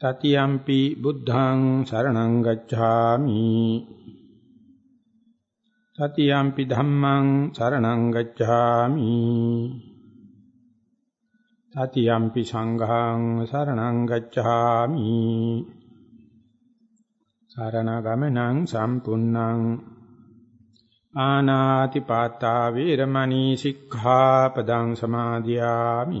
තතියම්පි බුද්ධං සරණං ගච්ඡාමි තතියම්පි ධම්මං සරණං ගච්ඡාමි තතියම්පි සංඝං සරණං ගච්ඡාමි සරණ ගමනං සම්පුන්නං ආනාති පාතා වේරමණී සික්ඛාපදං සමාදියාමි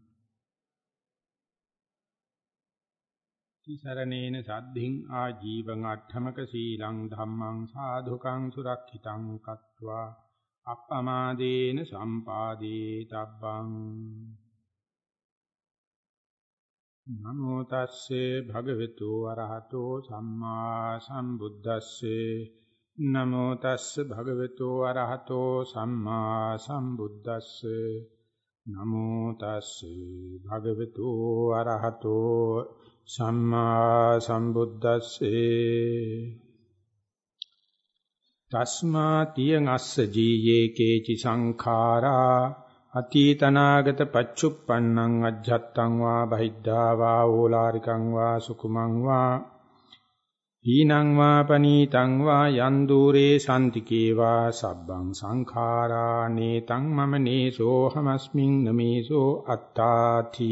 තිසරණේන සද්ධින් ආජීවං අට්ඨමක සීලං ධම්මං සාධුකං සුරක්ෂිතං කତ୍වා අප්පමාදේන සම්පාදේ තබ්බං නමෝ තස්සේ භගවතු අරහතෝ සම්මා සම්බුද්දස්සේ. නමෝ තස්සේ භගවතු අරහතෝ සම්මා සම්බුද්දස්සේ. නමෝ තස්සේ භගවතු අරහතෝ සම්මා සම්බුද්දස්සේ තස්මා තියං අස්ස ජීයේ කේචි සංඛාරා අතීතනාගත පච්චුප්පන්නං අජ්ජත්තං වා බහිද්ධා වා ඕලාරිකං වා සුකුමං වා හීනං වා පනීතං වා යන් দূරේ සම්තිකේ වා සබ්බං සංඛාරා නේතං මම නේසෝ හමස්මින් නමේසෝ අත්තාති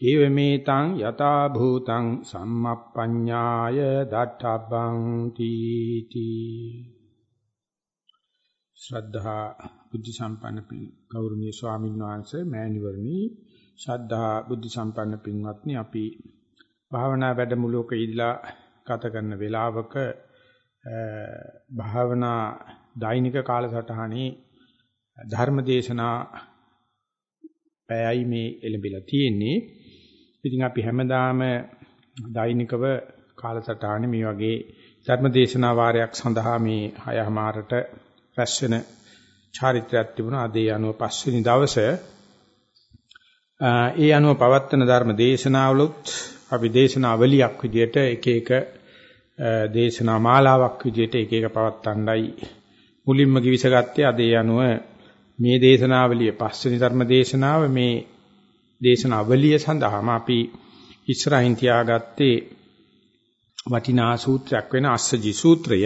ඒව මේතං යතා භූතං සම්මප්පඤ්ඤාය දට්ඨබ්බං තීති ශ්‍රද්ධා බුද්ධ සම්පන්න ගෞරවනීය ස්වාමීන් වහන්සේ මෑණිවරණි ශ්‍රද්ධා බුද්ධ සම්පන්න පින්වත්නි අපි භාවනා වැඩමුළුවක ඉඳලා ගත කරන වේලාවක භාවනා දෛනික කාලසටහනේ ධර්ම දේශනා පැයයි මේ එළඹිලා තියෙන්නේ. ඉතින් අපි හැමදාම දෛනිකව කාලසටහනේ මේ වගේ ධර්ම දේශනා වාරයක් සඳහා මේ හයමාරට රැස් වෙන චාරිත්‍රාක් තිබුණා. අද ඒ අනුව පස්වෙනි දවසේ ඒ අනුව පවත්වන ධර්ම දේශනාවලුත් අපි දේශනාවලියක් විදිහට එක එක දේශනා මාලාවක් විදිහට එක එක පවත්වන්නයි මුලින්ම කිවිසගත්තේ අද ඒ අනුව මේ දේශනාවලිය පස්වෙනි ධර්ම දේශනාව මේ දේශනාවලිය සඳහාම අපි ඉස්සරහින් තියාගත්තේ වටිනා සූත්‍රයක් වෙන අස්සජි සූත්‍රය.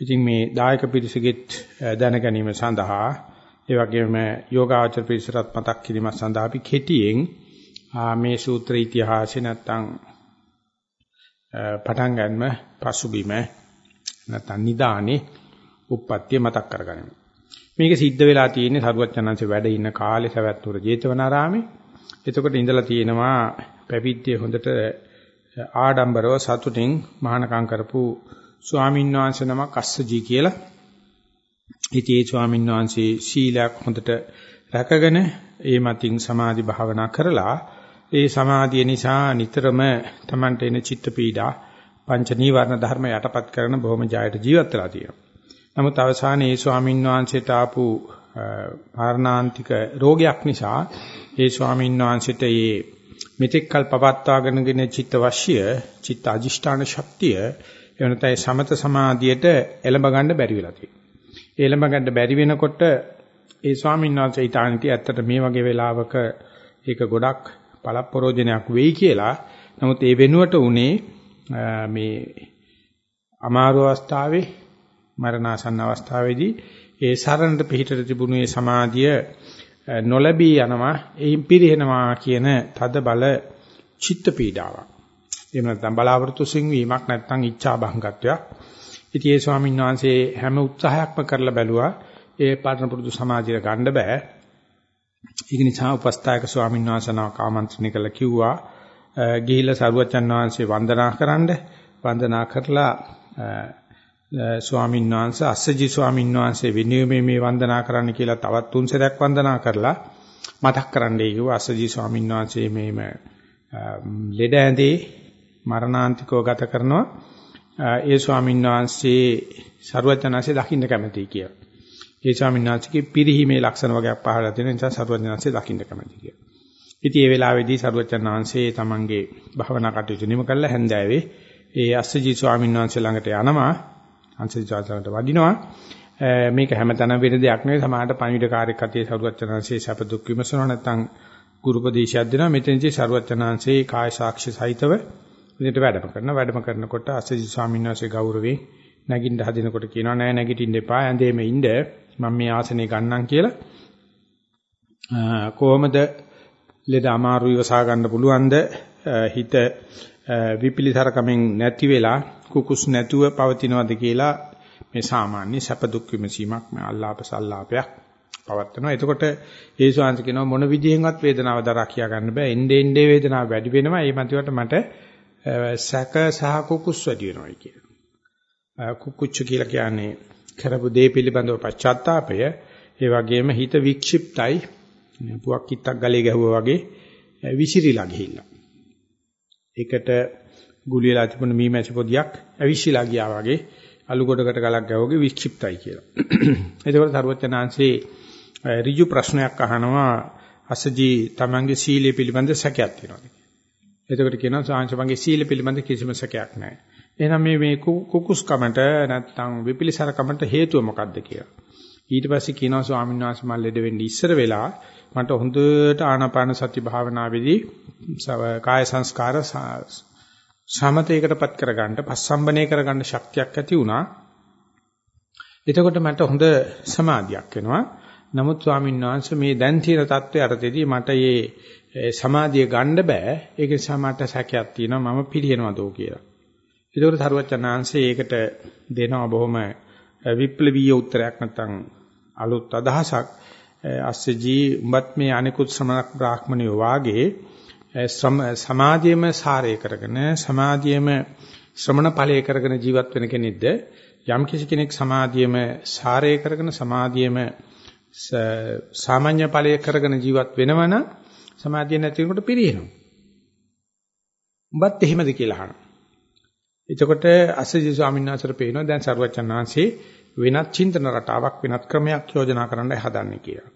ඉතින් මේ දායක පිරිසගෙත් දැන ගැනීම සඳහා ඒ වගේම යෝගාචර පිරිසටත් මතක් කිරීම සඳහා අපි කෙටියෙන් මේ සූත්‍ර ඉතිහාසය නැත්තම් පටන් ගන්න පසුබිම නැත්තම් නිදානේ උප්පත්තිය මතක් කරගනිමු. මේක සිද්ධ වෙලා තියෙන්නේ සරුවච්චනන්සේ වැඩ ඉන්න කාලේ සවැත්නුවර ජේතවනාරාමේ එතකොට ඉඳලා තියෙනවා පැවිද්දේ හොඳට ආඩම්බරව සතුටින් මහානකම් කරපු ස්වාමීන් වහන්සේ නමක් අස්සජී කියලා. ඉතින් ඒ ස්වාමීන් වහන්සේ සීලයක් හොඳට රැකගෙන ඒ මතින් සමාධි භාවනා කරලා ඒ සමාධිය නිසා නිතරම Tamanට එන චිත්ත පීඩා පංච නීවරණ ධර්ම යටපත් කරන බොහොම ජයට ජීවත් වෙලා තියෙනවා. නමුත් අවසානයේ ඒ ස්වාමීන් වහන්සේට ආපු ආර්ණාන්තික රෝගයක් නිසා ඒ ස්වාමීන් වහන්සේට මේ මෙතෙක් කල් පවත්වාගෙනගෙන චිත්ත වශ්‍ය චිත්ත අධිෂ්ඨාන ශක්තිය එවනතයි සමත සමාධියට එළඹ ගන්න බැරි වෙලා තියෙනවා. ඒ එළඹ ගන්න බැරි වෙනකොට ඒ ස්වාමීන් වහන්සේ ඊටාන්ති ඇත්තට මේ වගේ වෙලාවක ඒක ගොඩක් පළප්‍රෝජනයක් වෙයි කියලා. නමුත් ඒ වෙනුවට උනේ මේ අමාරු අවස්ථාවේ මරණාසන්න අවස්ථාවේදී ඒ සරණට පිහිටට තිබුණු ඒ සමාධිය නොලැබී යනවා එයින් පිරිහෙනවා කියන තද බල චිත්ත පීඩාවක්. එහෙම නැත්නම් බලාවෘතු සිංවීමක් නැත්නම් ඉච්ඡා භංගත්වයක්. ඉතින් ඒ ස්වාමීන් වහන්සේ හැම උත්සාහයක්ම කරලා බැලුවා ඒ පාඨන පුරුදු සමාජය ගන්න බෑ. ඒක නිසා උපස්ථායක ස්වාමීන් වහන්සේනව ආමන්ත්‍රණය කළා කිව්වා ගිහිල්ලා සරුවචන් වහන්සේ වන්දනා කරන්න වන්දනා කරලා ස්වාමීන් වහන්සේ අස්සජි ස්වාමීන් වහන්සේ විනයමේ මේ වන්දනා කරන්න කියලා තවත් තුන් සැරයක් වන්දනා කරලා මතක් කරන්නයි කිව්වා අස්සජි ස්වාමීන් වහන්සේ මේම ලෙඩ ඇඳේ මරණාන්තිකව ගත කරනවා ඒ ස්වාමීන් වහන්සේ ਸਰුවචනාංශය දකින්න කැමතියි කියලා. ඒ ස්වාමීන් වහන්සේගේ පිරිහීමේ ලක්ෂණ වගේක් පහළලා තියෙන නිසා ਸਰුවචනාංශය දකින්න කැමතියි කියලා. ඉතින් මේ වෙලාවේදී ਸਰුවචනාංශයේ තමන්ගේ භාවනා කටයුතු නිම කළා හැන්දෑවේ ඒ අස්සජි ස්වාමීන් වහන්සේ ළඟට යනවා අංශජි ස්වාමීන් වදිනවා මේක හැමතැනම වෙන දෙයක් නෙවෙයි. සමාහට පණිවිඩ කාර්යයක් අතේ සරුවචනාංශයේ සැප දුක් විමසනවා නැත්නම් ගුරුපදේශයක් දෙනවා. මෙතනදී සරුවචනාංශයේ කාය සාක්ෂි සහිතව විදිහට වැඩම කරනවා. වැඩම කරනකොට අස්සජි ස්වාමීන් වහන්සේ ගෞරවයෙන් නැගින්න හදිනකොට කියනවා නෑ නැගිටින්න එපා. ඇඳේම ඉන්න. මම මේ ආසනේ ගන්නම් කියලා. කොහොමද ලෙඩ අමාරු ඉවසා ගන්න පුළුවන්ද? හිත විපිලිතරකමෙන් නැති වෙලා කුකුස් නැතුව පවතිනවද කියලා මේ සාමාන්‍ය සැප දුක් විමසීමක් මේ අල්ලාප සල්ලාපයක් පවත්නවා. එතකොට ඒ ශාන්ති කියනවා මොන විදිහෙන්වත් වේදනාව දරා කියා ගන්න බෑ. එnde ende වේදනාව වැඩි වෙනවා. ඒ මතිවට මට සැක සහ කුකුස් වැඩි වෙනවා කියලා. කුකුච්ච කියලා කියන්නේ කරපු දේ පිළිබඳව පශ්චාත්තාපය. ඒ වගේම හිත වික්ෂිප්තයි. පුවක් කිත්තක් ගලේ ගැහුවා වගේ විසිරිලා ගිහිල්ලා. ඒකට ගුලි වෙලා තිබුණ මීමැසි පොදියක් ඇවිස්සලා ගියා වගේ අලු කොටකට ගලක් ගැවෝගේ වික්ෂිප්තයි කියලා. එතකොට සරුවචනාංශේ ඍජු ප්‍රශ්නයක් අහනවා අසජී තමන්ගේ සීලය පිළිබඳ සැකයක් තියෙනවා. එතකොට කියනවා සාංශමගේ සීල පිළිබඳ කිසිම සැකයක් නැහැ. එහෙනම් මේ මේ කුකුස්කමට නැත්නම් විපිලිසරකමට හේතුව මොකක්ද කියලා. ඊට පස්සේ කියනවා ස්වාමීන් වහන්සේ මම ලෙඩ වෙන්න ඉස්සර වෙලා මට හොඳට ආනාපාන සති භාවනාවේදී කාය සංස්කාර සමතේකටපත් කරගන්න, පස්සම්බනේ කරගන්න ශක්තියක් ඇති වුණා. එතකොට මට හොඳ සමාධියක් වෙනවා. නමුත් ස්වාමීන් වහන්සේ මේ දැන් තියෙන தත්ත්වයටදී මට මේ සමාධිය ගන්න බෑ. ඒක නිසා මට සැකයක් තියෙනවා මම පිළිහෙනවදෝ කියලා. ඒකෝට සරුවචනාංශේ ඒකට දෙනවා බොහොම විප්ලවීය උත්තරයක් නැත්නම් අලුත් අදහසක්. අස්සජී උඹත් මේ අනිකුත් ශ්‍රමණක් බ්‍රාහ්මණයෝ වාගේ සමාධියම සාරය කරගෙන සමාධියම ශ්‍රමණ ඵලය කරගෙන ජීවත් වෙන කෙනෙක්ද යම් කිසි කෙනෙක් සමාධියම සාරය කරගෙන සමාධියම සාමාන්‍ය ඵලය කරගෙන ජීවත් වෙනවනම් සමාධිය නැති වෙනකොට පිරිනව. උඹත් එහෙමද කියලා අහනවා. එතකොට අසජි ස්වාමීන් වහන්සේට පේනවා දැන් සරුවචන් වහන්සේ වෙනත් චින්තන රටාවක් වෙනත් ක්‍රමයක් යෝජනා කරන්නයි හදන්නේ කියලා.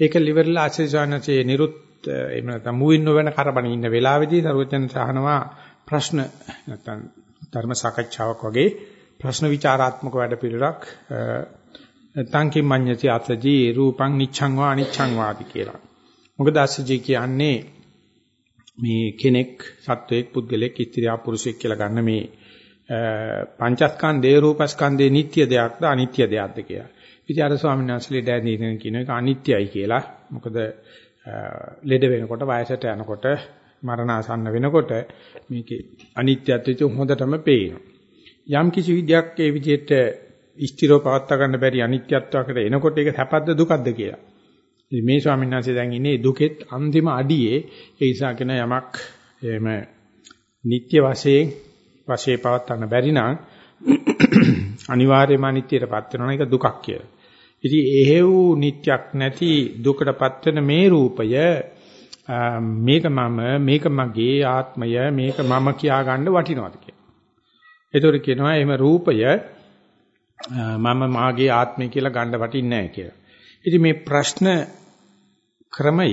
ඒක liverලා අසජි ස්වාමීන් වහන්සේ නිරුත් එහෙම නැත්නම් මුවින් නොවන කරබන ඉන්න වෙලාවේදී සරුවචන සාහනවා ප්‍රශ්න නැත්නම් ධර්ම සාකච්ඡාවක් වගේ ප්‍රශ්න විචාරාත්මක වැඩපිළිවෙලක් තංකි මඤ්ඤති අතජී රූපං නිච්ඡං වා අනිච්ඡං වාදි කියලා. මොකද අසජී කියන්නේ මේ කෙනෙක් සත්වයක් පුද්ගලෙක් ස්ත්‍රියක් පුරුෂයෙක් කියලා ගන්න මේ පංචස්කන්ධේ රූපස්කන්ධේ නිට්ටය දෙයක්ද අනිත්‍ය දෙයක්ද කියලා. ඉතින් අර ස්වාමීන් වහන්සේලා දැනගෙන කියන එක අනිත්‍යයි කියලා. මොකද ලෙඩ වෙනකොට වයසට යනකොට මරණාසන්න වෙනකොට මේකේ අනිත්‍යත්වය හොඳටම පේනවා. යම් කිසි විදියක් ඒ විදිහට ස්ථිරව පවත්වා ගන්න බැරි අනිත්‍යත්වයකට එනකොට ඒක සැපද්ද දුකද්ද කියලා. ඉතින් මේ ස්වාමීන් වහන්සේ දැන් ඉන්නේ දුකෙත් අන්තිම අඩියේ ඒ නිසා කියන යමක් එහෙම නිට්ටය වශයෙන් වශයෙන් පවත්වන්න බැරි නම් අනිවාර්යයෙන්ම අනිත්‍යයටපත් වෙනවා ඒක දුකක් කියලා. ඉතින් එහෙව් නිට්‍යක් නැති දුකටපත් වෙන මේ රූපය මේක මම මේක මගේ ආත්මය මේක මම කියා ගන්න වටිනවද කියලා. ඒතකොට කියනවා එහෙම රූපය මම මාගේ ආත්මය කියලා ගන්න වටින්නේ නැහැ කියලා. ඉතින් මේ ප්‍රශ්න ක්‍රමය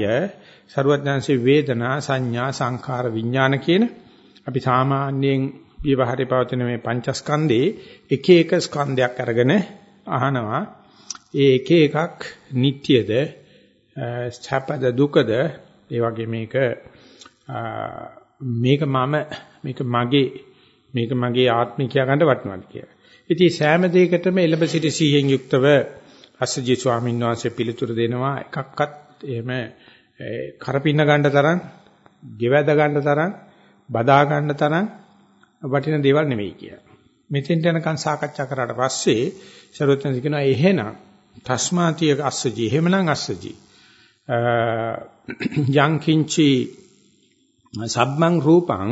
සරුවඥාන්සේ වේදනා සංඥා සංඛාර විඥාන කියන අපි සාමාන්‍යයෙන් විවහාරේ පවතින මේ පංචස්කන්ධේ එක එක ස්කන්ධයක් අරගෙන අහනවා ඒ එක එකක් නිට්ටියද සැපද දුකද ඒ වගේ මේක මේක මම මේක මගේ මේක මගේ ආත්මය කියා ගන්න වටනවාද කියලා. ඉතින් සෑම දෙයකටම එළඹ සිටි සීයෙන් යුක්තව අස්සජී ස්වාමීන් වහන්සේ පිළිතුරු දෙනවා එකක්වත් එහෙම කරපින්න ගන්න තරම්, ගෙවැද ගන්න තරම්, බදා ගන්න තරම් වටින දේවල් නෙවෙයි කියලා. මෙතෙන්ට යනකන් සාකච්ඡා කරාට පස්සේ සරුවත්න කියනවා එහෙනම් තස්මාතිය අස්සජී එහෙමනම් අස්සජී යං කිංචි සබ්බං රූපං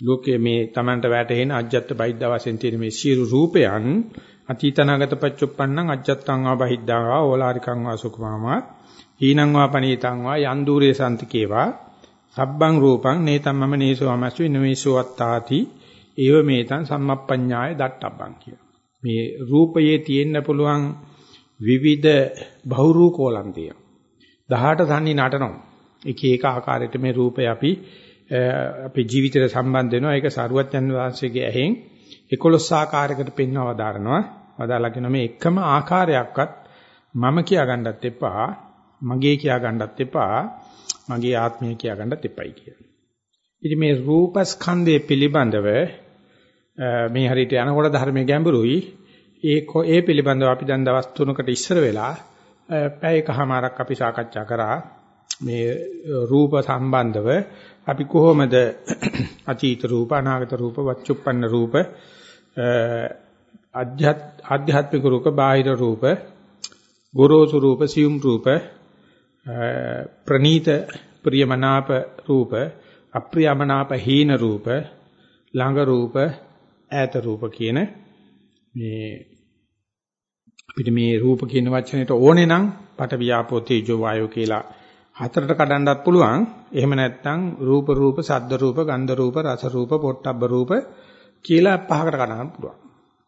ලෝකයේ මේ Tamanට වැටෙන අජ්ජත් බයිද්ද වශයෙන් තියෙන මේ සියලු රූපයන් අතීතනාගත පච්චුප්පන්නං අජ්ජත්තං වා බහිද්දාං වා ඕලාරිකං වා සුඛමාමා හීනං වා පනීතං වා යන්දූරේ සම්තිකේවා සබ්බං රූපං නේතම් මම නේසෝ අමස්සු නමේසෝ අත්තාති ඒව මේතං සම්මප්පඤ්ඤාය දට්ටබ්බං කිය. මේ රූපයේ තියෙන්න පුළුවන් විවිධ බහුරූපෝලම් තියෙනවා. 18 තන්නේ නටනවා. එක එක ආකාරයට මේ රූපය අපි අපේ ජීවිතයට සම්බන්ධ වෙනවා. ඒක සරුවත්යන් වහන්සේගේ ඇහෙන් 11 ආකාරයකට පෙන්වව දාරනවා. වදාලා කියන මේ එකම ආකාරයක්වත් මම කියා ගන්නත් එපා, මගේ කියා ගන්නත් එපා, මගේ ආත්මය කියා ගන්නත් එපයි කියලා. ඉතින් මේ රූපස්කන්ධය පිළිබඳව මේ හරියට යනකොට ධර්මයේ ගැඹුරුයි. ඒ ඒ පිළිබඳව අපි දැන් දවස් 3කට ඉස්සර වෙලා පැයකමාරක් අපි සාකච්ඡා කරා මේ රූප සම්බන්ධව අපි කොහොමද අතීත රූප අනාගත රූප වච්චුප්පන්න රූප ආධ්‍යාත්මික රූප බාහිර රූප ගොරෝසු රූප සියුම් රූප ප්‍රනීත ප්‍රියමනාප රූප අප්‍රියමනාප හීන රූප ළඟ රූප ඈත රූප කියන මේ අපිට මේ රූප කියන වචනෙට ඕනේ නම් පට වියාපෝ තේජෝ වායෝ කියලා හතරට කඩන්නත් පුළුවන්. එහෙම නැත්නම් රූප රූප, සද්ද රූප, ගන්ධ රූප, රස රූප, පොට්ටබ්බ රූප කියලා පහකට කඩන්න පුළුවන්.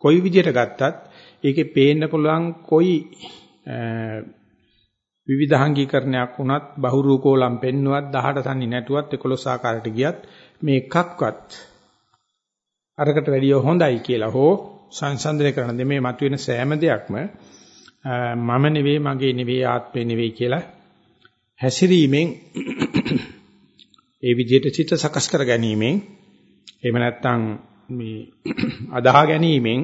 කොයි විදිහට ගත්තත් ඒකේ පේන්න පුළුවන් කොයි විවිධාංගීකරණයක් වුණත් බහුරූපෝලම් පෙන්නුවත් 18 තනි නැටුවත් 11 ආකාරයට ගියත් මේ එකක්වත් අරකට වැඩිය හොඳයි කියලා හෝ සංසන්දනය කරන දෙමේ මතුවෙන සෑම දෙයක්ම මම නෙවෙයි මගේ නෙවෙයි ආත්මේ නෙවෙයි කියලා හැසිරීමෙන් ඒ විදිහට චිත්ත සකස් කර ගැනීමෙන් එහෙම නැත්නම් මේ අදාහ ගැනීමෙන්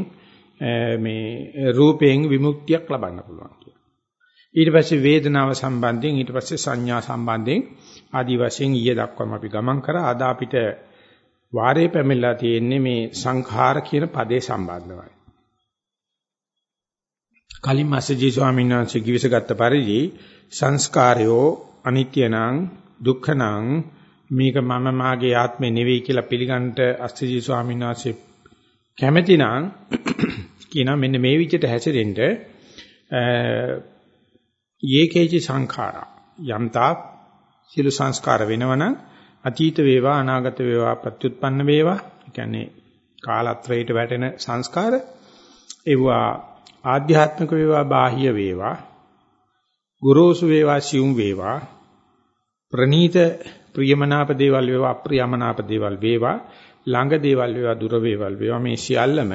මේ රූපයෙන් විමුක්තියක් ලබන්න පුළුවන් කියලා. ඊට පස්සේ වේදනාව සම්බන්ධයෙන් ඊට පස්සේ සංඥා සම්බන්ධයෙන් ආදි වශයෙන් ඊයේ දක්වාම අපි ගමන් කරා. අද අපිට වාරේ පැමිණලා තියෙන්නේ මේ සංඛාර කියන පදේ සම්බන්ධවයි. කලින් මාසජී ස්වාමීන් වහන්සේ කිවිසගත්ත පරිදි සංස්කාරයෝ අනිත්‍ය නම් දුක්ඛ නම් මේක මම මාගේ ආත්මේ නෙවෙයි කියලා පිළිගන්නට අස්සජී ස්වාමීන් වහන්සේ කැමැති නම් කියනවා මෙන්න මේ විදිහට හැසිරෙන්න යේකේචි සංඛාරා. යම්තා සිළු සංස්කාර වෙනවනම් අතීත වේවා අනාගත වේවා ප්‍රත්‍යুৎපන්න වේවා. කියන්නේ කාලත්‍රයට වැටෙන සංස්කාර. ඒවා ආධ්‍යාත්මික වේවා බාහ්‍ය වේවා. ගුරුසු වේවා සියුම් වේවා. ප්‍රනීත ප්‍රියමනාප දේවල් වේවා අප්‍රියමනාප දේවල් වේවා. ළඟ දේවල් වේවා දුර වේවල් වේවා. මේ සියල්ලම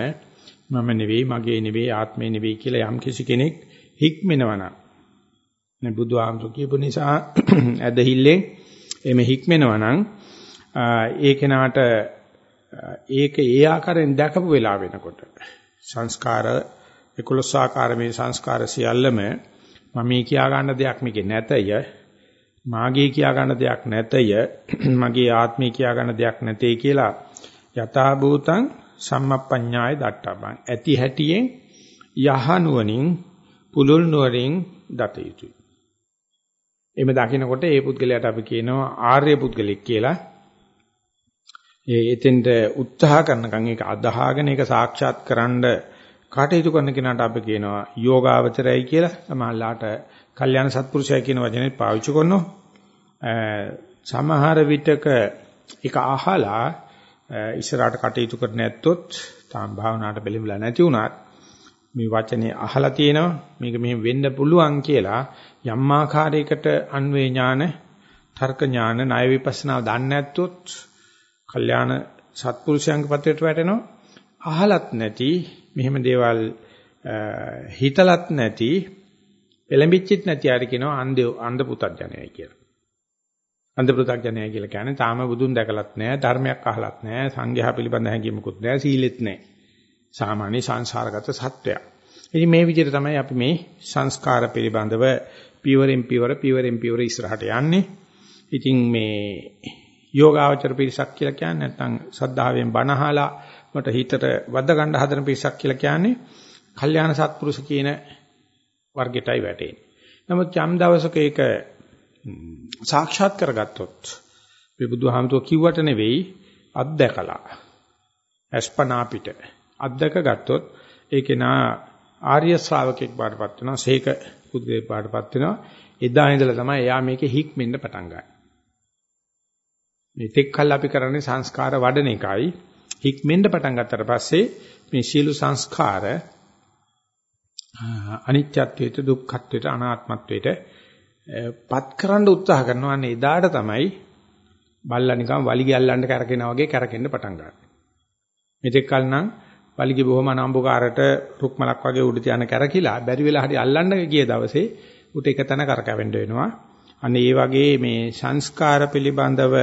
මම නෙවෙයි මගේ නෙවෙයි ආත්මේ නෙවෙයි කියලා යම් කිසි කෙනෙක් හික්මෙනවනම් නේ බුදුහාමුදුරු කියපු නිසා ඇදහිල්ලෙන් එමෙ හික්මෙනවනම් ඒ කෙනාට ඒක ඒ ආකාරයෙන් දැකපු වෙලාව වෙනකොට සංස්කාර 11 ආකාරමේ සංස්කාර සියල්ලම මම මේ කියා ගන්න දෙයක් මේකේ නැතය මාගේ කියා ගන්න දෙයක් නැතය මගේ ආත්මේ කියා ගන්න දෙයක් නැtei කියලා යථා භූතං සම්මප්පඤ්ඤාය දට්ඨබං ඇති හැටියෙන් යහනුවණින් පුලුල් නුවරින් දත යුතුයි. එimhe දකින්නකොට ඒ පුද්ගලයාට අපි කියනවා ආර්ය පුද්ගලෙක් කියලා ඒ එතෙන්ට උත්සාහ කරනකම් ඒක අදහාගෙන ඒක සාක්ෂාත් කරන්න කටයුතු කරන කෙනාට අපි කියනවා යෝගාවචරයයි කියලා. සමහරලාට කල්යාණ සත්පුරුෂය කියන වචනේ පාවිච්චි කරනවා. සමහර විටක ඒක අහලා ඉස්සරහට කටයුතු කරන්නේ නැත්තොත් තාම භාවනාවට බැලිමුලා නැති වුණත් මේ වචනේ අහලා තියෙනවා මේක මෙහෙම වෙන්න පුළුවන් කියලා යම් ආකාරයකට අන්වේ ඥාන තර්ක ඥාන ණය විපස්සනා දන්නේ නැත්තොත් කල්යාණ සත්පුරුෂයන්ගේ පත්‍රයට වැටෙනවා. අහලත් නැති මෙහෙම දේවල් හිතලත් නැති එළඹිච්චිත් නැති අය කියනවා අන්ධ අන්ධ පුතඥයයි කියලා. අන්ධ පුතඥයයි කියලා කියන්නේ තාම බුදුන් දැකලත් නැහැ, ධර්මයක් අහලත් නැහැ, සංඝයා පිළිබඳ හැඟීමකුත් නැහැ, සීලෙත් නැහැ. සාමාන්‍ය සංසාරගත සත්වයක්. ඉතින් මේ විදිහට තමයි අපි මේ සංස්කාර පිළිබඳව පියවරෙන් පියවර පියවරෙන් පියවර ඉස්සරහට යන්නේ. ඉතින් මේ යෝගාවචර පිරිසක් කියලා කියන්නේ නැත්නම් සද්ධාවෙන් බණ අහලා මට හිතට වද්ද ගන්න හදන පිරිසක් කියලා කියන්නේ කල්යාණ සත්පුරුෂ කියන වර්ගයටයි වැටෙන්නේ. නමුත් යම් දවසක ඒක සාක්ෂාත් කරගත්තොත් මේ බුදුහාමුදුරුවෝ කිව්වට නෙවෙයි අත්දැකලා අස්පනා පිට අත්දක ගත්තොත් ඒකේ නා ආර්ය ශ්‍රාවකෙක් බාටපත් වෙනවා සීක පුද්ගලෙක් බාටපත් වෙනවා. එදා ඉඳලා තමයි එයා මේකේ හික්මෙන්න පටන් ගන්නේ. මේ තෙක් කල් අපි කරන්නේ සංස්කාර වඩන එකයි. හික්මෙන්න පටන් ගත්තට පස්සේ මේ සියලු සංස්කාර අනිත්‍යත්වයට දුක්ඛත්වයට අනාත්මත්වයට පත් කරන්න උත්සාහ කරනවා. අන්න එදාට තමයි බල්ලා නිකන් වලිගය අල්ලන්න කරකිනා වගේ කරකෙන්න පටන් ගන්නවා. මෙතෙක් කල නම් වලිගය බොහොම අනම්බුකාරට රුක්මලක් වගේ උඩට යන කරකිලා බැරි වෙලා හරි අල්ලන්න ගිය දවසේ උට එක තැන කරකවෙන්න වෙනවා. අන්න ඒ වගේ මේ සංස්කාර පිළිබඳව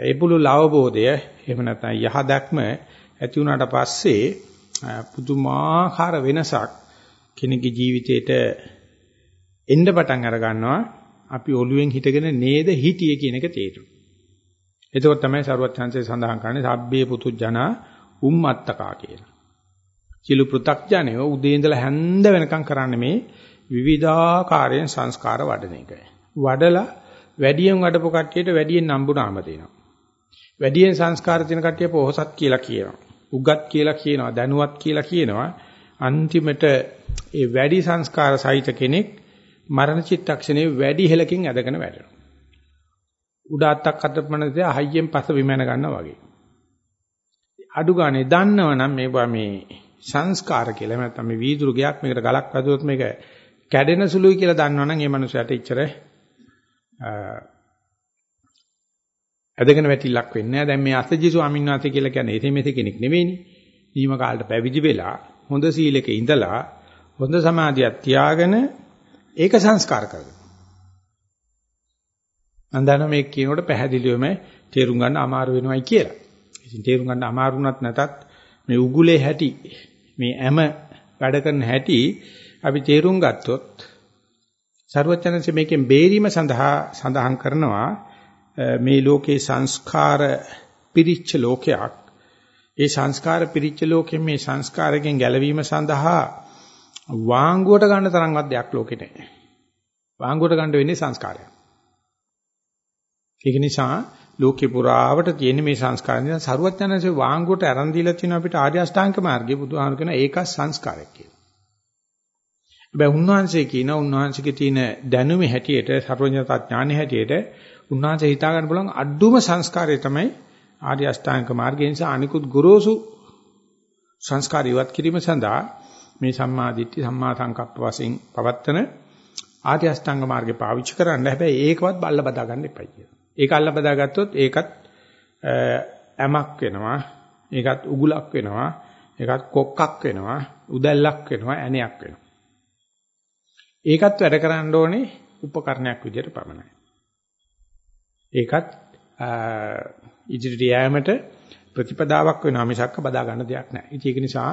ඒ පුළුල් අවබෝධය එහෙම නැත්නම් යහ දැක්ම ඇති වුණාට පස්සේ පුදුමාකාර වෙනසක් කෙනෙකුගේ ජීවිතේට එන්න පටන් අර ගන්නවා අපි ඔළුවෙන් හිටගෙන නේද හිටියේ කියන එක තේරෙනවා. එතකොට තමයි සරුවත් chance සඳහන් කරන්නේ සබ්බේ පුතුජනා උම්මත්තකා කියලා. සිළු පෘ탁ජනය උදේ ඉඳලා හැන්ද වෙනකම් කරන්නේ මේ විවිධාකාරයෙන් සංස්කාර වඩන එක. වඩලා වැඩියෙන් වඩපු කට්ටියට වැඩියෙන් නම්බුනාම දෙනවා. වැඩියෙන් සංස්කාර තියෙන කට්ටිය පොහසත් කියලා කියනවා. උගත් කියලා කියනවා. දැනුවත් කියලා කියනවා. අන්තිමට ඒ වැඩි සංස්කාර සහිත කෙනෙක් මරණ චිත්තක්ෂණේ වැඩි හෙලකින් ඇදගෙන වැටෙනවා. උඩ අත්තක් අතපමණදී අහයියෙන් පස විමන ගන්නවා වගේ. අඩු ගානේ දන්නවනම් මේවා මේ සංස්කාර කියලා නැත්නම් මේ වීදුරු ගයක් මේකට ගලක් වැදුවොත් මේක කැඩෙන සුළුයි කියලා දන්නවනම් ඒ මනුස්සයාට ඉච්චර ඇදගෙන වැටිලක් වෙන්නේ නැහැ. දැන් මේ අසජි ස්වාමීන් වහන්සේ කියලා කියන්නේ එතෙ මෙතෙ කෙනෙක් නෙවෙයිනේ. නියම කාලට පැවිදි වෙලා හොඳ සීලක ඉඳලා හොඳ සමාධියක් තියාගෙන ඒක සංස්කාර කරගන්න. අන්දන මේ කියනකොට පැහැදිලිවම තේරුම් ගන්න අමාරු වෙනවයි කියලා. ඉතින් තේරුම් ගන්න අමාරු වුණත් නැතත් මේ උගුලේ හැටි මේ හැම වැඩ කරන හැටි අපි තේරුම් ගත්තොත් ਸਰවඥන්සේ මේකෙන් බේරීම සඳහා සඳහන් කරනවා මේ ලෝකේ සංස්කාර පිරිච්ච ලෝකයක් ඒ සංස්කාර පිරිච්ච ලෝකෙන් මේ සංස්කාරයෙන් ගැලවීම සඳහා වාංගුවට ගන්න තරම්වත් දෙයක් ලෝකේ නැහැ. වාංගුවට ගන්න වෙන්නේ සංස්කාරයක්. ඒක නිසා ලෝකේ පුරාවට තියෙන මේ සංස්කාර නිසා සරුවඥාන්සේ වාංගුවට අරන් දීලා තියෙන අපිට ආර්ය අෂ්ටාංග මාර්ගය බුදුහාම කියන ඒක සංස්කාරයක් කියලා. හැබැයි උන්වහන්සේ කියන උන්වහන්සේගේ තියෙන දැනුමේ හැටියට සර්වඥතා ඥානෙ හැටියට උන්වහන්සේ හිතා ගන්න පුළුවන් අඩුම සංස්කාරය තමයි ආර්ය අෂ්ටාංග මාර්ගය නිසා අනිකුත් ගොරෝසු සංස්කාර ඉවත් කිරීම සඳහා මේ සම්මා දිට්ඨි සම්මා සංකප්ප වශයෙන් පවත්තන ආර්ය අෂ්ටාංග මාර්ගේ පාවිච්චි කරන්න හැබැයි ඒකවත් බල්ල බදා ගන්න එපයි කියලා. ඒක අල්ල බදා ගත්තොත් ඒකත් ඇමක් වෙනවා. ඒකත් උගුලක් වෙනවා. ඒකත් කොක්කක් වෙනවා. උදැල්ලක් වෙනවා. ඇණයක් වෙනවා. ඒකත් වැඩ කරන්න ඕනේ උපකරණයක් විදිහට පමණයි. ඒකත් ඉදිරියට යෑමට ප්‍රතිපදාවක් වෙනවා මිසක් බදා ගන්න දෙයක් නැහැ. ඉතින් ඒක නිසා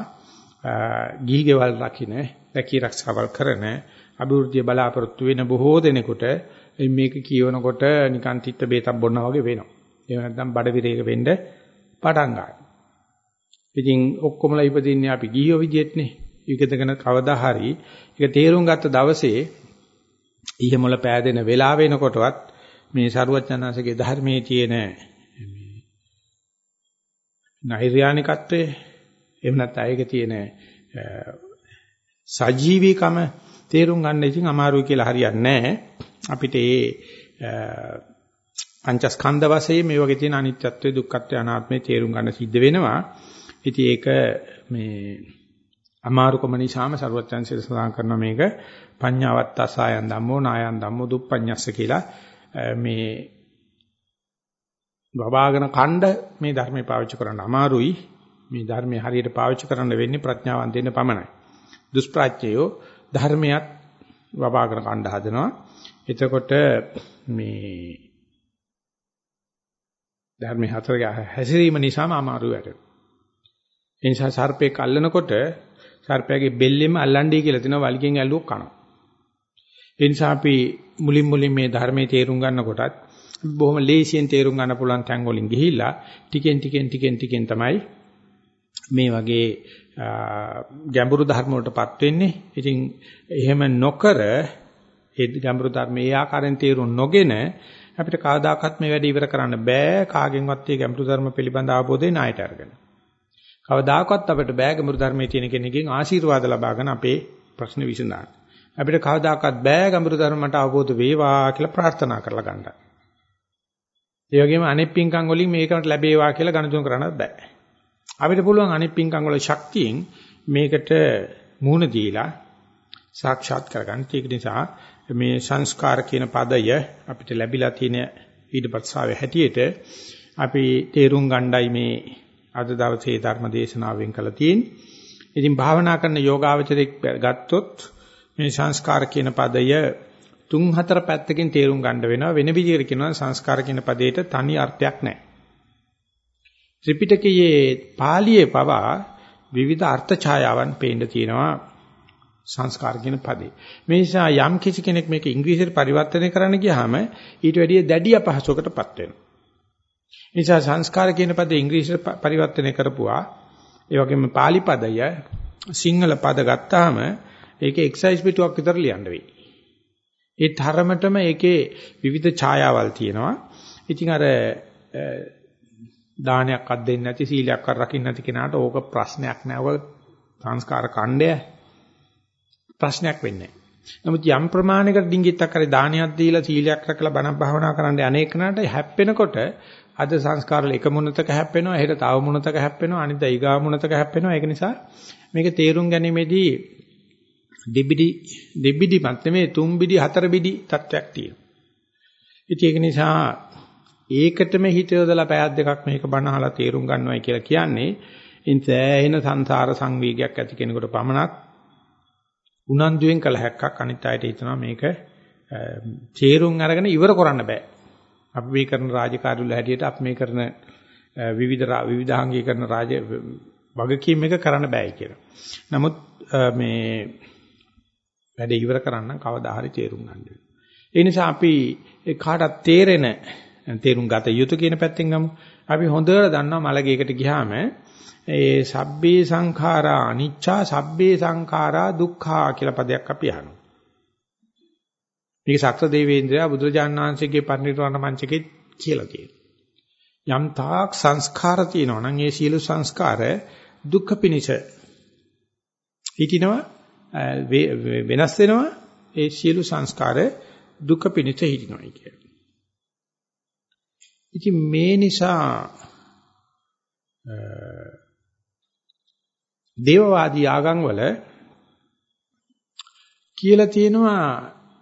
ගිහි ගෙවල් රකින්න, රැකී රක්ෂාවල් කරන, අභිවෘද්ධිය බලාපොරොත්තු වෙන බොහෝ දෙනෙකුට මේක කියවනකොට නිකන් තිත්ත බේතක් බොන්නා වගේ වෙනවා. එහෙම නැත්නම් බඩ විරේක වෙන්න පටන් ගන්නවා. ඉතින් ඔක්කොමලා ඉපදින්නේ අපි ගිහියෝ විදියෙත්නේ. විකතගෙන කවදා හරි ඒක තේරුම් ගත්ත දවසේ ඊහමොල පෑදෙන වෙලාව වෙනකොටවත් මේ සරුවචනාංශගේ ධර්මයේ තියෙන නෛර්යානිකත්වය එහෙම නැත්නම් ඒකේ තියෙන සජීවීකම තේරුම් ගන්න ඉතින් අමාරුයි කියලා හරියන්නේ නැහැ. අපිට මේ පංචස්කන්ධ වශයෙන් මේ වගේ තියෙන අනිත්‍යත්වය දුක්ඛත්වය අනාත්මය තේරුම් ගන්න සිද්ධ වෙනවා. ඉතින් ඒක මේ අමාරුකම නිසාම සරුවත්යන් සිර සඳහන් කරන මේක පඤ්ඤාවත් අසයන් ධම්මෝ නායන් ධම්මෝ දුප්පඤ්ඤස්ස කියලා මේ වවාගෙන කණ්ඩ මේ ධර්මේ පාවිච්චි කරන්න අමාරුයි. මේ ධර්මයේ හරියට පාවිච්චි කරන්න වෙන්නේ ප්‍රඥාවන් දෙන්න පමණයි. දුෂ්ප්‍රඥයෝ ධර්මයක් වවාගෙන කණ්ඩ හදනවා. එතකොට මේ ධර්මයේ හතර හැසිරීම නිසාම අමාරු වැටෙනවා. ඒ නිසා සර්පෙක් අල්ලනකොට සර්පයාගේ බෙල්ලෙම අල්ලන්නේ කියලා තිනවා වලිගෙන් ඇල්ලුවොත් කනවා. ඒ නිසා අපි මුලින් මුලින් මේ ධර්මයේ තේරුම් ගන්නකොටත් බොහොම ලේසියෙන් තේරුම් ගන්න පුළුවන් තැන් වලින් ගිහිල්ලා ටිකෙන් ටිකෙන් ටිකෙන් ටිකෙන් තමයි මේ වගේ ගැඹුරු ධර්ම වලටපත් වෙන්නේ. ඉතින් එහෙම නොකර ඒ ගැඹුරු ධර්ම ඒ ආකාරයෙන් තේරුම් නොගෙන අපිට කවදාකවත් මේ වැඩ ඉවර කරන්න බෑ කාගෙන්වත් මේ ගැඹුරු ධර්ම පිළිබඳ අවබෝධය ණයට අරගෙන. කවදාකවත් අපිට බෑ ගැඹුරු ධර්මයේ තියෙන කෙනෙක්ගෙන් ආශිර්වාද ලබාගෙන අපේ ප්‍රශ්න විසඳන්න. අපිට කවදාකවත් බෑ ගැඹුරු ධර්ම මට අවබෝධ වේවා කියලා ප්‍රාර්ථනා කරලා ගන්න. ඒ වගේම අනෙක් පින්කම් වලින් මේකට ලැබේවා කියලා ගණතුන් කරන්නත් බෑ. අපිට පුළුවන් අනෙක් පින්කම් වල ශක්තියෙන් මේකට මූණ දීලා සාක්ෂාත් කරගන්න. ඒක නිසා මේ සංස්කාර කියන පදය අපිට ලැබිලා තියෙන ඊටපත්සාවේ හැටියට අපි තේරුම් ගණ්ඩයි මේ අද දවසේ ධර්ම දේශනාවෙන් කළ තියෙන්නේ. ඉතින් භාවනා කරන යෝගාවචරයක් ගත්තොත් මේ සංස්කාර කියන පදය තුන් හතර පැත්තකින් තේරුම් ගන්න වෙනවා වෙන විදිහකට කියනවා සංස්කාර කියන පදේට තනි අර්ථයක් නැහැ. ත්‍රිපිටකයේ පාළියේ පවා විවිධ අර්ථ ඡායාවන් පේන්න තියෙනවා සංස්කාර කියන පදේ. මේ නිසා යම් කිසි කෙනෙක් මේක ඉංග්‍රීසියට පරිවර්තනය කරන්න ගියාම ඊට වැඩිය දැඩි අපහසුයකටපත් වෙනවා. නිසා සංස්කාර කියන පදේ ඉංග්‍රීසියට පරිවර්තනය කරපුවා ඒ වගේම pāli පදය සිංහල පද ගත්තාම ඒකේ එක්සයිස් පිටුවක් විතර ලියන්න වෙයි. ඒ තරමටම ඒකේ විවිධ ඡායාවල් තියෙනවා. ඉතින් අර දානයක් අත් දෙන්නේ නැති සීලයක් අත් රකින්න නැති කෙනාට ඕක ප්‍රශ්නයක් නෑ. ඔය සංස්කාර ඛණ්ඩය ප්‍රශ්නයක් වෙන්නේ නමුත් යම් ප්‍රමාණයකට ඩිංගිත්තක් කරේ දානයක් දීලා සීලයක් රැකලා බණ භාවනා කරන්න අනේකනට හැප්පෙනකොට අද සංස්කාර වල එක මුණතක හැප්පෙනවා හෙට තව මුණතක හැප්පෙනවා අනිත් ඊගා මුණතක හැප්පෙනවා ඒක නිසා මේක තේරුම් ගැනීමේදී දෙබිඩි දෙබිඩිමත් නෙමෙයි තුන්බිඩි හතරබිඩි තත්වයක් තියෙනවා. ඉතින් ඒක නිසා ඒකටම හිත යොදලා පැයක් දෙකක් මේක බණ අහලා තේරුම් ගන්නවයි කියලා කියන්නේ ඉන් සෑහෙන සංසාර සංවේගයක් ඇති කෙනෙකුට පමණක් උනන්දුවෙන් කළ හැක්කක් අනිත් අයට හිතනවා මේක තේරුම් අරගෙන ඉවර කරන්න බෑ. අපි මේ කරන රාජකාරී වල හැටියට අපි මේ කරන විවිධ විවිධාංගීකරණ රාජ වගකීම් එක කරන්න බෑයි කියලා. නමුත් මේ වැඩ ඉවර කරන්න කවදා හරි තේරුම් ගන්න වෙනවා. ඒ නිසා අපි කාටත් තේරෙන තේරුම් ගත යුතු කියන පැත්තෙන් ගමු. අපි හොඳට දන්නවා මලගේකට ගියාම ඒ සබ්බේ සංඛාරා අනිච්චා සබ්බේ සංඛාරා දුක්ඛා කියලා පදයක් අපි අහනවා. මේක සක්‍ර දේවේන්ද්‍රයා බුදුරජාණන් වහන්සේගේ පරිනිර්වාණ මංචකේ කියලා තියෙනවා. යම් තාක් සංස්කාර තියෙනවා නම් ඒ සියලු සංස්කාර දුක්ඛ පිනිස හිටිනවා වෙනස් වෙනවා ඒ සියලු සංස්කාර දුක පිණිස හිටිනවායි කියන්නේ. ඉතින් මේ නිසා දේවවාදී ආගම් වල කියලා තියෙනවා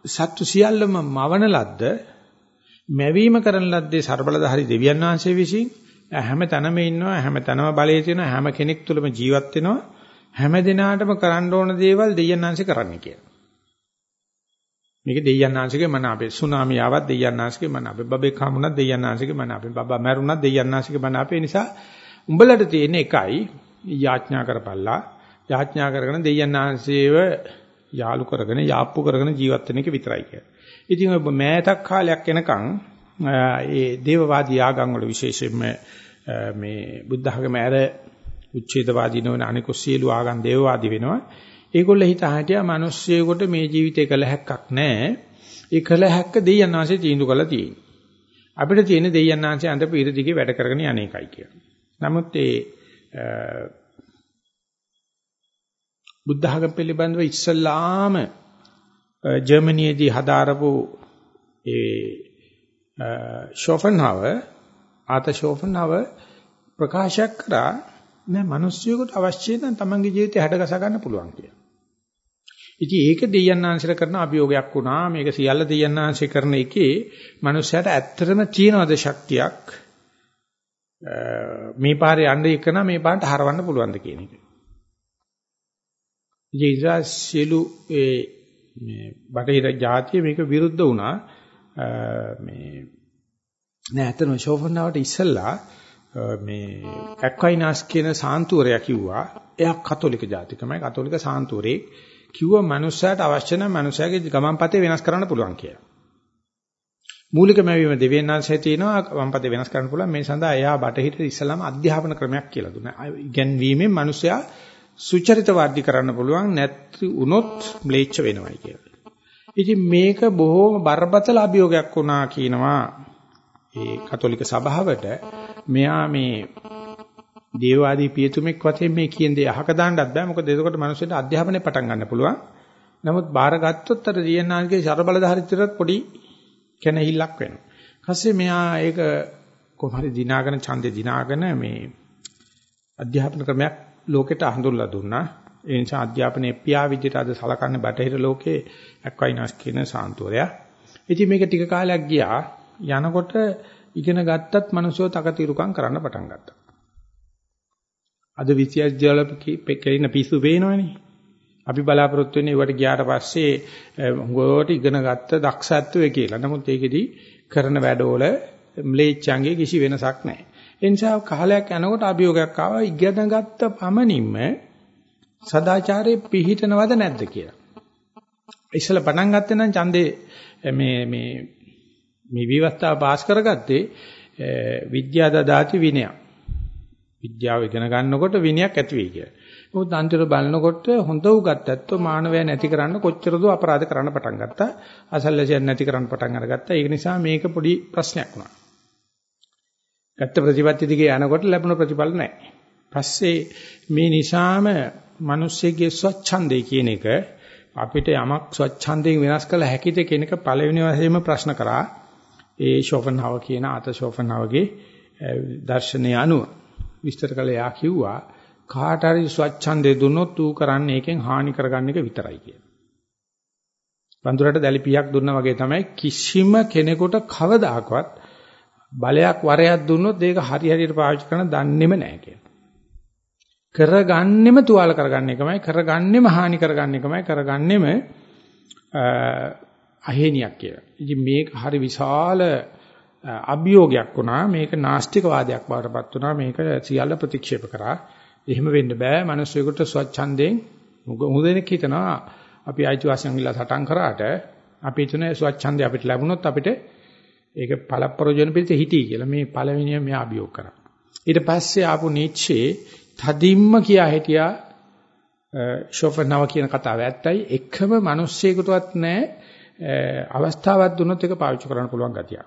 සත්තු සියල්ලම මවන ලද්ද මැවීම කරන ලද්දේ ਸਰබලධාරි දෙවියන් වහන්සේ විසින් හැම තැනම ඉන්නවා හැම තැනම බලයේ තියෙනවා හැම කෙනෙක් තුළම ජීවත් වෙනවා හැම දිනාටම කරන්න ඕන දේවල් දෙයයන්ාංශ කරන්න කියලා. මේක දෙයයන්ාංශගේ මන අපේ සුනාමි ආවත් දෙයයන්ාංශගේ මන අපේ බබේ කමුණත් දෙයයන්ාංශගේ මන අපේ බබා මැරුණත් දෙයයන්ාංශගේ මන අපේ නිසා උඹලට තියෙන එකයි යාඥා කරපල්ලා යාඥා කරගෙන දෙයයන්ාංශයේව යාලු කරගෙන යාප්පු කරගෙන ජීවත් වෙන එක විතරයි කියන්නේ. ඉතින් ඔබ මෑතක් කාලයක් එනකන් ඒ දේවවාදී ආගම් වල විශේෂයෙන්ම මේ බුද්ධ ධර්ම ඇර උච්ඡේදවාදී නොවන අනිකුත් සියලු ආගම් දේවවාදී වෙනවා. ඒගොල්ල හිත හිටියා මිනිස්සෙකුට මේ ජීවිතේ කළ හැක්කක් නැහැ. ඒ කළ හැක්ක දෙයයන් ආංශේ තීන්දුව කළා තියෙන්නේ. අපිට තියෙන දෙයයන් ආංශේ අඳ පීර දිගේ වැඩ කරගෙන යන්නේකයි කියලා. නමුත් ඒ බුද්ධ ධර්ම පිළිබඳව ඉස්සල්ලාම ජර්මනියේදී හදාරපු ඒ ෂෝෆන්හාවර් ආත ෂෝෆන්හාවර් ප්‍රකාශ කරා නෑ මිනිස්සුයෙකුට අවශ්‍ය නම් තමන්ගේ ජීවිතය හැඩගස ගන්න පුළුවන් කියලා. ඉතින් ඒක දෙයයන්ාංශර කරන අභියෝගයක් වුණා. මේක සියල්ල දෙයයන්ාංශය කරන එකේ මනුස්සයාට ඇත්තටම තියනවද ශක්තියක් මේ පාරේ යන්න එකන මේ පාරට හරවන්න පුළුවන්ද කියන එක. ඉතින් සියලු ඒ මේ බටහිර ජාතිය මේක විරුද්ධ වුණා. මේ නෑ අතන ෂෝෆර්නාවට ඉස්සෙල්ලා මේ ඇක්වයිනාස් කියන සාන්තුවරයා කිව්වා එයා කතෝලික ජාතිකමයි කතෝලික සාන්තුවරේ කිව්වා මනුස්සයාට අවශ්‍ය නම් මනුස්සයාගේ ගමන්පතේ වෙනස් කරන්න පුළුවන් කියලා. මූලික මැවීම දෙවියන්වහන්සේ තියෙනවා ගමන්පතේ වෙනස් කරන්න පුළුවන් මේ සඳහා එයා බටහිර ඉස්ලාම අධ්‍යාපන ක්‍රමයක් කියලා දුන්නා. ඉගැන්වීමෙන් මනුස්සයා සුචරිතවාදී කරන්න පුළුවන් නැති වුණොත් ම්ලේච්ඡ වෙනවයි කියලා. ඉතින් මේක බොහෝම බරපතල අභියෝගයක් වුණා කියනවා ඒ කතෝලික සභාවට මෙයා මේ දේවාදී පියතුමෙක් වශයෙන් මේ කියන දේ අහක දාන්නත් බෑ මොකද එතකොට මිනිස්සුන්ට අධ්‍යාපනය පටන් ගන්න පුළුවන්. නමුත් බාරගත්තොත් අර දියන්නාන්ගේ ශරබලධාරීත්වයට පොඩි කැනහිල්ලක් වෙනවා. ඊපස්සේ මෙයා ඒක කොහොම හරි දිනාගෙන ඡන්දේ දිනාගෙන මේ අධ්‍යාපන ක්‍රමයක් ලෝකෙට හඳුන්ලා දුන්නා. ඒ නිසා අධ්‍යාපනයේ පියා විදිහට අද සලකන්නේ බටහිර ලෝකේ ඇක්වයිනස් කියන සාන්තුවරයා. ඉතින් මේක ටික කාලයක් ගියා. යනකොට ඉගෙන ගත්තත් මනුස්සයෝ තකතිරුකම් කරන්න පටන් ගත්තා. අද විශ්වවිද්‍යාල කෙලින පිස්සු පේනවනේ. අපි බලාපොරොත්තු වෙන්නේ ඒවට ගියාට පස්සේ හොඟවට ඉගෙන ගත්ත දක්ෂත්වය කියලා. නමුත් ඒකෙදි කරන වැඩවල ම්ලේච්ඡංගේ කිසි වෙනසක් නැහැ. ඒ නිසා කාලයක් යනකොට අභියෝගයක් ආවා ඉගෙන ගත්ත පමණින්ම සදාචාරයේ පිහිටනවද නැද්ද කියලා. ඉස්සෙල්ලා පටන් ගත්තේ නම් ඡන්දේ මේ මේ මේ විවස්ථාව පාස් කරගත්තේ විද්‍යා දදාති විනය. විද්‍යාව ඉගෙන ගන්නකොට විනයක් ඇති වෙයි කියලා. මොකද අන්තිමට බලනකොට හොඳ උගත් ඇත්තෝ මානවය නැති කරන්න කොච්චර දෝ අපරාධ කරන්න පටන් ගත්තා. අසල්ලාසියන් නැති කරන්න පටන් අරගත්තා. ඒක නිසා මේක පොඩි ප්‍රශ්නයක් වුණා. ගත්ත ප්‍රතිපත්ති දිගේ යනකොට ලැබුණ ප්‍රතිඵල නැහැ. පස්සේ මේ නිසාම මිනිස්සෙගේ ස්වච්ඡන්දේ කියන එක අපිට යමක් ස්වච්ඡන්දයෙන් වෙනස් කළ හැකිද කියන එක පළවෙනි වශයෙන්ම ප්‍රශ්න කරා. ඒ ෂෝපන්හාව කියන ආත ෂෝපන්හාවගේ දර්ශනය අනුව විස්තර කළ යා කිව්වා කාට හරි ස්වච්ඡන්දේ දුන්නොත් ඌ කරන්නේ ඒකෙන් හානි කරගන්න එක විතරයි කියලා. වඳුරට දැලිපියක් දුන්නා වගේ තමයි කිසිම කෙනෙකුට කවදාකවත් බලයක් වරයක් දුන්නොත් ඒක හරි හරියට පාවිච්චි කරන්න දන්නේම නැහැ කියලා. කරගන්නෙම තුවාල කරගන්න එකමයි කරගන්නෙම හානි කරගන්න එකමයි කරගන්නෙම අහේනියක් කියලා. ඉතින් මේක හරි විශාල අභියෝගයක් වුණා. මේක නාස්තිකවාදයක් බවටපත් වුණා. මේක සියල්ල ප්‍රතික්ෂේප කරා. එහෙම වෙන්න බෑ. මිනිස්සුෙකුට ස්වච්ඡන්දයෙන් මුදෙනෙක් හිතනවා අපි අයිතිවාසිකම් ඉල්ල සටන් කරාට අපි හිතන ස්වච්ඡන්දය අපිට ලැබුණොත් අපිට ඒක පළප්‍රයෝජන පිළිත හිටී කියලා. මේ පළවෙනිය මෙයා අභියෝග කරා. ඊට පස්සේ ආපු නීච්චේ තදින්ම කියා හිටියා ෂෝෆර්නව කියන කතාව ඇත්තයි. එකම මිනිස්සෙකුටවත් නැහැ අවස්ථාවක් දුන්නොත් ඒක පාවිච්චි කරන්න පුළුවන් ගතිය.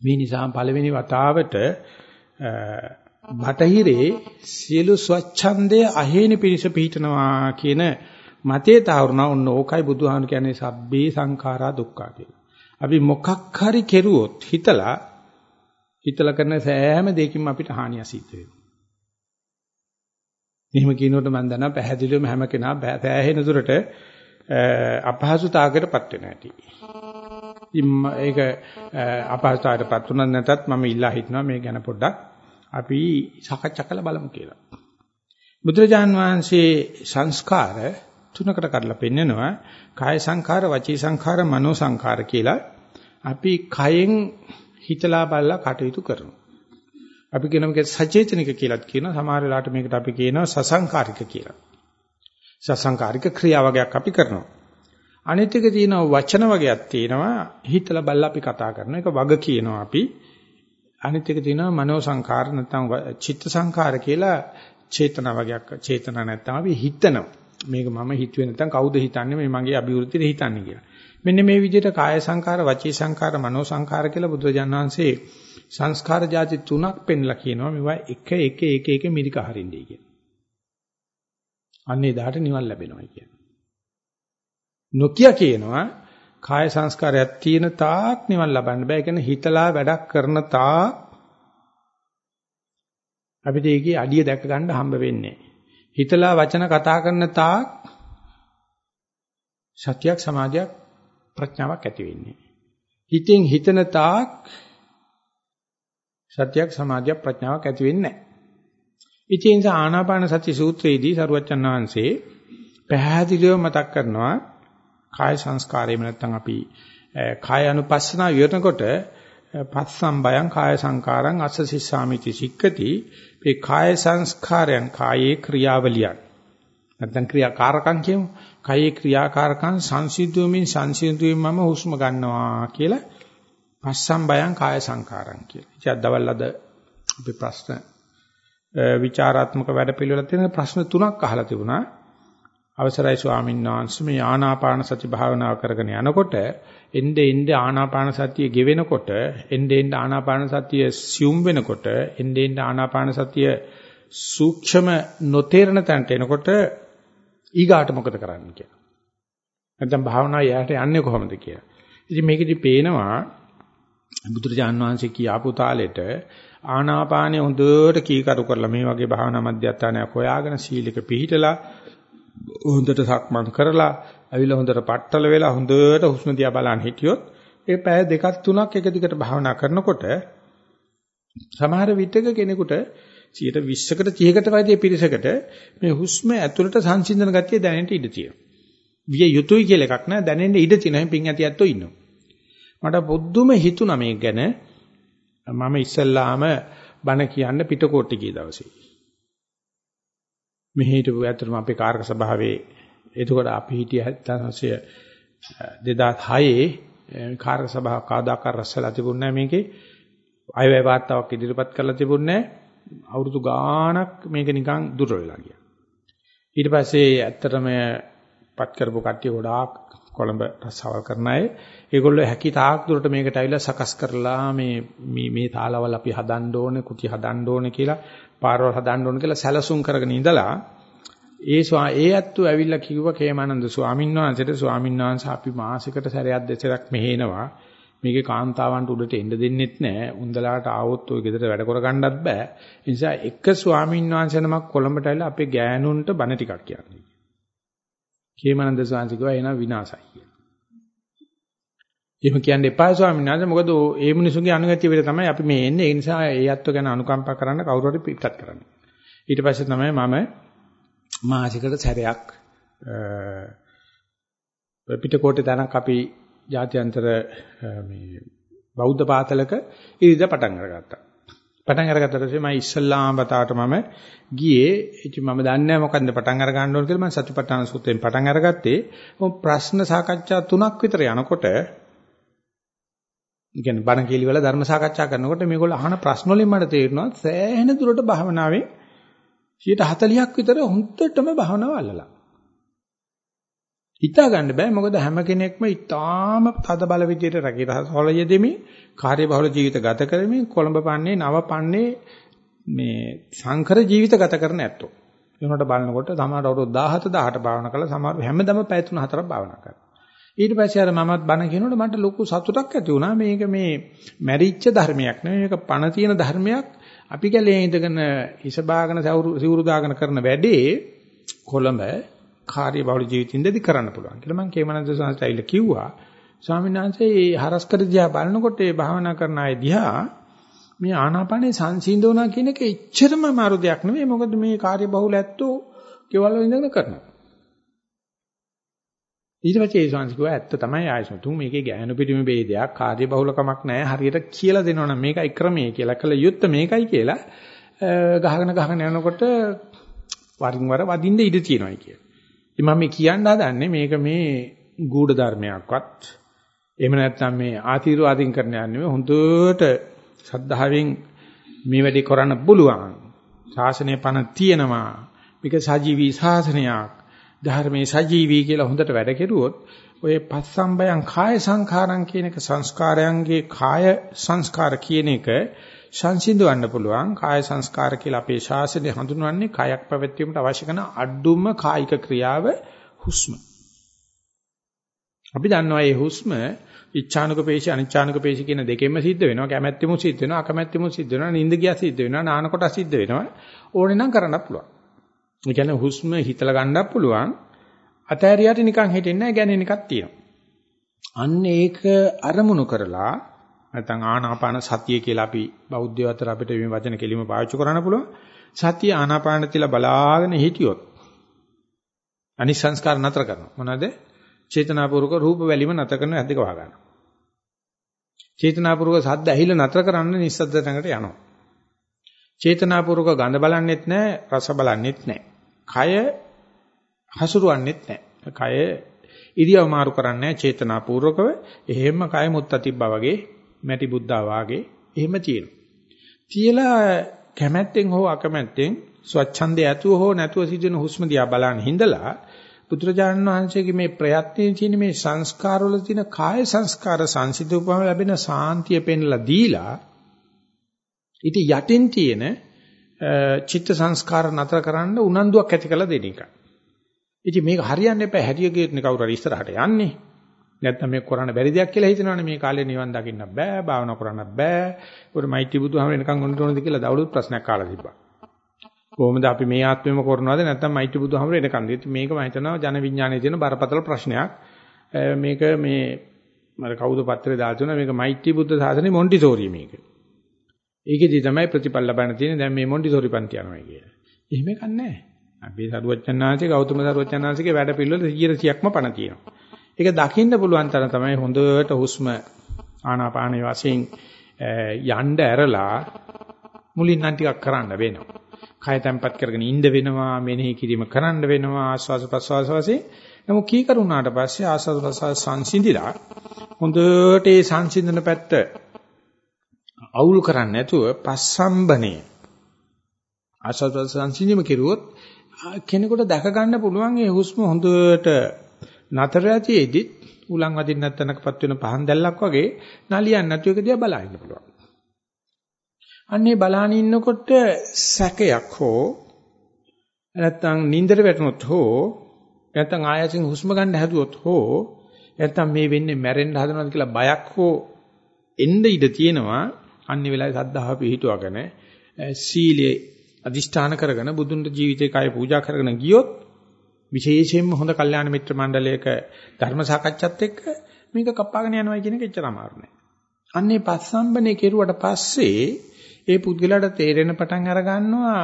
මේ නිසා පළවෙනි වතාවට බටහිරේ සියලු ස්වච්ඡන්දය අහේනි පිරිස පිහිටනවා කියන මතේ තවරුණා ඔන්න ඕකයි බුදුහාමුදුරු කියන්නේ සබ්බේ සංඛාරා දුක්ඛා කියලා. අපි මොකක් හරි කෙරුවොත් හිතලා හිතලා කරන සෑම දෙයකින්ම අපිට හානිය සිද්ධ වෙනවා. එහෙම කියනකොට මම දන්නවා පැහැදිලිවම හැම කෙනා සෑහෙන දුරට අපහසුතාවකටපත් වෙන හැටි. ඒක අපහසුතාවකටපත් වුණත් නැතත් මම ඉල්ලා හිටනවා මේ ගැන පොඩ්ඩක් අපි සාකච්ඡා කරලා බලමු කියලා. බුදුරජාන් වහන්සේ සංස්කාර තුනකට කඩලා පෙන්නනවා කාය සංඛාර, වචී සංඛාර, මනෝ සංඛාර කියලා. අපි කයෙන් හිතලා බලලා කටයුතු කරනවා. අපි කියන මේක සචේතනික කියලාත් කියනවා. සමහර වෙලාවට මේකට අපි කියනවා සසංකාරික කියලා. සසංකාරික ක්‍රියා වගේක් අපි කරනවා. අනිත් එක තියෙනවා වචන වගේක් තියෙනවා හිතලා බලලා අපි කතා කරන එක වග කියනවා අපි. අනිත් එක තියෙනවා මනෝ සංකාර නැත්නම් චිත්ත සංකාර කියලා චේතනා වගේක් චේතනා නැත්නම් අපි හිතනවා. මේක මම හිතුවේ නැත්නම් කවුද හිතන්නේ මේ මගේ අභිවෘද්ධියට හිතන්නේ කියලා. මෙන්න මේ විදිහට කාය සංකාර, වචී සංකාර, මනෝ සංකාර කියලා බුදුරජාණන් වහන්සේ සංස්කාර જાති තුනක් පෙන්ලා කියනවා. මේවා එක එක එක එක මිරික හරින්නේ කියලා. අන්නේ දාට නිවන් ලැබෙනවා කියන්නේ. නොකිය කියනවා කාය සංස්කාරයක් තියෙන තාක් නිවන් ලබන්න බෑ. ඒ කියන්නේ හිතලා වැඩක් කරන තාක් අපිට ඒකේ අඩිය දැක ගන්න හම්බ වෙන්නේ. හිතලා වචන කතා කරන තාක් සතියක් සමාධියක් ප්‍රඥාවක් ඇති වෙන්නේ. හිතෙන් හිතන තාක් සතියක් සමාධියක් ප්‍රඥාවක් ඇති වෙන්නේ නැහැ. ඉතින් ආනාපාන සති සූත්‍රයේදී සරුවච්චන් වහන්සේ පැහැදිලිව මතක් කරනවා කාය සංස්කාරයම නැත්නම් අපි කාය අනුපස්සනා විවරනකොට පස්සම් බයං කාය සංකාරං අස්ස සිස්සාමිති සික්කති මේ කාය සංස්කාරයන් කායේ ක්‍රියාවලියන් නැත්නම් ක්‍රියාකාරකම් කියමු කායේ ක්‍රියාකාරකම් සංසිද්ධුවමින් සංසිද්ධුවමින් මම හුස්ම ගන්නවා කියලා පස්සම් බයං කාය සංකාරං කියලා. ඉතින් අදවල් අද අපි ප්‍රශ්න විචාරාත්මක වැඩ පිළිවෙලක් තියෙන ප්‍රශ්න තුනක් අහලා තිබුණා. අවසරයි ස්වාමීන් වහන්සේ මේ ආනාපාන සති භාවනාව කරගෙන යනකොට එnde එnde ආනාපාන සතිය ගෙවෙනකොට එnde එnde ආනාපාන සතිය සියුම් වෙනකොට එnde එnde ආනාපාන සතිය සූක්ෂම නොතේරන තැනට එනකොට ඊගාට මොකද කරන්න කියලා. නැත්නම් භාවනාව යහට යන්නේ කොහොමද කියලා. ඉතින් මේකෙදි පේනවා බුදුරජාන් වහන්සේ කියාපු තාලෙට ආනාපානෙ හොඳට කීකරු කරලා මේ වගේ භාවනා මධ්‍යස්ථානයක් හොයාගෙන සීලක පිළිහිටලා හොඳට සක්මන් කරලා අවිල හොඳට පట్టල වෙලා හොඳට හුස්ම දිහා බලන් හිටියොත් ඒ පැය දෙකක් තුනක් එක දිගට භාවනා කරනකොට සමහර විටක කෙනෙකුට 120කට 30කට වගේ පිරිසකට මේ හුස්ම ඇතුළට සංසිඳන ගතිය දැනෙන්න ඉඩ තියෙනවා. විය යුතුයි කියලා එකක් නෑ දැනෙන්න ඉඩ තියෙනවා. පිං ඇති ඇත්තෝ ඉන්නවා. මට පොද්දුම හිතුණා මේ ගැන මම ඉස්සල්ලාම බණ කියන්න පිටකොට්ටි ගිය දවසේ. මෙහි හිටපු ඇත්තටම අපේ කාර්ක සභාවේ එතකොට අපි හිටිය 2006 කාර්ක සභාව කාදාකර රැස්සලා තිබුණේ නැහැ මේකේ. අයවැය වාර්තාවක් ඉදිරිපත් කරලා තිබුණේ නැහැ. අවුරුදු ගාණක් මේක නිකන් දුර වෙලා ගියා. ඊට පස්සේ ඇත්තටම පත් කරපු කට්ටිය ගොඩාක් කොළඹ රස්සාවල් කරන අය. ඒගොල්ලෝ හැකි තාක් දුරට මේකට ඇවිල්ලා සකස් කරලා මේ මේ මේ තාලවල අපි හදන්න ඕනේ කුටි හදන්න ඕනේ කියලා පාරවල් හදන්න ඕන කියලා සැලසුම් කරගෙන ඉඳලා ඒ ස්වා ඒ ඇත්තෝ ඇවිල්ලා කිව්වා කේමානන්ද ස්වාමීන් වහන්සේට ස්වාමීන් වහන්සේ අපි මාසෙකට සැරයක් දෙසරක් මෙහෙනවා. මේකේ කාන්තාවන්ට උඩට එන්න දෙන්නෙත් නැහැ උන්දලාට ආවොත් ඔය ගෙදර වැඩ කරගන්නත් බෑ. ඒ නිසා එක ස්වාමීන් වහන්සේ නමක් කොළඹට ඇවිල්ලා අපේ ගෑනුන්ට බණ ටිකක් කියන්නේ. කේමානන්ද ස්වාමීන් කිව්වා එනවා විනාසයි කියලා. එහෙම කියන්න එපා ස්වාමීන් වහන්සේ මොකද ඒ මිනිසුන්ගේ අනුගතිය විතර තමයි අපි මේ එන්නේ ඒ නිසා ඒ අත්ව ගැන අනුකම්පා කරන්න කවුරු හරි පිටත් කරන්න. ඊට පස්සේ තමයි මම මාසිකට සැරයක් පිටකොටේ තැනක් අපි ජාත්‍යන්තර මේ බෞද්ධ පාසලක ඉරිදා පටන් අරගත්තා. පටන් අරගත්තට පස්සේ මම ඉස්ලාම් බතාවට මම ගියේ ඉතින් මම දන්නේ නැහැ මොකන්ද පටන් අර ගන්න ඕන කියලා මම සතිපට්ඨාන සූත්‍රයෙන් පටන් අරගත්තේ. ප්‍රශ්න සාකච්ඡා තුනක් විතර යනකොට කියන්නේ බණ කීලි වල ධර්ම සාකච්ඡා කරනකොට මේගොල්ලෝ අහන ප්‍රශ්න වලින් මට තේරෙනවා සෑහෙන දුරට භාවනාවේ 40ක් විතර හුත්තටම භාවනාව අල්ලලා. හිතා ගන්න බෑ මොකද හැම කෙනෙක්ම ඊටාම තද බල විදියට රැකිරහසවල යෙදෙමින් කාර්යබහුල ජීවිත ගත කරමින් කොළඹ පන්නේ නව පන්නේ මේ සංකර ජීවිත ගත කරන ඇත්තෝ. ඒනකොට බලනකොට සමහර අවුරුදු 17 18 භාවනා කළා සමහර හැමදම පැය 3 4ක් භාවනා කරා. ඊට පස්සේ අර මමත් බණ කියනකොට මට ලොකු සතුටක් ඇති වුණා. මේක මේ මැරිච්ච ධර්මයක් නෙවෙයි. මේක පණ තියෙන ධර්මයක්. අපි කැලේ ඉඳගෙන හිස බාගෙන සිවුරු දාගෙන කරන වැඩේ කොළඹ කාර්ය බහුල ජීවිතින්දදී කරන්න පුළුවන් කියලා මම කේමනන්ද සංස්ථායිල කිව්වා. ස්වාමීන් වහන්සේ මේ හරස්කර දිහා බලනකොට ඒ භාවනා කරන අය දිහා මේ ආනාපානේ සංසිඳුණා කියන එක එච්චරම අමාරු දෙයක් නෙවෙයි. මොකද මේ කාර්ය බහුල ඇත්තෝ කෙවල් වල ඉඳගෙන කරනවා. ඊට පස්සේ ඒ ශාන්ති කිව්වා ඇත්ත තමයි ආයසම තුන් මේකේ ගැහණු පිටිමේ ભેදයක් කාර්ය බහුලකමක් නැහැ හරියට කියලා දෙනවනම් මේකයි ක්‍රමයේ කියලා කළ යුත්ත මේකයි කියලා ගහගෙන ගහගෙන යනකොට වරින් වර වදින්න ඉඩ තියෙනවා කිය. ඉතින් මම කියන්න හදන්නේ මේක මේ ගූඪ ධර්මයක්වත් එහෙම නැත්නම් මේ ආශිර්වාදින් කරන යන්නේ හොඳට සද්ධාවෙන් මේ වැඩේ කරන්න පුළුවන්. ශාසනය පණ තියෙනවා. මේක සජීවී ශාසනයක්. ධර්මයේ සජීවී කියලා හොඳට වැඩ කෙරුවොත් ඔය පස්සම්බයං කාය සංඛාරං කියන එක සංස්කාරයන්ගේ කාය සංස්කාර කියන එක සංසිඳවන්න පුළුවන් කාය සංස්කාර කියලා අපේ ශාසනය හඳුන්වන්නේ කායක් පැවැත්වීමට අවශ්‍ය කරන අඩුම කායික ක්‍රියාව හුස්ම. අපි දන්නවා මේ හුස්ම ඉච්ඡානුක පේශි අනිච්ඡානුක පේශි කියන දෙකෙන්ම සිද්ධ වෙනවා කැමැත්තෙම සිද්ධ වෙනවා අකමැත්තෙම සිද්ධ වෙනවා නිින්ද ගියා සිද්ධ වෙනවා නානකොට සිද්ධ වෙනවා ඕනේ නම් කරන්න පුළුවන්. ඒ කියන්නේ හුස්ම හිතලා ගන්නත් පුළුවන්. අතෑරියට නිකන් හිටින්නේ නැහැ ගැනෙන එකක් තියෙනවා. අන්න ඒක අරමුණු කරලා නැත්නම් ආනාපාන සතිය කියලා අපි බෞද්ධ අතර අපිට මේ වචන කෙලිම පාවිච්චි කරන්න පුළුවන්. සතිය ආනාපාන තියලා බලාගෙන හිටියොත් අනිත් සංස්කාර නතර කරනවා. මොනවාද? චේතනාපූර්වක රූප වැලිම නතර කරන ඇද්දක වහ ගන්නවා. චේතනාපූර්වක සද්ද ඇහිලා නතර කරන්න නිස්සද්ද තැනකට යනවා. චේතනාපූර්වක ගඳ බලන්නෙත් නැහැ, රස බලන්නෙත් නැහැ. කය හසුරුවන්නෙත් නැහැ. කය ඉරියව් මාරු කරන්නේ චේතනාපූර්වකව. එහෙම කය මුත්ත තිබ්බා වගේ, මැටි බුද්ධා වාගේ එහෙම තියෙනවා. තියලා කැමැත්තෙන් හෝ අකමැත්තෙන් ස්වච්ඡන්දය ඇතුව හෝ නැතුව සිදුවෙන හුස්ම දිහා බලන හිඳලා බුදුරජාණන් වහන්සේගේ මේ ප්‍රයත්නයේ තියෙන මේ සංස්කාරවල තියෙන කාය සංස්කාර සංසිඳුපම ලැබෙන සාන්තිය පෙන්ලා දීලා ඊට යටින් තියෙන චිත්ත සංස්කාර නතර කරන්න උනන්දුවක් ඇති කළ දෙන එක. ඉතින් මේක හරියන්නේ නැහැ හැටිය ගේත් කවුරු හරි ඉස්සරහට යන්නේ. නැත්නම් මේක කරන්න බැරි දෙයක් කියලා හිතනවනේ මේ කාලේ නිවන් දකින්න බෑ භාවනා කරන්න බෑ. උඩ මෛත්‍රී බුදුහාමර එනකන් ඔන්න ඕනද කියලා දවලුත් ප්‍රශ්නයක් කාලා තිබ්බා. කොහොමද අපි මේ ආත්මෙම කරනවද නැත්නම් මෛත්‍රී බුදුහාමර එනකන්ද? ඉතින් මේක මම හිතනවා ජන විඥානයේ තියෙන බරපතල ප්‍රශ්නයක්. මේක මේ මම කවුද පත්‍රේ දාලා තියෙනවා මේක මෛත්‍රී බුද්ධ සාසනේ මොන්ටිසෝරි මේක. ඒකෙදි තමයි ප්‍රතිපල ලබන්න තියෙන්නේ දැන් මේ මොන්ටිසෝරි පන්ති යනවා කියලා. එහෙම එකක් නැහැ. අපි සරුවච්චන්හන්සේ ගෞතම සරුවච්චන්හන්සේගේ වැඩ පිළිවෙල 100%ක්ම පණ තියෙනවා. ඒක දකින්න පුළුවන් තරම් තමයි හොඳට හුස්ම ආනාපානයේ වශයෙන් යන්න ඇරලා මුලින් නම් ටිකක් කරන්න වෙනවා. කය තැම්පත් කරගෙන ඉඳ වෙනවා මෙනෙහි කිරීම කරන්න වෙනවා ආස්වාද ප්‍රසවාස වශයෙන් නමුත් කී කරුණාට පස්සේ ආස්වාද ප්‍රසවාස සංසිඳිලා හොඳට ඒ සංසිඳන පැත්ත අවුල් කරන්නේ නැතුව පස්සම්බනේ. ආස්වාද සංසිඳීම කෙරුවොත් කෙනෙකුට දැක ගන්න පුළුවන් ඒ හුස්ම හොඳට නතර ඇතිෙදි උලන් වදින්න නැත්නම්කපත් වෙන පහන් දැල්ලක් වගේ නලියන්නේ නැතුව එක දිහා බලන්න පුළුවන්. අන්නේ බලාන ඉන්නකොට සැකයක් හෝ නැත්තම් නින්දර වැටුනොත් හෝ නැත්තම් ආයසින් හුස්ම ගන්න හැදුවොත් හෝ නැත්තම් මේ වෙන්නේ මැරෙන්න හදනවද කියලා බයක් හෝ එන්න ඉඩ තියෙනවා. අන්නේ වෙලාවේ සද්ධාව පිහිටුවගෙන සීලයේ අදිෂ්ඨාන කරගෙන බුදුන්ගේ ජීවිතේ කය පූජා කරගෙන ගියොත් විශේෂයෙන්ම හොඳ කල්යාණ මිත්‍ර මණ්ඩලයක ධර්ම සාකච්ඡාත් එක්ක මේක කපාගෙන යනවා කියන එක එච්චර අමාරු නෑ. අන්නේ පස්සම්බනේ කෙරුවට පස්සේ ඒ පුද්ගලයාට තේරෙන පටන් අර ගන්නවා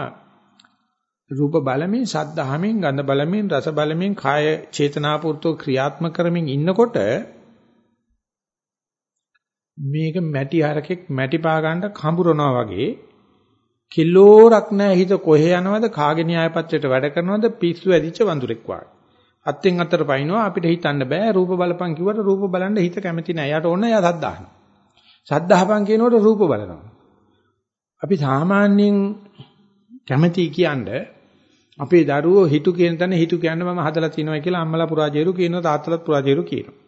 රූප බලමින්, ශබ්ද අහමින්, ගන්ධ බලමින්, රස බලමින්, කාය චේතනාපූර්තව ක්‍රියාත්මක කරමින් ඉන්නකොට මේක මැටි හරකෙක් මැටි පා ගන්න කඹරනවා වගේ කිලෝරක් නැහැ හිත කොහේ යනවද කාගේ න්‍යාය පත්‍රයට වැඩ කරනවද පිස්සු ඇදිච්ච වඳුරෙක් වගේ. අත්ෙන් අතට පයින්නවා අපිට හිතන්න බෑ රූප බලපං කිව්වට රූප බලන්න හිත කැමති නෑ. යාට ඕන යා සද්දාහන. සද්දාහපං කියනකොට රූප බලනවා. අපි සාමාන්‍යයෙන් කැමැති කියන්නේ අපේ දරුවෝ හිතු කියන තැන හිතු කියන්න මම හදලා තිනවා කියලා අම්මලා පුරාජේරු කියනවා තාත්තලාත් පුරාජේරු කියනවා.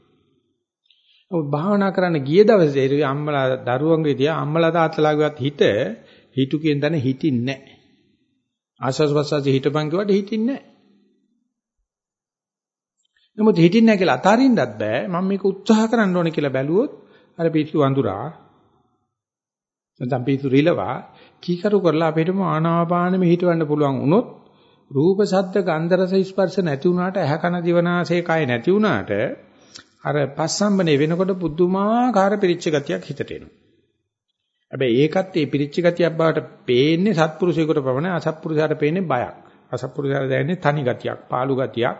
ඔව් භාවනා කරන්න ගිය දවසේ අම්මලා දරුවන්ගේ තියා අම්මලා තාත්තලාගේවත් හිත හිතු කියන තැන හිතින්නේ නැහැ. ආස්වාස් ප්‍රසවාසයේ හිටපන් කිව්වට හිතින්නේ නැහැ. නමුත් හිතින්නේ නැහැ කියලා අතාරින්නත් බෑ. මම මේක උත්සාහ කරන්න ඕනේ කියලා බැලුවොත් අර පිස්සු අඳුරා නැත්නම් පිසු රිලවා කීකරු කරලා අපිටම ආනාපානෙම හිටවන්න පුළුවන් වුණොත් රූප ශබ්ද ගන්ධ රස ස්පර්ශ නැති වුණාට ඇහ කන දිවනාසය කය නැති වුණාට අර පස්සම්බනේ වෙනකොට පුදුමාකාර පිරිච්ච ගතියක් හිතට එනවා. හැබැයි ඒකත් ඒ පිරිච්ච ගතියක් බවට පේන්නේ සත්පුරුෂයෙකුට පමණයි අසත්පුරුෂයාට පේන්නේ බයක්. අසත්පුරුෂයාට දැනෙන්නේ තනි ගතියක්, පාළු ගතියක්.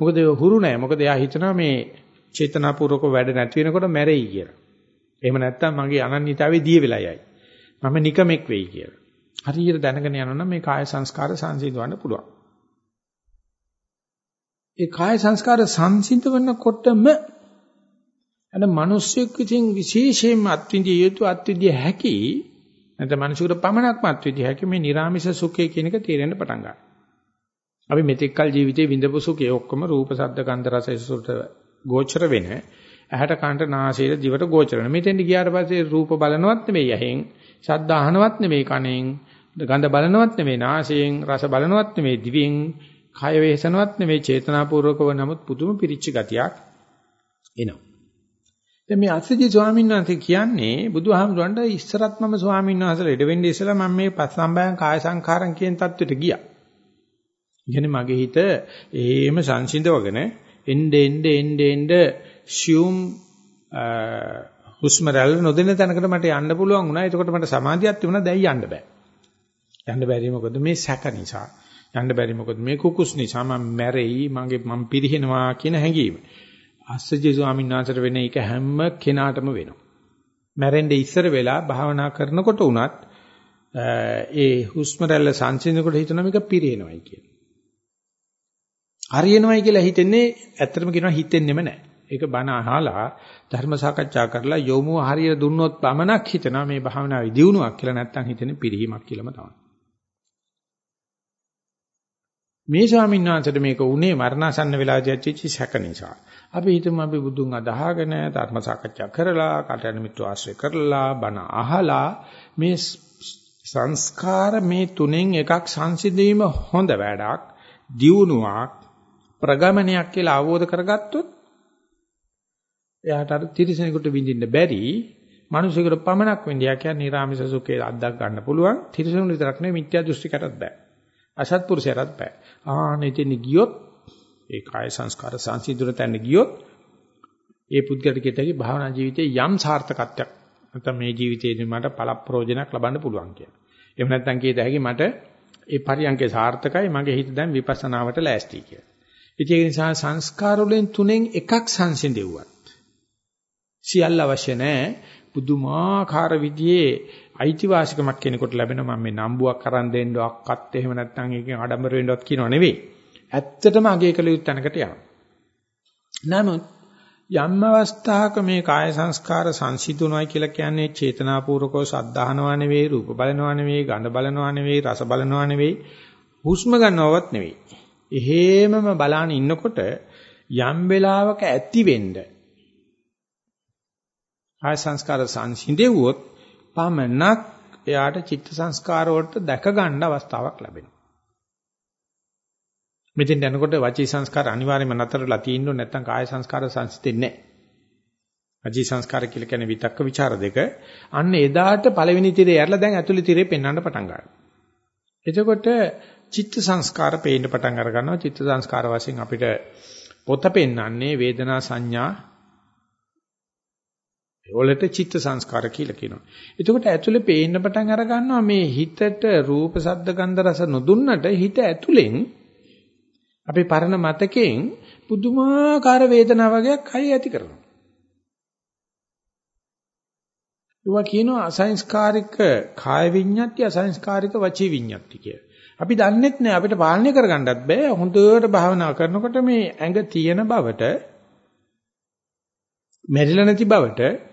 මොකද හුරු නැහැ. මොකද එයා හිතනවා මේ චේතනාපූර්වක වැඩ නැති වෙනකොට මැරෙයි කියලා. එහෙම නැත්නම් මගේ අනන්‍යතාවයේ දිය වෙලා යයි. මම නිකමෙක් වෙයි කියලා. හරියට දැනගෙන යනොනම් මේ කාය සංස්කාර සංසිඳවන්න පුළුවන්. ඒ කාය සංස්කාර සංසිඳවනකොටම අර මිනිස්සෙක් විසින් විශේෂයෙන්ම අත්විඳිය යුතු අත්විඳිය හැකි නැත්නම් මිනිසුන්ට පමණක්ම අත්විඳිය හැකි මේ නිර්ාමිෂ සුඛය කියන එක තේරෙන්න පටන් ගන්නවා. අපි මෙතෙක් කල ජීවිතේ විඳපු සුඛය ඔක්කොම රූප, ශබ්ද, ගන්ධ, රස, ස්පර්ශ ගෝචර වෙන ඇහැට කනට නාසයට දිවට ගෝචර වෙන. මෙතෙන්ට ගියාට පස්සේ රූප බලනවත් නෙවෙයි ඇහෙන් ශබ්ද අහනවත් නෙමෙයි කනෙන්, ගඳ බලනවත් නෙමෙයි නාසයෙන්, රස බලනවත් නෙමෙයි දිවෙන්, කය වේසනවත් නෙවෙයි චේතනාපූර්වකව නමුත් පුදුම පිරිච්ච ගතියක් එනවා. දැන් මේ අස්සජි ස්වාමීන් වහන්සේ කියන්නේ බුදුහාමුදුරන්ට ඉස්සරත් මම ස්වාමීන් වහන්සේලා ඉඩ වෙන්නේ ඉස්සලා මම මේ පස්සම්බයන් කාය සංඛාරම් කියන தത്വෙට ගියා. ඉගෙන මගේ හිත එහෙම සංසිඳවගෙන එnde ende ende ende ශියුම් හුස්ම රැල්ල නොදෙන තැනකට මට යන්න පුළුවන් වුණා. එතකොට මට සමාධියක් තිබුණා. දැන් යන්න බෑ. යන්න බැරි මොකද මේ සැක නිසා. යන්න බැරි මොකද මේ කුකුස් නිසා මම මැරෙයි මගේ මම පිරිහෙනවා කියන හැඟීම. අස්සජි ස්වාමීන් වහන්සේට වෙන එක හැම කෙනාටම වෙනවා. මැරෙන්න ඉස්සර වෙලා භාවනා කරනකොට උනත් ඒ හුස්ම රැල්ල සංසිඳනකොට හිතනවා මේක පිරෙනවයි කියලා. හරියනවයි කියලා හිතෙන්නේ ඇත්තටම කියනවා හිතෙන්නෙම නැහැ. ඒක බණ අහලා ධර්ම සාකච්ඡා කරලා යොමු හරියට දුන්නොත් පමණක් හිතනවා මේ භාවනාවේ දියුණුවක් කියලා නැත්තම් හිතෙන්නේ පිරිහීමක් කියලාම තමයි. මේ ස්වාමීන් වහන්සේට මේක උනේ මරණසන්න වෙලාවදී ඇච්චි සැක නිසා. අපි හිතමු අපි බුදුන් අදහගෙන ධර්ම සාකච්ඡා කරලා, කටයන මිත්‍ර ආශ්‍රය කරලා, බණ අහලා මේ සංස්කාර මේ තුනෙන් එකක් සංසිඳීම හොඳ වැඩක්, දියුණුවක්, ප්‍රගමනයක් කියලා අවබෝධ කරගත්තොත් එයාට අර තිරිසනෙකුට විඳින්න බැරි මිනිසෙකුට පමණක් වෙන්නේ කියන්නේ නිර්ාමිස සුඛේ අද්දක් ගන්න පුළුවන්. තිරිසනුන් විතරක් නෙවෙයි මිත්‍යා දෘෂ්ටිකටත් බෑ. අසත්පුරුෂයටත් බෑ ආනෙතින් ගියොත් ඒ කාය සංස්කාර සංසිඳුන තැන ගියොත් ඒ පුද්ගලට කියතේ භාවනා ජීවිතයේ යම් සාර්ථකත්වයක් නැත්නම් මේ ජීවිතේදී මට පළ ප්‍රයෝජනයක් ලබන්න පුළුවන් කියලා. එහෙම නැත්නම් කියත හැකි මට ඒ පරියන්කේ සාර්ථකයි මගේ හිත දැන් විපස්සනාවට ලෑස්ති කියලා. ඉතින් ඒ නිසා සංස්කාර වලින් තුනෙන් එකක් සංසිඳෙව්වත් සියල්ල අවශ්‍ය නැහැ. පුදුමාකාර විදිහේ අයිතිවාසිකමක් කෙනෙකුට ලැබෙන මම මේ නම්බුවක් අරන් දෙන්න අක්කත් එහෙම නැත්නම් එකෙන් ආඩම්බර වෙන්නවත් කියනව නෙවෙයි. ඇත්තටම අගේ කළ යුතු තැනකට යනවා. නමුත් යම් අවස්ථාවක මේ කාය සංස්කාර සංසිඳුනොයි කියලා කියන්නේ චේතනාපූර්වකව සද්ධාහනවා නෙවෙයි, රූප බලනවා නෙවෙයි, ගඳ බලනවා නෙවෙයි, රස බලනවා නෙවෙයි, හුස්ම ගන්නවවත් නෙවෙයි. එහෙමම බලාන ඉන්නකොට යම් වෙලාවක ඇති වෙන්නේ කාය සංස්කාර සංසිඳෙව්වොත් පමණක් එයාට චිත්ත සංස්කාර වලට දැක ගන්න අවස්ථාවක් ලැබෙනවා. මෙතෙන් යනකොට වචී සංස්කාර අනිවාර්යයෙන්ම නතරලා තියෙන්න නැත්නම් කාය සංස්කාර සංසිඳෙන්නේ නැහැ. වචී සංස්කාර කියලා කියන්නේ විතක්ක ਵਿਚාර දෙක. අන්න එදාට පළවෙනි තිරේ ඇරලා දැන් ඇතුළේ තිරේ පෙන්වන්න පටන් ගන්නවා. එතකොට චිත්ත සංස්කාර පේන්න පටන් අර ගන්නවා. චිත්ත සංස්කාර වශයෙන් අපිට පොත පෙන්වන්නේ වේදනා සංඥා වලට චිත්ත සංස්කාර කියලා කියනවා. එතකොට ඇතුලේ පේන්න පටන් අර ගන්නවා මේ හිතට රූප ශබ්ද ගන්ධ රස නොදුන්නට හිත ඇතුලෙන් අපේ පරණ මතකයෙන් පුදුමාකාර වේදනාවක් වගේක් හයි ඇති කරනවා. ඒවා කියනවා අසංස්කාරික කාය විඤ්ඤාති අසංස්කාරික වචී විඤ්ඤාති කිය. අපි දන්නෙත් නෑ අපිට පාලනය කරගන්නත් බෑ. හොඳට භාවනා කරනකොට මේ ඇඟ තියෙන බවට මෙරිලා නැති බවට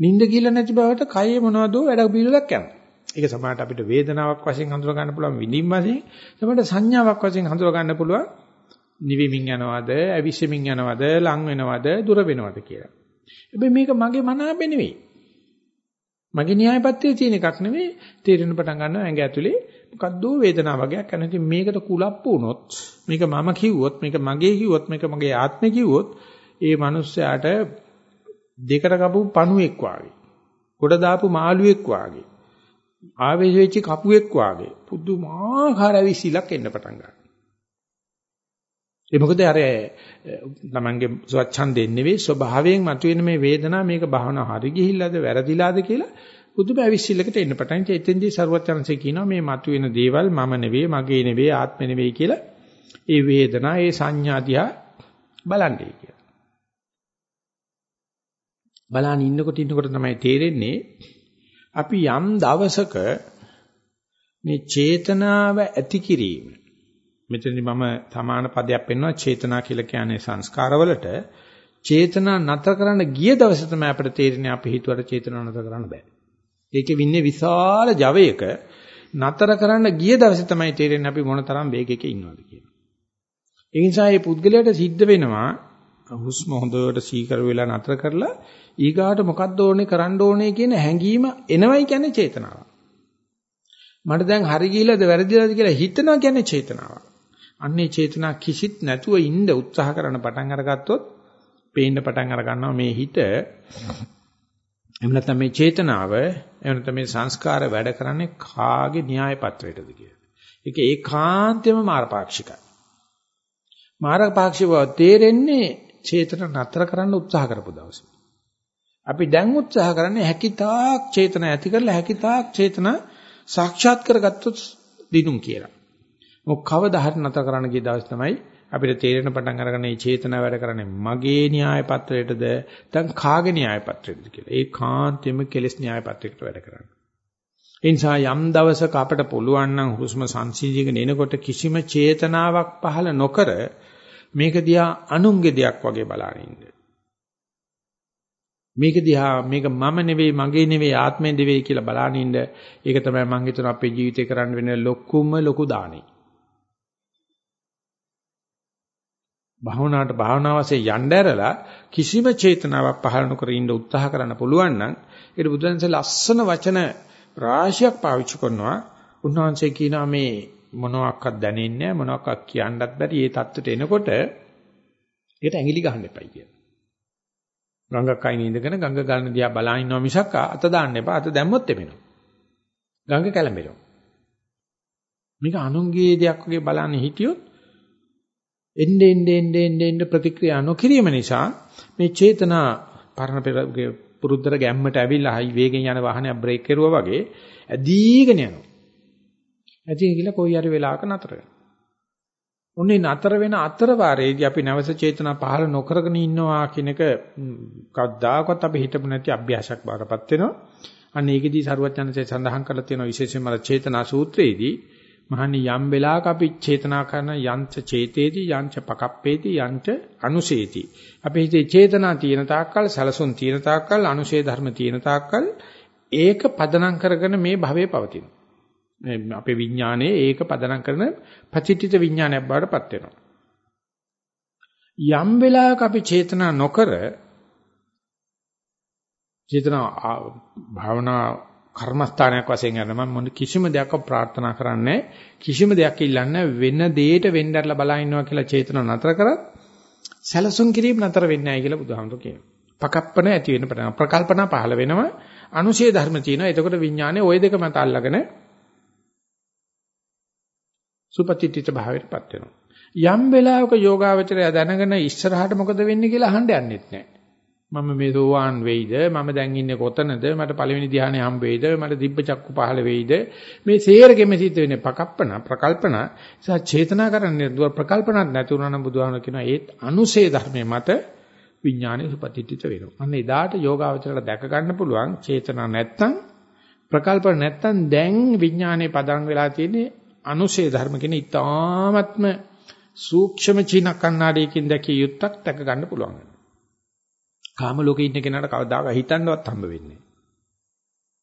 නිින්ද කියලා නැති බවට කයේ මොනවදෝ වැඩ පිළිවෙලක් යනවා. ඒක සමහරට අපිට වේදනාවක් වශයෙන් හඳුනා ගන්න පුළුවන් විඳින් වශයෙන් සමහරට සංඥාවක් වශයෙන් හඳුනා ගන්න පුළුවන් නිවිමින් යනවද, අවිශ්ෙමින් යනවද, ලං වෙනවද, දුර වෙනවද කියලා. හැබැයි මේක මගේ මනාපේ නෙවෙයි. මගේ න්‍යායපත්‍යයේ තියෙන එකක් නෙවෙයි තේරෙන පටන් ගන්නවා ඇඟ ඇතුලේ මොකද්ද වේදනාවක් වගේක් කරන ඉතින් මේකට කුලප්පු වුණොත් මේක මම කිව්වොත් මේක මගේ කිව්වොත් මේක මගේ ආත්මේ කිව්වොත් ඒ මනුස්සයාට දෙකට කපපු පණුවෙක් වාගේ. කොට දාපු මාළුවෙක් වාගේ. ආවේශ වෙච්ච කපුවෙක් වාගේ. පුදුමාකාර විශ්ලක් එන්න පටන් ගන්නවා. ඒ මොකද අර තමන්ගේ ස්වච්ඡන්දෙන් නෙවෙයි ස්වභාවයෙන් මතුවෙන මේ වේදනාව මේක භාවනා හරි ගිහිල්ලාද වැරදිලාද කියලා පුදුම අවිශ්ලයකට එන්න පටන් ගන්න. එතෙන්දී ਸਰවඥාන්සේ කියනවා මේ මතුවෙන දේවල් මම නෙවෙයි මගේ නෙවෙයි ආත්මෙ නෙවෙයි කියලා. ඒ වේදනා ඒ සංඥා දිහා බලන්නේ කියලා. බලන්න ඉන්නකොට ඉන්නකොට තමයි තේරෙන්නේ අපි යම් දවසක මේ චේතනාව ඇති කිරීම මෙතනදි මම සමාන පදයක් පෙන්වනවා චේතනා කියලා කියන්නේ සංස්කාරවලට චේතනා නැතර කරන්න ගිය දවසේ තමයි අපිට තේරෙන්නේ අපි හිතුවට චේතනා නැතර කරන්න බෑ. ඒකේ වින්නේ විශාල ජවයක නැතර කරන්න ගිය දවසේ තමයි තේරෙන්නේ අපි මොන තරම් වේගයක ඉන්නවද කියලා. ඒ නිසා මේ පුද්ගලයාට සිද්ධ වෙනවා හුස්ම හොඳට සීකර වෙලා නතර කරලා ඊගාට මොකද්ද ඕනේ කරන්න ඕනේ කියන හැඟීම එනවයි කියන්නේ චේතනාව. මට දැන් හරි ගිහිලාද වැරදිලාද කියලා හිතනවා කියන්නේ චේතනාව. අන්නේ චේතනා කිසිත් නැතුව ඉන්න උත්සාහ කරන පටන් අරගත්තොත් පේන්න පටන් අර ගන්නවා මේ හිත එහෙම නැත්නම් මේ චේතනාව එහෙම නැත්නම් මේ සංස්කාර වැඩ කරන්නේ කාගේ න්‍යාය පත්‍රයටද කියලා. ඒක ඒකාන්තයෙන්ම මාරපාක්ෂිකයි. මාරපාක්ෂිකව තේරෙන්නේ චේතන නතර කරන්න උත්සාහ කරපු දවසේ. අපි දැන් උත්සාහ කරන්නේ හැකිතාක් චේතන ඇති කරලා හැකිතාක් චේතන සාක්ෂාත් කරගත්තොත් දිනුම් කියලා. මොක කවදා හරි නතර කරන්න ගිය දවස් තමයි අපිට තේරෙන පටන් අරගෙන මේ චේතනාව වැඩ කරන්නේ මගේ න්‍යාය පත්‍රයටද දැන් කාගේ න්‍යාය පත්‍රයටද කියලා. ඒ කාන්තෙම කෙලස් න්‍යාය පත්‍රයකට වැඩ කරන්නේ. ඒ නිසා යම් දවසක අපිට පුළුවන් නම් හුස්ම සංසිඳීගෙන එනකොට කිසිම චේතනාවක් පහළ නොකර මේක දිහා අනුන්ගේ දෙයක් වගේ බලන ඉන්න. මේක දිහා මේක මම නෙවෙයි මගේ නෙවෙයි ආත්මය නෙවෙයි කියලා බලන ඉන්න. ඒක තමයි මම හිතන අපේ ජීවිතේ කරන්න වෙන ලොකුම ලොකු දාණය. භාවනාවට භාවනාව වශයෙන් යන්න ඇරලා කිසිම චේතනාවක් පහළ නොකර ඉන්න උත්සාහ කරන්න පුළුවන් නම් ඒක බුදුන්සේ ලස්සන වචන රාශියක් පාවිච්චි කරනවා. උන්වහන්සේ කියනවා මේ මොනවාක්වත් දැනෙන්නේ නැහැ මොනවාක්වත් කියන්නත් බැරි මේ தත්ත්වයට එනකොට ඒකට ඇඟිලි ගහන්න එපයි කියලා. ගංගක් අයිනේ ඉඳගෙන ගංග ගලන දිහා බලා ඉන්නවා මිසක් අත දාන්න එපා. අත දැම්මොත් එමෙනවා. ගංග කැළඹෙනවා. මේක අනුන්ගේ දෙයක් වගේ බලන්න හිටියොත් එන්නේ එන්නේ එන්නේ එන්නේ ප්‍රතික්‍රියා නොකිරීම නිසා මේ චේතනා පරණ පුරුද්දර ගැම්මට ඇවිල්ලා හයි වේගෙන් යන වාහනයක් බ්‍රේක් කරුවා වගේ ඇදීගෙන යනවා. ඇදීගෙන ගිහලා කොයි හරි වෙලාවක නතර වෙනවා. උන්නේ නතර වෙන අතර වාරයේදී අපි නැවත චේතනා පහළ නොකරගෙන ඉන්නවා කියන එක කවදාකවත් අපි හිතපු නැති අභ්‍යාසයක් බාරපත් වෙනවා. අන්න ඒකෙදී සරුවචනසේ සඳහන් කරලා තියෙනවා විශේෂයෙන්ම චේතනා සූත්‍රයේදී මහනි යම් වෙලාවක අපි චේතනා කරන යංච චේතේති යංච පකප්පේති යංච අනුසේති අපි හිතේ චේතනා තියෙන තාක්කල් සලසුන් තියෙන තාක්කල් අනුශේ ධර්ම තියෙන තාක්කල් ඒක පදනම් කරගෙන මේ භවයේ පවතින මේ අපේ විඥානයේ ඒක පදනම් කරන පචිත්‍ිත විඥානයක් බවට පත් වෙනවා යම් වෙලාවක අපි චේතනා නොකර චේතනා භාවනා කර්මස්ථානයක් වශයෙන් යන මම මොන කිසිම දෙයක් ප්‍රාර්ථනා කරන්නේ කිසිම දෙයක් ඉල්ලන්නේ වෙන දෙයකට වෙන්නදලා බලා ඉන්නවා කියලා චේතන නතර කරත් සැලසුම් කිරීම නතර වෙන්නේ නැහැ කියලා බුදුහාමුදුරු කියනවා. පකප්පන ඇති වෙන පටන් ප්‍රකල්පනා පහළ වෙනවා අනුශේ ධර්ම තියෙනවා. එතකොට විඥානේ ওই දෙක මත අල්ලගෙන සුපතිත්‍ිත භාවයටපත් වෙනවා. යම් වෙලාවක යෝගාවචරය දැනගෙන ඉස්සරහට මොකද වෙන්නේ කියලා අහන්න යන්නෙත් නැහැ. මම මේ සෝවාන් වෙයිද? මම දැන් ඉන්නේ කොතනද? මට පළවෙනි ධ්‍යානෙ හම්බ වෙයිද මට දිබ්බ චක්කු පහළ වෙයිද? මේ සේරගෙම සිද්ධ වෙන්නේ ප්‍රකප්පන ප්‍රකල්පන. නිසා චේතනා කරන්නේ දුර ප්‍රකල්පනක් නැති වුණා නම් බුදුහාමර කියනවා ඒත් අනුසේ ධර්මයේ මත විඥානය සුපතිත්‍ිත වෙනවා. අන්න එදාට යෝගාවචරයට දැක ගන්න පුළුවන් චේතනා නැත්තම් ප්‍රකල්පන නැත්තම් දැන් විඥානයේ පදන් වෙලා තියෙන්නේ අනුසේ ධර්ම කියන ඊ타ත්ම සූක්ෂම චීන කන්නාඩියකින් දැකිය යුත්තක් දැක ගන්න පුළුවන්. කාම ලෝකේ ඉන්න කෙනාට කවදාක හිතන්නවත් හම්බ වෙන්නේ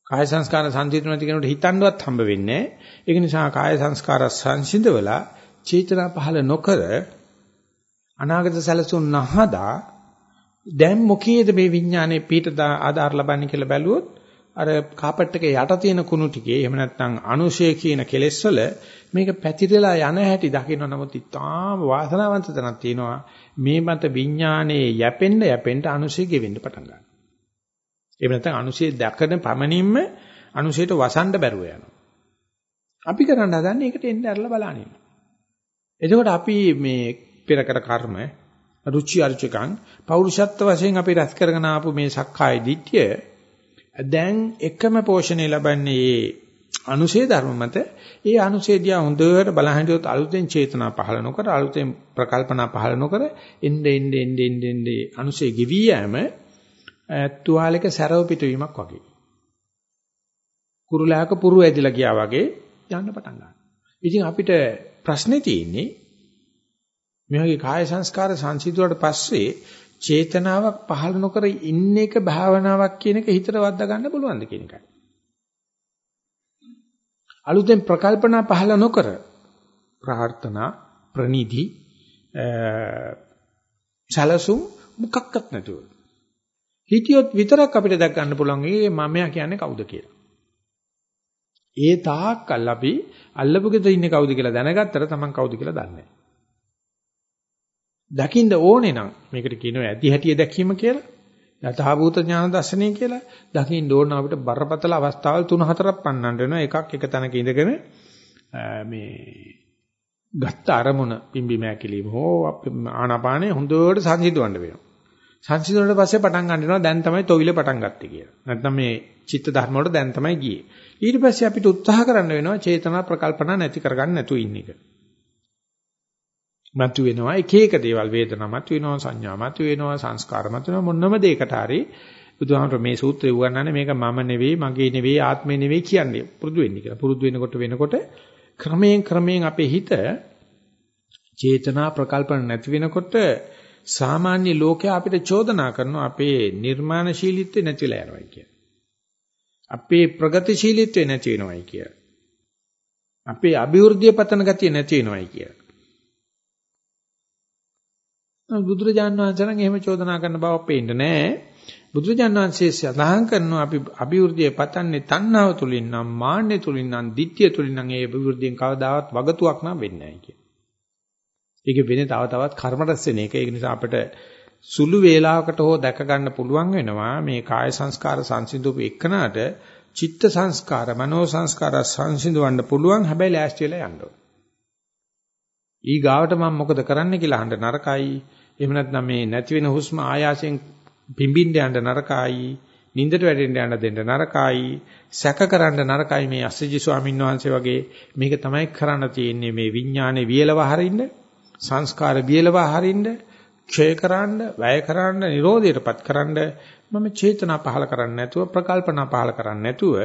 කාය සංස්කාර සංසිඳුන නැති කෙනෙකුට හිතන්නවත් හම්බ වෙන්නේ ඒක නිසා කාය සංස්කාර සංසිඳවලා චේතනා පහළ නොකර අනාගත සැලසුම් නහදා දැන් මොකේද මේ විඥානයේ පීඨ ආධාර ලබන්නේ කියලා බැලුවොත් අර කාපට් එකේ යට තියෙන කුණු ටිකේ එහෙම නැත්නම් අනුශය කියන කෙලෙස් වල මේක පැතිරලා යන හැටි දකින්න නමුත් ඉතාම වාසනාවන්ත තැනක් තියෙනවා. මේ මත විඥානයේ යැපෙන්න යැපෙන්න අනුශය ගෙවෙන්න පටන් ගන්නවා. එහෙම නැත්නම් අනුශය දැකන පමණින්ම අනුශයට වසන්න බැරුව යනවා. අපි කරන්න හදන්නේ ඒකට එන්න ඇරලා බලන්න. එතකොට අපි මේ පෙරකර කර්ම රුචි අරුචිකං පෞරුෂත්ව වශයෙන් අපි රැස් කරගෙන ආපු මේ සක්කාය දිට්ඨිය දැන් එකම පෝෂණය ලබන්නේ මේ අනුශේ ධර්ම මත ඒ අනුශේදියා හොඳට බලහිටියොත් අලුතෙන් චේතනා පහළ නොකර අලුතෙන් ප්‍රකල්පනා පහළ නොකර එnde ende ende ende ende අනුශේ ගෙවි යෑම තුවාලයක සැරව පිටවීමක් වගේ කුරුලෑක පුරු ඇදිලා ගියා වගේ යන්න පටන් ගන්නවා. ඉතින් අපිට ප්‍රශ්නේ තියෙන්නේ මේ වගේ කාය සංස්කාර සංසිඳුවාට පස්සේ චේතනාවක් පහළ නොකර ඉන්න එක භාවනාවක් කියන එක හිතට වද්දා ගන්න පුළුවන්ද කියන එකයි. අලුතෙන් ප්‍රකල්පනා පහළ නොකර ප්‍රාර්ථනා ප්‍රනිධි සලසු මොකක්වත් නැතුව හිතියොත් විතරක් අපිට දැක් ගන්න පුළුවන් මේ මමයා කියන්නේ කවුද කියලා. ඒ තාක්කල් අපි අල්ලපු ගෙදර ඉන්නේ කවුද කියලා දැනගත්තට තමන් කවුද කියලා දන්නේ නැහැ. දකින්න ඕනේ නම් මේකට කියනවා ඇති හැටිය දැකීම කියලා. යථාභූත ඥාන දර්ශනය කියලා. දකින්න ඕන අපිට බරපතල අවස්ථාවල් තුන හතරක් පන්නන්න වෙනවා. එකක් එක තැනක ඉඳගෙන මේ ගත්ත අරමුණ පිම්බිම ඇකිලිම හෝ ආනාපානේ හොඳට සංසිඳවන්න වෙනවා. සංසිඳුණාට පස්සේ පටන් ගන්නවා දැන් තමයි තොවිල පටන් ගත්තේ කියලා. නැත්නම් මේ චිත්ත ධර්ම වලට දැන් තමයි ගියේ. ඊට පස්සේ අපිට උත්සාහ කරන්න වෙනවා චේතනා ප්‍රකල්පනා නැති කරගන්න නැතුව ඉන්න එක. මතු වෙනවා එක එක දේවල් වේදනා මතු වෙනවා සංඥා මතු වෙනවා සංස්කාර මතු වෙනවා මොනම දෙයකට හරි බුදුහාමර මේ සූත්‍රය උගන්වන්නේ මේක මම නෙවෙයි මගේ නෙවෙයි ආත්මේ නෙවෙයි කියන්නේ පුරුදු වෙන්න කියලා. පුරුදු වෙනකොට වෙනකොට ක්‍රමයෙන් ක්‍රමයෙන් අපේ හිත චේතනා ප්‍රකල්පන නැති වෙනකොට සාමාන්‍ය ලෝකයා අපිට චෝදනා කරනවා අපේ නිර්මාණශීලීත්වය නැතිලා යනවා කියලා. අපේ ප්‍රගතිශීලීත්වය නැති වෙනවයි කියලා. අපේ අභිවෘද්ධිය පතන ගතිය නැති වෙනවයි කියලා. බුදුරජාණන් වහන්සේ නම් එහෙම චෝදනා කරන බව පේන්නේ නැහැ. බුදුරජාණන් වහන්සේ සඳහන් කරනවා අපි අභිවෘද්ධිය පතන්නේ තණ්හාව තුලින් නම් මාන්නය තුලින් නම් ditthිය තුලින් නම් ඒ අභිවෘද්ධියෙන් කවදාවත් වගතුවක් නම් වෙන්නේ නැහැ කියලා. ඒක වෙන්නේ තව තවත් කර්ම රැස් වෙන එක. ඒක නිසා අපිට සුළු වේලාවකට හෝ දැක ගන්න පුළුවන් වෙනවා මේ කාය සංස්කාර සංසිඳුපු එකනට චිත්ත සංස්කාර මනෝ සංස්කාර සංසිඳවන්න පුළුවන් හැබැයි ලෑස්ති වෙලා යන්න ඕන. ඊ ගාවට මම මොකද කරන්න කියලා අහන්න නරකයි. එහෙම නැත්නම් මේ නැති වෙන හුස්ම ආයාසයෙන් පිම්බින්න යන්න නරකයි. නින්දට වැටෙන්න යන්න දෙන්න නරකයි. සැකකරන්න නරකයි මේ අස්සජි ස්වාමීන් වහන්සේ වගේ මේක තමයි කරන්න තියෙන්නේ මේ විඥානේ වියලව හරින්න සංස්කාර වියලව හරින්න ක්ෂය කරන්න, වැය කරන්න, නිරෝධයටපත් කරන්න මම චේතනා පහල කරන්නේ නැතුව, ප්‍රකල්පනා පහල කරන්නේ නැතුව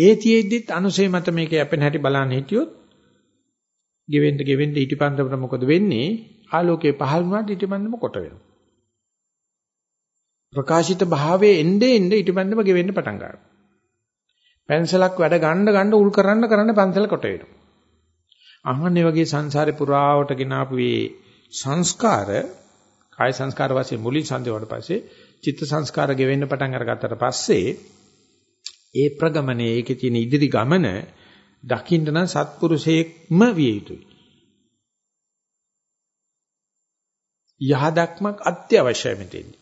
ඒතියෙද්දිත් අනුසය මත මේක යැපෙන හැටි බලන්න හිටියොත් ගෙවෙන්න ගෙවෙන්න ඊටිපන්දමට මොකද වෙන්නේ? ආලෝකේ පහළ වුණාට ඊටිපන්දම කොට වෙනවා. ප්‍රකාශිත භාවයේ එnde එnde ඊටිපන්දම ගෙවෙන්න පටන් ගන්නවා. පැන්සලක් වැඩ ගන්න ගන්න උල් කරන්න කරන්න පන්සල කොට වෙනවා. අහන්නේ වගේ සංසාරේ පුරාවට ගෙනාපු මේ සංස්කාර කාය සංස්කාර වශයෙන් මුලින් සංදේවට පස්සේ චිත්ත සංස්කාර ගෙවෙන්න පටන් අරගත්තට පස්සේ ඒ ප්‍රගමනේ ඒකේ තියෙන ඉදිරි ගමන දකින්න නම් සත්පුරුෂයෙක්ම විය යුතුයි. යහදක්මක් අත්‍යවශ්‍යයි මෙතෙන්දී.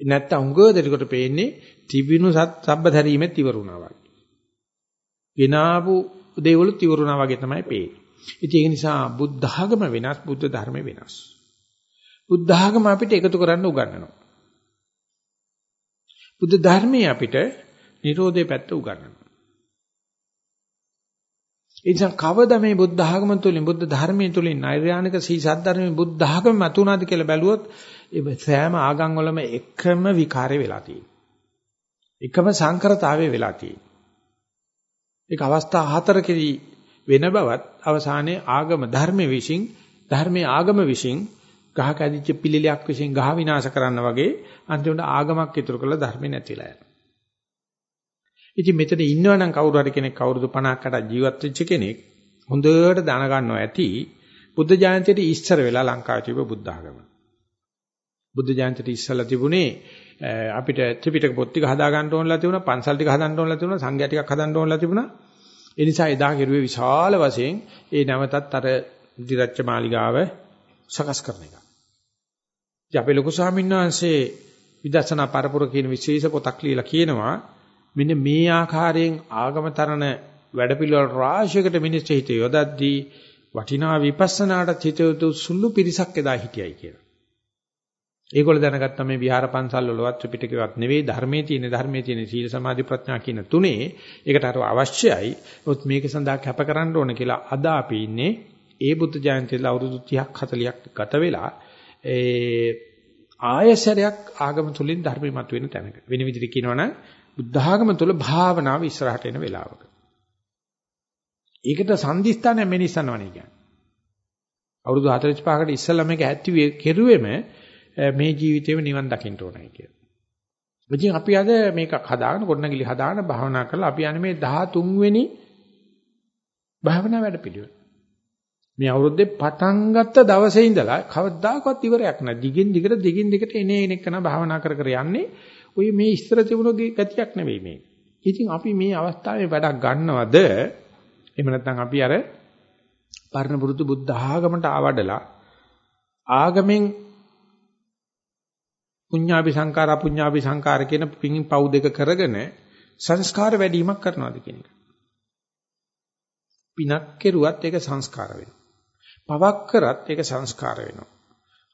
නැත්තම් උගදෙරකට පේන්නේ තිබිනු සත් සබ්බධරීමෙත් ඉවරුණා වගේ. ගෙනාවු දේවලුත් ඉවරුණා වගේ තමයි පේන්නේ. ඉතින් ඒක නිසා බුද්ධ ධර්ම වෙනස් බුද්ධ ධර්ම වෙනස්. බුද්ධ ධර්ම අපිට එකතු කරන්න උගන්වනවා. බුද්ධ ධර්මයේ අපිට Nirodhe පැත්ත උගන්වනවා. ඒ නිසා කවදා මේ බුද්ධ ධර්ම තුලින් බුද්ධ ධර්මයේ තුලින් නෛර්යානික සී සද්ධර්මයේ බුද්ධ ධර්ම මතුණාද කියලා බැලුවොත් ඒ සෑම ආගම් වලම එකම විකාරය වෙලා තියෙනවා. එකම සංකරතාවය වෙලා තියෙනවා. ඒක අවස්ථා හතරකදී වෙන බවත් අවසානයේ ආගම ධර්මයේ විශ්ින් ධර්මයේ ආගම විශ්ින් ගහ කැදිච්ච පිළිලයක් විශ්ින් ගහ විනාශ කරන්න වගේ අන්තිමට ආගමක් ඉතුරු කරලා ධර්මේ නැතිලා යනවා. ඉතින් මෙතන ඉන්නවනම් කවුරු හරි කෙනෙක් අවුරුදු 50කට ජීවත් වෙච්ච කෙනෙක් හොඳට දැනගන්නවා ඇති බුද්ධ ජයන්තියට ඉස්සර වෙලා ලංකාවේ තිබ්බ බුද්ධ ආගම. බුද්ධ ජයන්තියට ඉස්සලා තිබුණේ අපිට ත්‍රිපිටක පොත් ටික හදා ගන්න ඕනලා තිබුණා, පන්සල් ටික හදන්න ඕනලා තිබුණා, සංඝයා ටිකක් හදන්න ඕනලා තිබුණා. ඒ නිසා එදා කෙරුවේ විශාල වශයෙන් ඒ නැවතත් අර දිරච්ච මාලිගාව සකස් කරන එක. ඉතින් අපේ ලොකු ස්වාමීන් වහන්සේ විදර්ශනා පරපුර කියන විශේෂ පොතක් ලියලා කියනවා මෙන්න මේ ආකාරයෙන් ආගමතරණ වැඩපිළිවෙල රාශියකට මිනිස්සු හිත යොදද්දී වටිනා විපස්සනාට හිත යොදු සුළු පිරිසක් එදා හිටියයි කියලා. ඒගොල්ලෝ දැනගත්තා මේ විහාර පන්සල් වලවත් ත්‍රිපිටකවත් නෙවෙයි ධර්මයේ තියෙන ධර්මයේ තියෙන සීල සමාධි ප්‍රඥා කියන තුනේ ඒකට අර අවශ්‍යයි. ඔත් මේක සඳහා කැප කරන්න ඕන කියලා අද අපි ඉන්නේ ඒ බුද්ධ ජයන්තිවල අවුරුදු 30ක් 40ක් ගත වෙලා ඒ ආයසරයක් ආගම තුලින් ධර්මෙ මතුවෙන තැනක. වෙන විදිහට කියනවනම් බුද්ධ ආගම තුල භාවනාව ඉස්සරහට එන වෙලාවක. ඒකට සම්දිස්ථානය මෙනිස්සනවනේ කියන්නේ. අවුරුදු 45කට ඉස්සෙල්ලා මේක ඇත්ති කෙරුවෙම මේ ජීවිතේම නිවන් දකින්න ඕනයි කියලා. ඉතින් අපි අද මේක හදාගෙන ගොඩනැගිලි හදාගෙන භාවනා කරලා අපි යන්නේ මේ 13 වෙනි භාවනා වැඩපිළිවෙල. මේ අවුරුද්දේ පටන් ගත්ත දවසේ ඉඳලා කවදාකවත් ඉවරයක් නැහැ. දිගින් දිගට දිගින් දිගට එනේ එනකන භාවනා කර කර යන්නේ. ඔය මේ ඉස්තර තිබුණු ගතියක් නෙවෙයි මේ. ඉතින් අපි මේ අවස්ථාවේ වැඩක් ගන්නවද? එහෙම නැත්නම් අපි අර පරණ පුරුදු බුද්ධ ආගමට ආවඩලා ආගමෙන් පුඤ්ඤාභි සංකාර අපුඤ්ඤාභි සංකාර කියන පින් පව් දෙක කරගෙන සංස්කාර වැඩිවීමක් කරනවාද කියන එක. පිනක් කෙරුවත් ඒක සංස්කාර වෙනවා. පවක් කරත් ඒක සංස්කාර වෙනවා.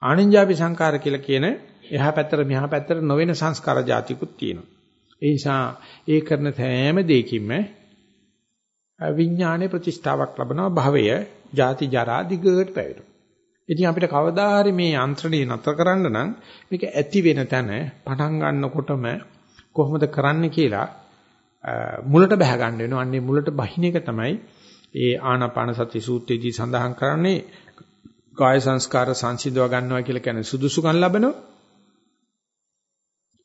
ආනින්ජාපි සංකාර කියලා කියන එහා පැත්තට මෙහා පැත්තට නොවන සංස්කාර જાතිකුත් තියෙනවා. ඒ නිසා ඒ කරන හැම දෙයකින්ම විඥානයේ ප්‍රතිෂ්ඨාවක් ලබනවා භවය ಜಾති ජරා දිගට පැවැරෙනවා. ඉතින් අපිට කවදා හරි මේ යන්ත්‍රණය නතර කරන්න නම් මේක ඇති වෙන තැන පටන් ගන්නකොටම කොහොමද කරන්න කියලා මුලට බහ ගන්න වෙනවා. අන්නේ මුලට බහින එක තමයි ඒ ආනාපාන සති සූත්‍රයේදී සඳහන් කරන්නේ කාය සංස්කාර සංසිඳව ගන්නවා කියලා කියන්නේ සුදුසුකම් ලැබෙනවා.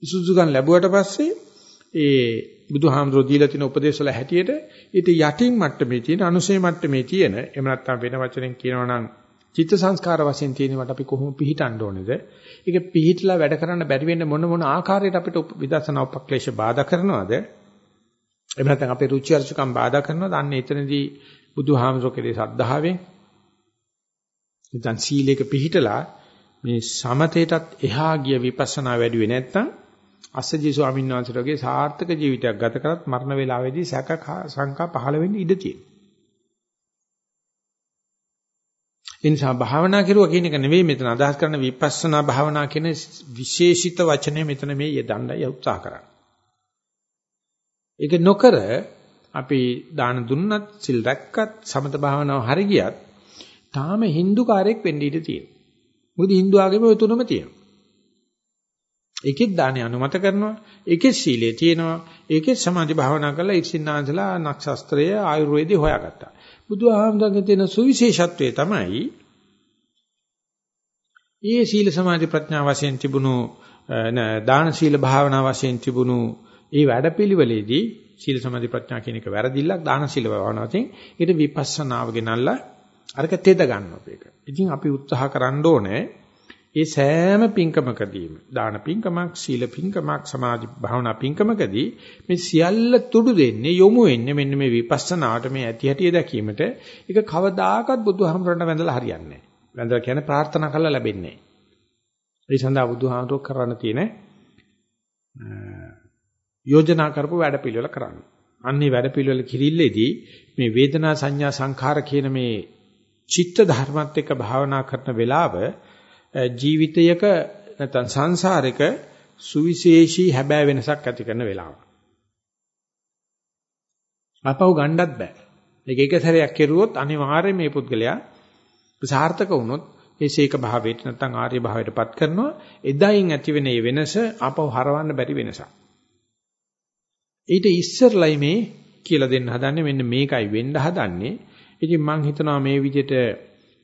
සුදුසුකම් ලැබුවට පස්සේ ඒ බුදුහාමුදුරෝ දීලා තියෙන උපදේශ වල හැටියට ඊට යටින් මට්ටමේ තියෙන අනුසය මට්ටමේ තියෙන එහෙම නැත්නම් වෙන වචනෙන් කියනවා නම් චිත්ත සංස්කාර වශයෙන් තියෙනවට අපි කොහොම පිහිටන්න ඕනේද? ඒක පිහිටලා වැඩ කරන්න බැරි වෙන්න මොන මොන ආකාරයකට අපිට විදර්ශනා උපක්ලේශ බාධා කරනවද? එහෙම නැත්නම් අපේ රුචි අරුචිකම් බාධා කරනවද? අන්න එතනදී බුදුහාමුදුරෝ කෙරේ සද්ධාවෙන් නැත්නම් සීලයක පිහිටලා මේ සමතේටත් එහා ගිය විපස්සනා වැඩි වෙන්නේ නැත්නම් අස්සජී ස්වාමීන් වහන්සේටගේ සාර්ථක ජීවිතයක් ගත කරත් මරණ වේලාවේදී සැක සංකා පහළ වෙන්න ඉඩ තියෙනවා. ඒ නිසා භාවනා කරුවා කියන එක නෙවෙයි මෙතන අදහස් කරන විපස්සනා භාවනා කියන විශේෂිත වචනේ මෙතන මේ යදණ්ඩයි උත්සාහ කරන්නේ. ඒක නොකර අපි දාන දුන්නත් සිල් රැක්කත් සමත භාවනාව හරි ගියත් තාම Hindu කාර්යයක් වෙන්න ඉඩ තියෙනවා. මොකද Hindu ආගමේ ඔය තුනම තියෙනවා. ඒකෙත් දානේ අනුමත කරනවා. ඒකෙත් සීලය තියෙනවා. ඒකෙත් සමාධි භාවනා කරලා ඉර්ෂින්නාන්සලා නක්ෂත්‍රය ආයුර්වේදේ හොයාගත්තා. බුදුහාමුදුරන්ගේ තියෙන සුවිශේෂත්වය තමයි ඒ සීල සමාධි ප්‍රඥා වශයෙන් තිබුණු දාන සීල භාවනා වශයෙන් තිබුණු ඒ වැඩපිළිවෙලේදී සීල සමාධි ප්‍රඥා කියන එක වැරදිල්ලක් දාන සීල භාවනාවෙන් ඊට විපස්සනාව ගෙනල්ලා අරක තෙද ගන්නවා මේක. ඉතින් අපි උත්සාහ කරන්න ඕනේ ඒ සෑම පින්කමකදීම දාන පින්කමක් සීල පින්කමක් සමාධි භාවනා පින්කමකදී මේ සියල්ල තුඩු දෙන්නේ යොමු වෙන්නේ මෙන්න මේ විපස්සනාට මේ ඇති හැටිය දැකීමට ඒක කවදාකවත් බුදුහාමරණ වැඳලා හරියන්නේ නැහැ. වැඳලා කියන්නේ ප්‍රාර්ථනා කරලා ලැබෙන්නේ නැහැ. ඒ සඳහා බුදුහාමරෝ කරන්න තියෙන යෝජනා කරපු වැඩපිළිවෙල කරන්න. අන්නේ වැඩපිළිවෙල කිරිල්ලේදී මේ වේදනා සංඥා සංඛාර කියන මේ චිත්ත ධර්මත් එක්ක භාවනා කරන වෙලාව ජීවිතයක නැත්නම් සංසාරයක සුවිශේෂී හැබෑ වෙනසක් ඇති කරන වෙලාව. අපව ගණ්ඩත් බෑ. මේක එක සැරයක් කෙරුවොත් අනිවාර්යයෙන් මේ පුද්ගලයා සාර්ථක වුණොත් ඒ ශේක භාවයට නැත්නම් ආර්ය භාවයටපත් කරනවා එදායින් ඇතිවෙන මේ වෙනස අපව හරවන්න බැරි වෙනසක්. ඊට ඉස්සරලයි මේ කියලා දෙන්න හදන්නේ මෙන්න මේකයි වෙන්න හදන්නේ. ඉතින් මම හිතනවා මේ විදිහට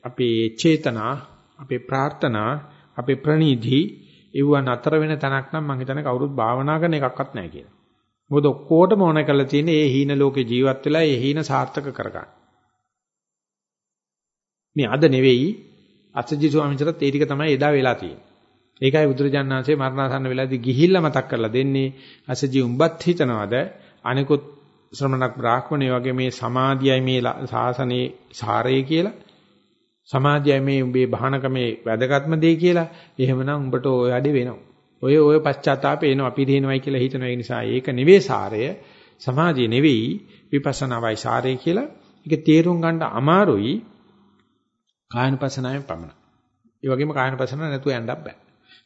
අපේ චේතනා අපේ ප්‍රාර්ථනා, අපේ ප්‍රණීධි ඒව නතර වෙන තැනක් නම් මම හිතන්නේ කවුරුත් භාවනා කරන එකක්වත් නැහැ කියලා. මොකද ඔක්කොටම ඕන කරලා තියෙන්නේ ඒ හීන ලෝකේ ජීවත් වෙලා ඒ හීන සාර්ථක කරගන්න. මේ අද නෙවෙයි අසජි ස්වාමීන් වහන්සේට ඒ ටික තමයි එදා වෙලා තියෙන්නේ. ඒකයි බුදුරජාණන් වහන්සේ මරණාසන්න වෙලාවේදී ගිහිල්ලා මතක් කරලා දෙන්නේ අසජි උඹත් හිතනවාද අනිකුත් ශ්‍රමණක් බ්‍රාහ්මණය වගේ මේ සමාධියයි මේ සාසනේ සාරය කියලා සමාධියයි මේ උඹේ බහනකමේ වැදගත්ම දේ කියලා එහෙමනම් උඹට ඔය අඩේ වෙනවා. ඔය ඔය පශ්චාත්තාපේ එනවා පිළිහිනවයි කියලා හිතන ඒ නිසා ඒක නෙවෙයි සාරය. සමාධිය නෙවෙයි විපස්සනාවයි සාරය කියලා. ඒක තේරුම් ගන්න අමාරුයි කායනපසනාවෙන් පමණ. ඒ වගේම කායනපසනාව නැතුව යන්නත් බෑ.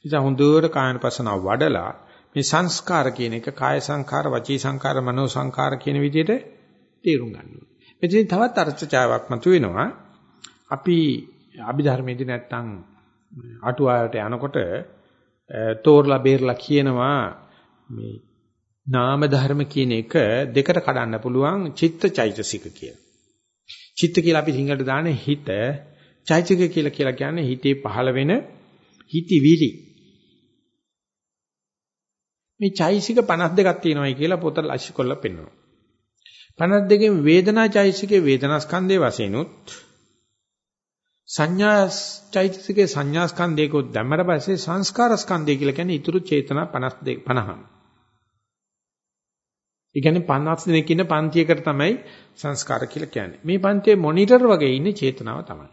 නිසා හොඳට කායනපසනාව වඩලා මේ සංස්කාර කියන එක කාය සංඛාර, වචී සංඛාර, මනෝ සංඛාර කියන විදිහට තේරුම් ගන්න ඕනේ. මෙතන තවත් අර්ථචාවක් මතුවෙනවා. අපි අභිධර්මයේදී නැත්තම් අටුවාවට යනකොට තෝරලා බේරලා කියනවා මේ නාම ධර්ම කියන එක දෙකට කඩන්න පුළුවන් චිත්ත චෛතසික කියලා. චිත්ත කියලා අපි සිංහලට දාන්නේ හිත, චෛතසික කියලා කියලා කියන්නේ හිතේ පහළ වෙන හිතවිලි. මේ චෛතසික 52ක් තියෙනවායි කියලා පොත ලක්ෂ කොල්ල පෙන්වනවා. 52කින් වේදනා චෛතසිකේ වේදනා ස්කන්ධයේ වශයෙන් උත් සංඥා චෛතසිකේ සංඥා ස්කන්ධයක දැම්මට පස්සේ සංස්කාර ස්කන්ධය කියලා කියන්නේ ඊතුරු චේතනා 52 50. ඒ කියන්නේ 50 දෙනෙක් ඉන්න පන්තියකට තමයි සංස්කාර කියලා කියන්නේ. මේ පන්තියේ මොනිටර් වගේ ඉන්නේ චේතනාව තමයි.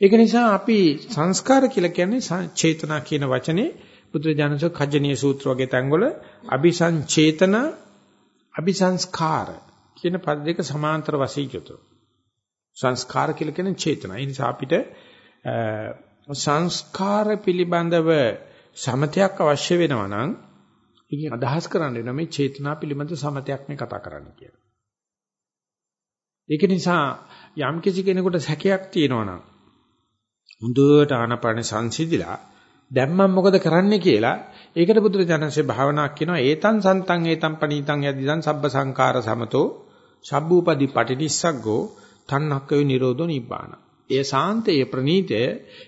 ඒක නිසා අපි සංස්කාර කියලා කියන්නේ චේතනා කියන වචනේ බුදුරජාණන්සේ කජ්ජනීය සූත්‍ර වගේ තැන්වල අபிසංචේතන අபிසංස්කාර කියන පද දෙක සමාන්තර වශයෙන් යුතුය. සංස්කාර කියලා කියන්නේ චේතනා. ඒ නිසා අපිට සංස්කාර පිළිබඳව සමතයක් අවශ්‍ය වෙනවා නම් ඒකෙන් අදහස් කරන්න වෙනවා මේ චේතනා පිළිබඳ සමතයක් මේ කතා කරන්න කියලා. ඒක නිසා යම් කිසි කෙනෙකුට සැකයක් තියෙනවා නම් හොඳට ආනපාන සංසිඳිලා දැන් මම මොකද කරන්නේ කියලා ඒකට බුදුරජාණන්සේ භාවනාවක් කියනවා ඒතං සන්තං ඒතං පනීතං යදිදං සබ්බ සංඛාර සමතෝ සබ්බූපදී පටිනිස්සග්ගෝ තණ්හක්කේ නිරෝධෝ නිබ්බාන. ඒ සාන්තයේ ප්‍රනීතය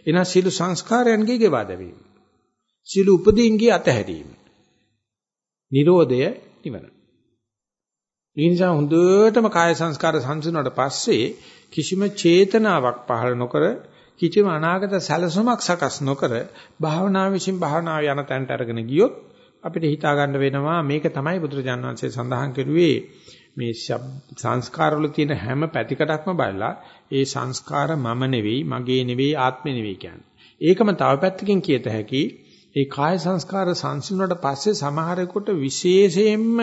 එන සිළු සංස්කාරයන්ගේ ගෙවා දැවීම. සිළු උපදීන්ගේ අතහැරීම. නිරෝධය නිවන. ඒ නිසා හොඳටම කාය සංස්කාර සංසිඳුණාට පස්සේ කිසිම චේතනාවක් පහළ නොකර කිසිම අනාගත සැලසුමක් සකස් නොකර භාවනා විසින් භාවනාව යන තැනට අරගෙන ගියොත් අපිට හිතා ගන්න වෙනවා මේක තමයි බුදුරජාණන් වහන්සේ සඳහන් කරුවේ මේ සංස්කාරවල තියෙන හැම පැතිකඩක්ම බලලා ඒ සංස්කාර මම නෙවෙයි මගේ නෙවෙයි ආත්මෙ නෙවෙයි කියන්නේ. ඒකම තව පැත්තකින් කියත හැකි ඒ කාය සංස්කාර සංසිඳුණාට පස්සේ සමහරෙකුට විශේෂයෙන්ම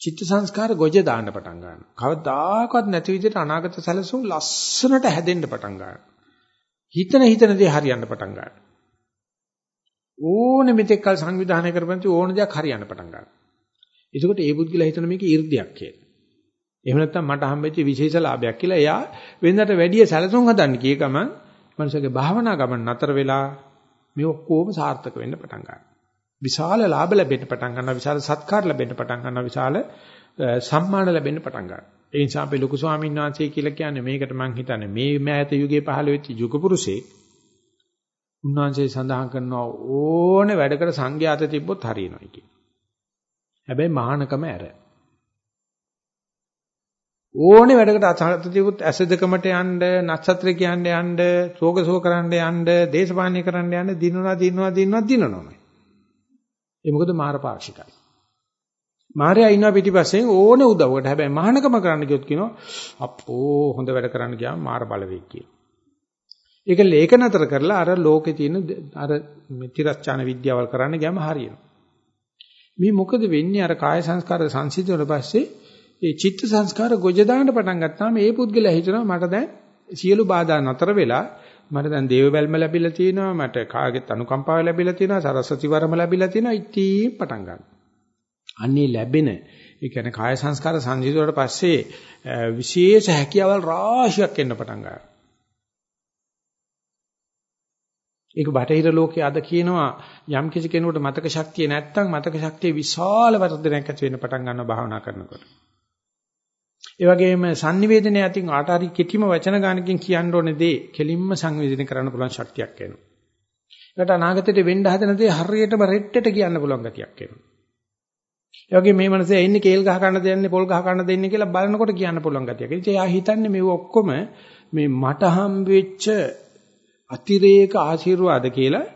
චිත්ත සංස්කාර ගොජ දාන්න පටන් ගන්නවා. කවදාකවත් නැති විදිහට අනාගත සැලසුම් ලස්සනට හැදෙන්න පටන් ගන්නවා. හිතන හිතන දේ හරියන්න පටන් ගන්නවා. ඕනෙ මෙතෙක් කල සංවිධානය කරපන්ති ඕන දෙයක් හරියන්න පටන් ගන්නවා. එතකොට ඒ බුද්ධිලා හිතන මේක 이르දියක් කියලා. එහෙම නැත්නම් මට හම්බෙච්ච විශේෂ ලාභයක් කියලා එයා වෙනදට වැඩිය සැලසුම් හදන්න කිය ගමන් මනුස්සගේ භාවනා ගමන් නතර වෙලා මේ ඔක්කොම සාර්ථක වෙන්න පටන් ගන්නවා. විශාල ලාභ ලැබෙන්න පටන් ගන්නවා විශාල සත්කාර ලැබෙන්න පටන් ගන්නවා විශාල සම්මාන ලැබෙන්න පටන් ගන්නවා ඒ නිසා අපි ලොකු ස්වාමීන් වහන්සේ කියලා කියන්නේ මේකට මම හිතන්නේ මේ මෑත යුගයේ පහළ වෙච්ච යුග පුරුෂේ උන්වහන්සේ සඳහන් කරනවා ඕනේ වැඩකට සංඝයාත තිබ්බොත් හරියනවා කියන. හැබැයි මහානකම ඇර. ඕනේ වැඩකට අසහත තිබුත් ඇස දෙකමට යන්න, නක්ෂත්‍ර කියන්න යන්න, සෝගසෝ කරන්න යන්න, දේශපාලනය කරන්න යන්න දිනනවා දිනනවා දිනනවා දිනනවා. ඒ මොකද මාර පාක්ෂිකයි. මාරයා ඉන්නවා පිටිපස්සෙන් ඕනේ උදව්වට. හැබැයි මහානකම කරන්න ගියොත් කියනවා අප්පෝ හොඳ වැඩ කරන්න ගියාම මාර බලවේග කියලා. ඒක ලේඛ නතර කරලා අර ලෝකේ තියෙන අර තිරස්චාන විද්‍යාවල් කරන්න ගියාම හරියනවා. මේ මොකද වෙන්නේ අර කාය සංස්කාර සංසිඳුණාට පස්සේ ඒ චිත්ත සංස්කාර ගොජ දාන්න පටන් ගත්තාම ඒ පුද්ගලයා හිතනවා මට දැන් සියලු බාධා නතර වෙලා මට දැන් දේව බැල්ම ලැබිලා තියෙනවා මට කාගෙත් අනුකම්පාව ලැබිලා තියෙනවා සරස්වති වරම ලැබිලා තියෙනවා ඉතින් පටන් ගන්න. අන්නේ ලැබෙන ඒ කියන්නේ කාය සංස්කාර සංසිඳුණාට පස්සේ විශේෂ හැකියාවල් රාශියක් එන්න පටන් ගන්නවා. ඒක බටහිර ලෝකයේ අද කියනවා යම් කිසි කෙනෙකුට මතක ශක්තිය නැත්නම් මතක ශක්තිය විශාල වර්ධනයක් ඇති වෙන්න පටන් ගන්නවා භාවනා කරනකොට. ඒ වගේම sannivedana යටින් ආටාරි කෙටිම වචන ගානකින් කියන්න ඕනේ දේ කෙලින්ම සංවේදනය කරන්න පුළුවන් ශක්තියක් එනවා. ඒකට අනාගතයට වෙන්න හදන දේ හරියටම රෙට්ටට කියන්න පුළුවන් ගතියක් එනවා. ඒ වගේ මේ මනසේ ඉන්නේ කේල් ගහ ගන්න දෙන්නේ පොල් ගහ ගන්න දෙන්නේ කියලා බලනකොට කියන්න පුළුවන් ගතියක්. ඉතින් එයා හිතන්නේ මේ ඔක්කොම මේ මට හම් වෙච්ච අතිරේක ආශිර්වාද කියලා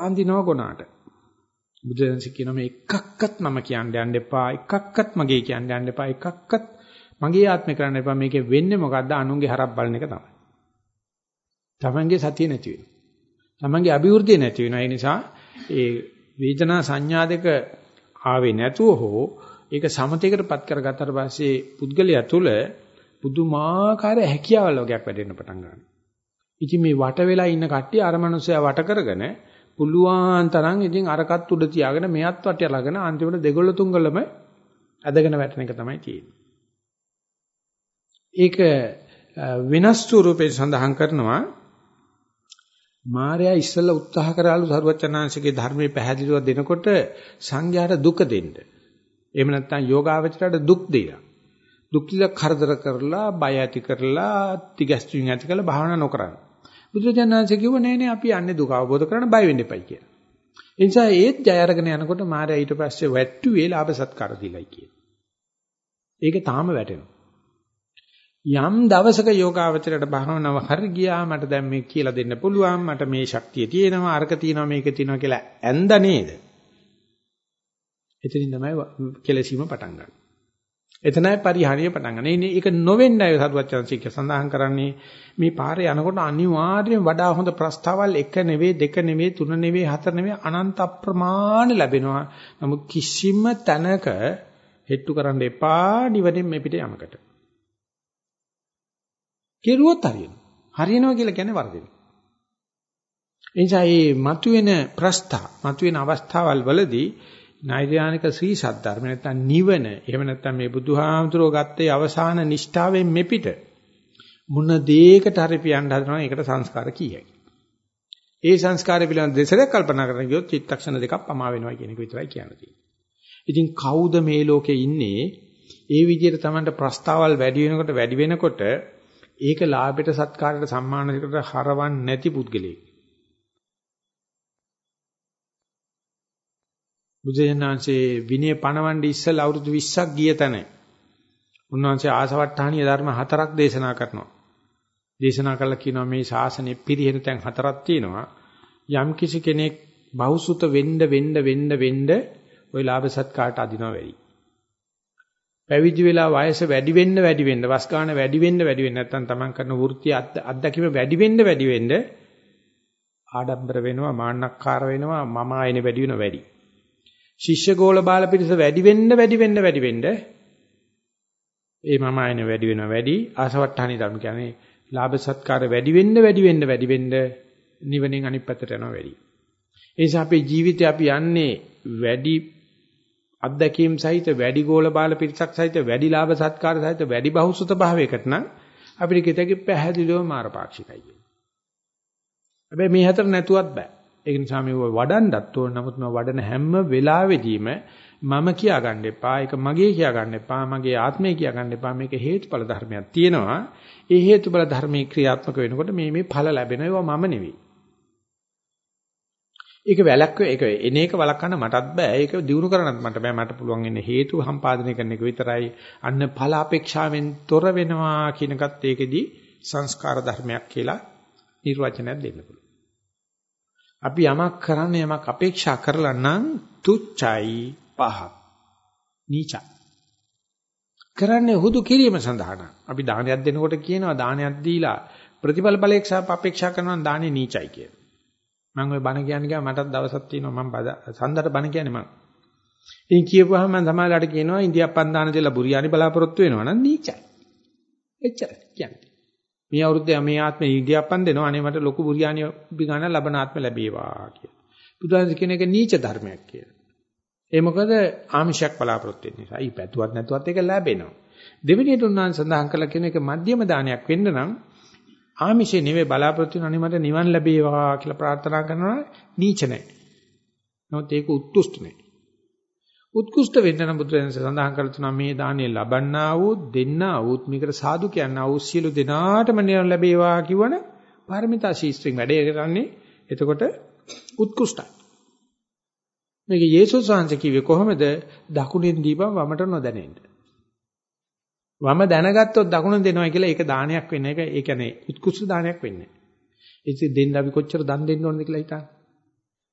අඳිනව ගොනාට. බුදුරජාණන් කියන මේ එකක්වත් මම කියන්න යන්න එපා එකක්වත් මගේ කියන්න යන්න එපා එකක්වත් මගේ ආත්මේ කරන්න එපා මේකේ වෙන්නේ මොකද්ද අනුන්ගේ හරක් බලන එක තමයි. තමන්ගේ සතිය නැති වෙනවා. තමන්ගේ අභිවෘද්ධිය නැති වෙනවා. ඒ නිසා ඒ වේදනා සංඥා දෙක ආවේ නැතුව හෝ ඒක සමතේකටපත් කරගත්තාට පස්සේ පුද්ගලයා තුළ පුදුමාකාර හැකියාවල් වගේක් වැඩෙන්න පටන් ගන්නවා. ඉතින් මේ වට වෙලා ඉන්න කට්ටිය අර මනුස්සයා වට කරගෙන පුළුවන් තරම් ඉතින් අරකට උඩ තියාගෙන මෙයත් වට ළගෙන අන්තිමට දෙගොල්ල තුන්ගොල්ලම ඇදගෙන වැටෙන එක තමයි තියෙන්නේ. ඒක වෙනස් ස්වරූපේ සඳහන් කරනවා මාර්යා ඉස්සෙල්ලා උත්සාහ කරාලු සරුවචනාංශගේ ධර්මයේ පැහැදිලිව දෙනකොට සංඝයාට දුක දෙන්න. එහෙම නැත්නම් යෝගාවචරයට දුක් දෙලා. දුක් දිලා කරදර කරලා බය ඇති කරලා තිගැස්තුම් ඇති කරලා භාවනා නොකරන. බුදුරජාණන්සේ කිව්ව නෑ නෑ අපි යන්නේ දුක අවබෝධ කරගන්න බය වෙන්න එපයි කියලා. ඒ නිසා ඒත් ජය අරගෙන යනකොට මාර්යා ඊට පස්සේ වැට්ටුවේ ලාභ සත්කාර දීලයි කියන. ඒක තාම වැටෙනවා. යම් දවසක යෝගාවචරයට භාවනාව හරි ගියා මට දැන් මේ කියලා දෙන්න පුළුවන් මට මේ ශක්තිය තියෙනවා අරක තියෙනවා මේක තියෙනවා කියලා ඇඳ නේද එතනින් තමයි කෙලසීම පටන් ගන්න. එතනයි පරිහානිය පටන් ගන්න. ඒක නොවෙන්නයි සරුවචනසික සඳහන් කරන්නේ මේ පාරේ යනකොට අනිවාර්යයෙන් වඩා හොඳ ප්‍රස්තාවල් එක නෙවෙයි දෙක නෙවෙයි තුන නෙවෙයි හතර නෙවෙයි අනන්ත අප්‍රමාණ ලැබෙනවා. නමුත් කිසිම තැනක හෙට්ටු කරන්න එපා නිවනින් මේ පිට යමකට. කෙරුවොත් හරියනවා. හරියනවා කියලා කියන්නේ වර්ධින. එනිසා මේ මතුවෙන ප්‍රස්ථා මතුවෙන අවස්ථාවල් වලදී නෛර්යානික ශ්‍රී සද්ධර්ම නැත්නම් නිවන එහෙම නැත්නම් මේ බුදුහාමුදුරෝ ගත්තේ අවසාන නිෂ්ඨාවෙන් මෙපිට මොන දෙයකට හරි පියන්න හදනවා ඒකට සංස්කාර කීයයි. ඒ සංස්කාරය පිළිබඳ දෙසරක් කල්පනා කරන ගියොත් චිත්තක්ෂණ දෙකක් පමා වෙනවා කියන එක විතරයි කියන්න තියෙන්නේ. ඉතින් කවුද මේ ලෝකේ ඉන්නේ? ඒ විදිහට Tamanට ප්‍රස්තාවල් වැඩි වෙනකොට වැඩි වෙනකොට ඒක ලාභයට සත්කාරයට සම්මානයකට හරවන්නේ නැති පුද්ගලයෙක්. බුදුජානනාංශේ විනය පණවන්න ඉස්සෙල්ලා අවුරුදු 20ක් ගිය තැන උන්වහන්සේ ආසවට්ටාණීය ධර්ම හතරක් දේශනා කරනවා. දේශනා කළා කියනවා මේ ශාසනය පිරිහෙන තැන් හතරක් තියෙනවා. යම් කිසි කෙනෙක් බහුසුත වෙන්න වෙන්න වෙන්න වෙන්න ওই ලාභ සත්කාරට අදිනවා වැඩි. පැවිදි වෙලා වයස වැඩි වෙන්න වැඩි වෙන්න වස් ගන්න වැඩි වෙන්න වැඩි වෙන්න නැත්නම් තමන් කරන වෘත්තිය අත්දැකීම වැඩි වෙන්න වැඩි වෙන්න ආඩම්බර වෙනවා මාන්නක්කාර වෙනවා මම ආයනේ වැඩි වෙනවා වැඩි. ශිෂ්‍ය ගෝල බාල පිරිස වැඩි වෙන්න වැඩි වෙන්න වැඩි වෙන්න ඒ මම ආයනේ වැඩි වෙනවා වැඩි ආසවට්ටානි ධර්ම කියන්නේ ලාභ සත්කාර වැඩි වෙන්න වැඩි වෙන්න වැඩි වෙන්න නිවනින් අනිත් පැත්තට යනවා වැඩි. ඒ නිසා අපේ ජීවිතේ අපි යන්නේ වැඩි අත්දැකීම් සහිත වැඩි ගෝල බාල පිරිසක් සහිත වැඩි ලාභ සත්කාර සහිත වැඩි බහුසුත භාවයකට නම් අපිට කිතකි පැහැදිලිව මාරපාක්ෂිකයි කියන්නේ. හැබැයි මේ හතර නැතුවත් බෑ. ඒ නිසා මේ වඩන්නත් ඕන. නමුත් මම වඩන හැම වෙලාවෙදීම මම කියා ගන්න එපා ඒක මගේ කියා ගන්න එපා මගේ ආත්මය කියා ගන්න එපා. මේක හේතුඵල ධර්මයක් තියෙනවා. ඒ හේතුඵල ධර්මයේ ක්‍රියාත්මක වෙනකොට මේ මේ ඵල ලැබෙනවා මම නෙවෙයි. ඒක වැලක් ඒක එන එක වළක්වන්න මටත් බෑ. ඒක දිනු කරන්නත් මට බෑ. මට පුළුවන් ඉන්නේ හේතු සම්පාදනය කරන එක විතරයි. අන්න ඵල අපේක්ෂාවෙන් තොර වෙනවා කියන එකත් ඒකෙදි සංස්කාර ධර්මයක් කියලා නිර්වචනයක් දෙන්න පුළුවන්. අපි යමක් කරන්නේ යමක් අපේක්ෂා කරලා නම් තුච්චයි පහ. නීචයි. කරන්නේ හුදු කිරීම සඳහා අපි දානයක් දෙනකොට කියනවා දානයක් දීලා ප්‍රතිඵල බලයක්ෂා අපේක්ෂා කරනවා දානේ නීචයි කියලා. මම ওই බණ කියන්නේ ගා මටත් දවසක් තියෙනවා මම සඳට බණ කියන්නේ මම. ඉතින් කියපුවාම මම සමාජලට කියනවා ඉන්දියාප්පන් දාන දෙලා බුරියානි බලාපොරොත්තු වෙනවා නම් නීචයි. එච්චරයි කියන්නේ. මේ අවුරුද්දේ මේ ආත්මේ ඉන්දියාප්පන් දෙනවා අනේ මට ලොකු බුරියානි බිගාන ලබන ආත්ම ලැබේවා කියලා. බුදුහාම කියන එක නීච ධර්මයක් කියලා. ඒ මොකද ආමිෂයක් බලාපොරොත්තු වෙන නිසා. ඊ පැතුවත් නැතුවත් ඒක ලැබෙනවා. දෙවෙනියට උන්වහන්සේ සඳහන් කළ කියන එක මධ්‍යම දානයක් වෙන්න නම් ආමිෂේ නෙවෙයි බලාපොරොත්තු වෙන අනිමට නිවන් ලැබේවා කියලා ප්‍රාර්ථනා කරනවා නීච නැහැ. නමුත් ඒක උත්කෘෂ්ඨ නැහැ. උත්කෘෂ්ඨ වෙන්න නම් බුදුරජාණන් සඳහන් කරලා තුනා මේ දාණය ලබන්නා වූ දෙන්නා වූ මේකට සාදු කියනා වූ සියලු දෙනාටම නිවන් ලැබේවා කියවන පාරමිතා ශීස්ත්‍රින් වැඩේ කරන්නේ එතකොට උත්කෘෂ්ඨයි. මේක යේසුස් වහන්සේ කිව්වේ කොහොමද? දකුණෙන් දීපම් වමට නොදැනෙන්න. වම දැනගත්තොත් දකුණ දෙනවා කියලා ඒක දානයක් වෙන එක ඒ කියන්නේ උත්කෘෂ්ඨ දානයක් වෙන්නේ. ඉතින් දෙන්න අපි කොච්චර දන් දෙන්න ඕනද කියලා හිතන්න.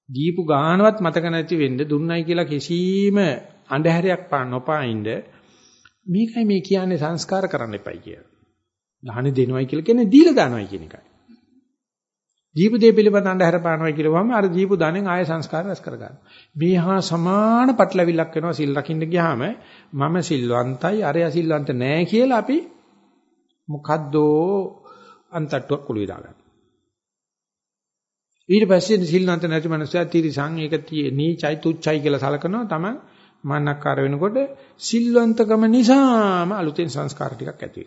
දීපු ගානවත් මතක නැති වෙන්න දුන්නයි කියලා කිසිම අඳුරයක් පාන නොපායින්ද මේකයි මේ කියන්නේ සංස්කාර කරන්න එපයි කියලා. දාහනේ දෙනවයි කියලා කියන්නේ දීලා දානවයි කියන එකයි. දීප දේ පිළිබඳ අඳුර පානවා කියලාම අර දීපු ධනෙන් ආය සංස්කාර රැස් කරගන්නවා. මේ හා සමාන පටලවිල්ලක් වෙනවා සිල් රකින්න ගියාම මම සිල්වන්තයි අරය සිල්වන්ත නෑ කියලා අපි මොකද්දෝ අන්තට්ටුවක් කුළු විදා ඊට පස්සේ සිල්වන්ත නැති මනුස්සයා තිරිසන් ඒක නීචයි තුච්චයි කියලා සලකනවා. තමයි මන්නක්කාර වෙනකොට සිල්වන්තකම නිසාම අලුතෙන් සංස්කාර ටිකක් ඇති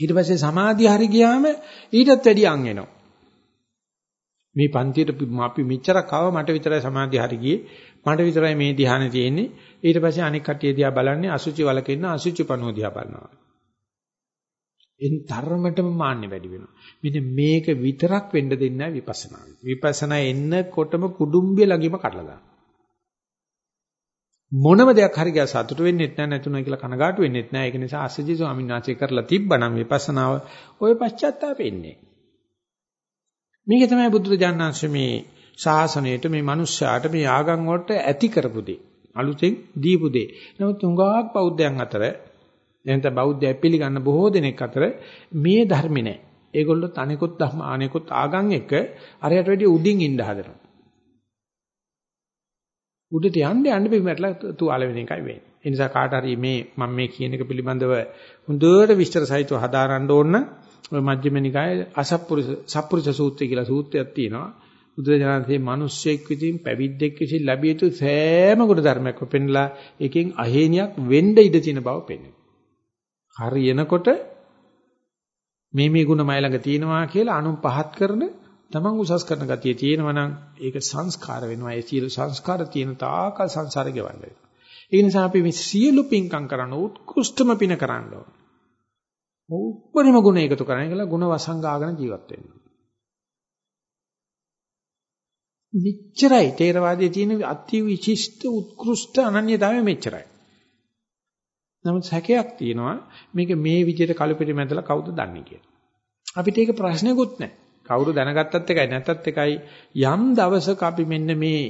ඊට පස්සේ සමාධිය හරි ගියාම ඊටත් වැඩි අං එනවා. මේ පන්තියට අපි මෙච්චරක් ආව මට විතරයි සමාධිය හරි ගියේ. මට විතරයි මේ ධ්‍යානෙ තියෙන්නේ. ඊට පස්සේ අනෙක් කට්ටිය දිහා බලන්නේ අසුචි වලක ඉන්න අසුචි පණුව දිහා බලනවා. එන් තරමටම මාන්නේ වැඩි වෙනවා. මෙන්න මේක විතරක් වෙන්න දෙන්නේ නැහැ විපස්සනා. විපස්සනා එන්නකොටම කුඩුම්බිය ළඟිම කඩලා දානවා. මොනම දෙයක් හරි ගියා සතුට වෙන්නෙත් නැහැ නැතුණා කියලා කනගාටු වෙන්නෙත් නැහැ. ඒක නිසා අසජි ස්වාමීන් වහන්සේ කරලා තිබ්බනම් විපස්සනාව ඔය පශ්චාත්තාපෙන්නේ මේක තමයි බුදුරජාණන්සේ මේ ශාසනයට මේ මිනිස්යාට මේ ආගම් වලට ඇති කරපු දේ. අලුතෙන් දීපු දේ. නමුත් උඟාක් බෞද්ධයන් අතර එනත බෞද්ධය පිළිගන්න බොහෝ දෙනෙක් අතර මේ ධර්ම නෑ. ඒගොල්ලෝ තනිකුත් ධර්ම අනෙකුත් ආගම් එක අරයට වැඩි උඩින් ඉන්න හදනවා. උඩට යන්න යන්න බිමටලා තුවාල වෙන එකයි වෙන්නේ. ඒ නිසා කාට හරි මේ මම මේ කියන එක පිළිබඳව හොඳට විස්තර සහිතව හදාරන්න ඕන ඔය මජ්ක්‍ධිම නිකායේ අසප්පුරුෂ සප්පුරුෂ සූත්‍රය කියලා සූත්‍රයක් තියෙනවා. බුදුරජාණන්සේ මිනිස්සෙක් විසින් පැවිද්දෙක් විසින් ලැබිය යුතු සෑම කුඩ ධර්මයක්ම පෙන්ලා එකෙන් අහේනියක් වෙන්න ඉඩ තියෙන බව පෙන්වනවා. හරියනකොට මේ මේ ගුණ මයි ළඟ තියෙනවා කියලා අනුන් පහත් කරන තමන් උසස් කරන ගතිය තියෙනවා නම් ඒක සංස්කාර වෙනවා. ඒ සියලු සංස්කාර තියෙන තාකල් සංසාරේ ගෙවන්න වෙනවා. ඒ නිසා අපි මේ සියලු පින්කම් කරන්න උත්කෘෂ්ඨම පින කරන්න ඕන. උපරිම ගුණ එකතු කරන්නේ කියලා ගුණ වසංගාගෙන ජීවත් වෙන්න. මෙච්චරයි තේරවාදයේ තියෙන අති විශිෂ්ට උත්කෘෂ්ඨ අනන්‍යතාවය මෙච්චරයි. නමුත් සැකයක් තියෙනවා මේක මේ විදිහට කලපිරි මැදලා කවුද දන්නේ කියලා. අපිට ඒක ප්‍රශ්නකුත් නැහැ. කවුරු දැනගත්තත් එකයි නැත්තත් එකයි යම් දවසක අපි මෙන්න මේ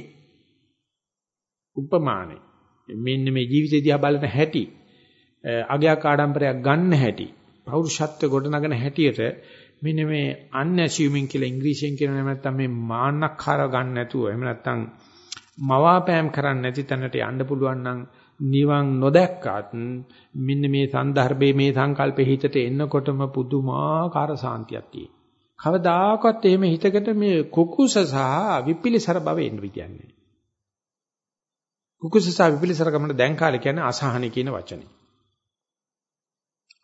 උපමානේ මෙන්න මේ ජීවිතය දිහා බලන හැටි අගයක් ආඩම්බරයක් ගන්න හැටි පෞරුෂත්ව ගොඩනගන හැටියට මෙන්න මේ unassuming කියලා ඉංග්‍රීසියෙන් කියන නැත්නම් මේ මාන්නක්කාර ගන්න නැතුව එහෙම නැත්නම් මවාපෑම් කරන්න නැති තැනට යන්න පුළුවන් නම් නිවන් නොදැක්කත් මෙන්න මේ සන්දර්භයේ මේ සංකල්පෙ හිතට එන්නකොටම පුදුමාකාර සාන්තියක් තියෙනවා. කවදාකවත් එහෙම හිතකට මේ කුකුස සහ විපිලිසර බව එන්න විදියන්නේ. කුකුස සහ විපිලිසර ගමන දැන් කාලේ කියන්නේ අසහන කියන වචනේ.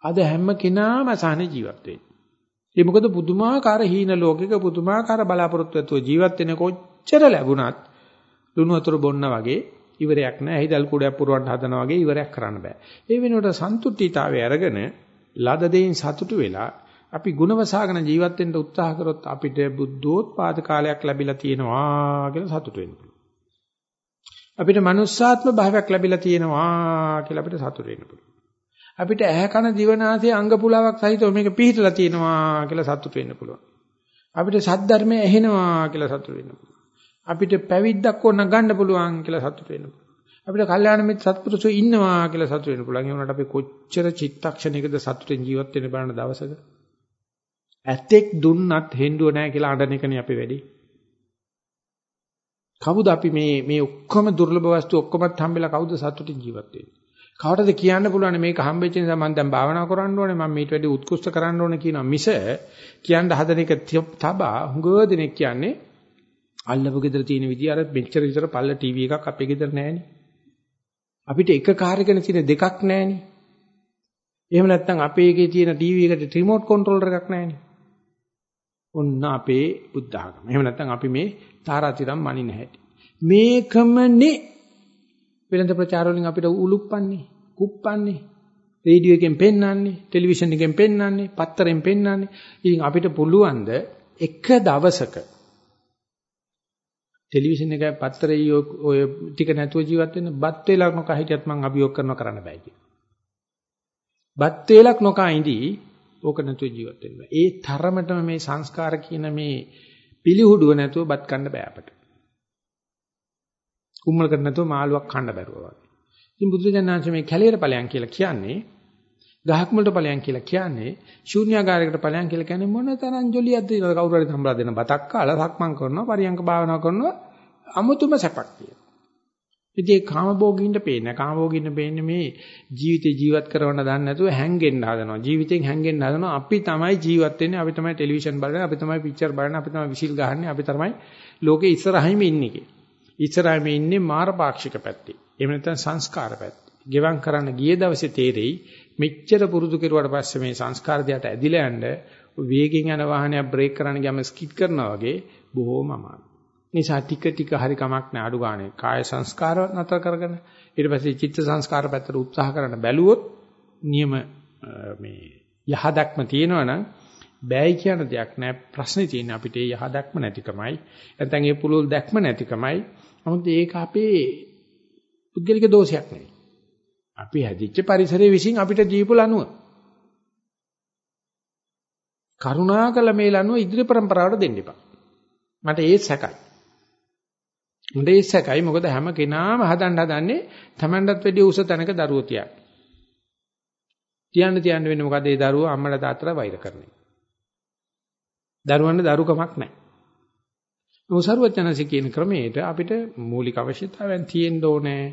අද හැම කෙනාම අසහන ජීවත් වෙන්නේ. ඒ මොකද පුදුමාකාර හීන ලෝකයක පුදුමාකාර බලාපොරොත්තු ඇතුව ජීවත් වෙන කොච්චර ලැබුණත් ලුණු වතුර බොන්න වගේ ඉවරයක් නැහැ. හිදල් කුඩයක් පුරවන්න හදනවා වගේ ඉවරයක් කරන්න බෑ. ඒ වෙනුවට සන්තුෂ්ටිතාවය අරගෙන ලද දෙයින් සතුටු වෙලා අපි ಗುಣවසාගෙන ජීවත් වෙන්න උත්සාහ කරොත් අපිට බුද්ධෝත්පාද කාලයක් ලැබිලා තියෙනවා කියලා සතුටු වෙන්න පුළුවන්. අපිට මනුස්සාත්ම භාවයක් ලැබිලා තියෙනවා කියලා අපිට සතුටු වෙන්න පුළුවන්. අපිට ඇහැ කන දිවනාසය අංග පුලාවක් සහිතව මේක පිහිටලා තියෙනවා කියලා සතුටු වෙන්න පුළුවන්. අපිට සද්ධර්මය ඇහෙනවා කියලා සතුටු වෙන්න පුළුවන්. අපිට පැවිද්දක් ඕන ගන්න පුළුවන් කියලා සතුටු වෙන්න පුළුවන්. අපිට කල්යාණ මිත්‍ර සත්පුරුෂෝ ඉන්නවා කියලා සතුටු වෙන්න පුළුවන්. ඒ වුණාට අපි කොච්චර චිත්තක්ෂණයකද සතුටෙන් ජීවත් වෙන්න බලන දවසක. ඇතෙක් දුන්නත් හෙන්ඩුව නැහැ කියලා අඬන එකනේ අපි වැඩි. කවුද අපි මේ මේ ඔක්කොම දුර්ලභ වස්තු ඔක්කොමත් හම්බෙලා කවුද සතුටින් ජීවත් වෙන්නේ? කවටද කියන්න පුළුවන් මේක හම්බෙච්ච නිසා මම දැන් භාවනා කරන්න ඕනේ මම ඊට වැඩි උත්කෘෂ්ඨ කරන්න ඕනේ කියනවා මිස කියන්න හදන එක තබා හුඟ දෙනෙක් කියන්නේ අල්ලපු ගෙදර තියෙන විදිහ අර මෙච්චර විතර පල්ල ටීවී එකක් අපේ ගෙදර නැහැනේ. අපිට එක කාර්යකන තියෙන දෙකක් නැහැනේ. එහෙම නැත්නම් අපේ එකේ තියෙන ටීවී එකට රිමෝට් කන්ට්‍රෝලර් එකක් නැහැනේ. ඔන්න අපේ බුද්ධ ආගම. එහෙම නැත්නම් අපි මේ තාරාතිරම් මනින්න හැටි. මේකමනේ වෙළඳ ප්‍රචාර වලින් අපිට උලුප්පන්නේ, කුප්පන්නේ, රේඩියෝ එකෙන් පෙන්වන්නේ, ටෙලිවිෂන් එකෙන් පෙන්වන්නේ, පත්තරෙන් පෙන්වන්නේ. ඉතින් අපිට පුළුවන් ද එක දවසක ටෙලිවිෂන් එක පත්තරේ ඔය ටික නැතුව ජීවත් වෙන්න බත් වේලක් නොකා හිටියත් මම අභියෝග කරනවා කරන්න බෑ කියලා. බත් වේලක් නොකා ඉඳී ඕක නැතුව ජීවත් වෙන්න බෑ. ඒ තරමටම මේ සංස්කාර කියන මේ පිළිහුඩුව නැතුව බත් කන්න බෑ අපට. කුම්මලකට නැතුව මාළුවක් කන්න බැරුවා වගේ. ඉතින් බුදුරජාණන් මේ කැලේර ඵලයන් කියලා කියන්නේ ගහක් මුලට ඵලයන් කියලා කියන්නේ ශූන්‍යාකාරයකට ඵලයන් කියලා කියන්නේ මොන තරම් ජොලියක්ද කවුරු හරි හම්බලා දෙන බතක් කාලා සක්මන් කරනවා පරියංග භාවනා කරනවා අමුතුම සැපක් තියෙනවා. ඉතින් ඒ කාමභෝගින්ට පේන්නේ කාමභෝගින්ට පේන්නේ මේ ජීවිතේ ජීවත් කරවන්න දන්නේ නැතුව හැංගෙන්න හදනවා. ජීවිතෙන් හැංගෙන්න හදනවා. අපි තමයි ජීවත් වෙන්නේ. අපි තමයි ටෙලිවිෂන් බලන්නේ. අපි තමයි පික්චර් බලන්නේ. අපි තමයි විසිල් ගහන්නේ. අපි තමයි ලෝකේ ඉස්සරහින්ම ඉන්නේ කියලා. ඉස්සරහම ඉන්නේ මාර පාක්ෂික පැත්තේ. එහෙම නැත්නම් සංස්කාර පැත්තේ. ගෙවම් කරන්න ගිය දවසේ තේරෙයි මෙච්චර පුරුදු කෙරුවාට පස්සේ මේ සංස්කාර දිහාට ඇදිලා යන්න වේගෙන් යන වාහනයක් බ්‍රේක් කරන්න ගියාම ස්කිඩ් කරනවා වගේ බොහොම අමාරුයි. නිසා ටික ටික හරි කමක් නෑ අඩු ගානේ කාය සංස්කාර නතර කරගෙන ඊට පස්සේ චිත්ත සංස්කාර පැත්තට උත්සාහ කරන්න බැලුවොත් නියම මේ යහදක්ම තියෙනවනම් බෑයි කියන දෙයක් නෑ ප්‍රශ්නේ තියෙන්නේ අපිට ඒ යහදක්ම නැතිකමයි නැත්නම් ඒ පුළුල් දැක්ම නැතිකමයි නමුත් ඒක අපේ පුද්ගලික දෝෂයක් නෙවෙයි. අපි හැදිච්ච පරිසරයේ විසින් අපිට දීපු ලනුව. කරුණාකල මේ ලනුව ඉදිරි પરම්පරාවට දෙන්න එපා. මට ඒ සැකයි. මුඩේ ඒ සැකයි මොකද හැම කෙනාම හදන්න හදන්නේ Tamanටත් වැඩිය උස තැනක දරුවෝ තියන්න. තියන්න තියන්න වෙන්නේ මොකද ඒ දරුවෝ අම්මලා තාත්තලා වෛර කරන එක. දරුවන්ට දරුකමක් නැහැ. නොසරුවචනසි කියන ක්‍රමයට අපිට මූලික අවශ්‍යතාවයන් තියෙන්න ඕනේ.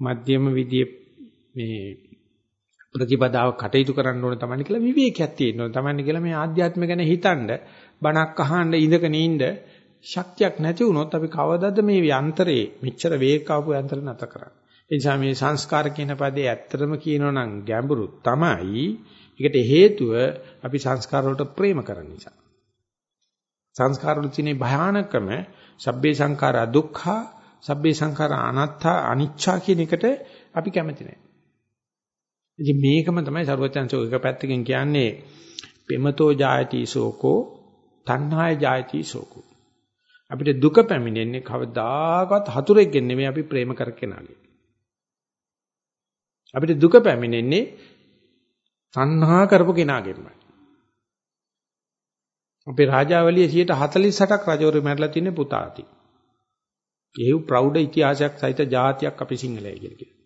මධ්‍යම විදියේ මේ ප්‍රතිපදාව කටයුතු කරන්න ඕනේ තමයි කියලා විවේකයක් තියෙන්න ඕනේ තමයි කියලා මේ ආධ්‍යාත්ම ගැන හිතනද බණක් අහන්න ඉඳගෙන ඉන්න ශක්තියක් නැති වුණොත් අපි කවදාද මේ යන්ත්‍රේ මෙච්චර වේග ආපු යන්ත්‍රය නැත කරන්නේ. ඒ නිසා මේ සංස්කාර කියන පදේ ඇත්තටම කියනෝ නම් ගැඹුරු තමයි. ඒකට හේතුව අපි සංස්කාර වලට ප්‍රේම කරන නිසා. සංස්කාර වල තියෙන භයානකම සබ්බේ සංඛාරා දුක්ඛා සබ්බේ සංඛාරා අනාත්තා අනිච්චා කියන එකට අපි කැමති නැහැ. ඉතින් මේකම තමයි සරුවචන්සෝ එක පැත්තකින් කියන්නේ පෙමතෝ ජායති සෝකෝ තණ්හාය ජායති සෝකෝ. අපිට දුක පැමිණෙන්නේ කවදාකවත් හතුරෙක්ගෙන් නෙමෙයි අපි ප්‍රේම කරකෙනාගේ. අපිට දුක පැමිණෙන්නේ තණ්හා කරපු කෙනාගෙන්මයි. අපේ රාජාවලියේ 148ක් රජවරු මැරලා තියෙන පුතාති. ඒව ප්‍රෞඩ ඉතිහාසයක් සහිත ජාතියක් අපි සිංහලයි කියලා කියනවා.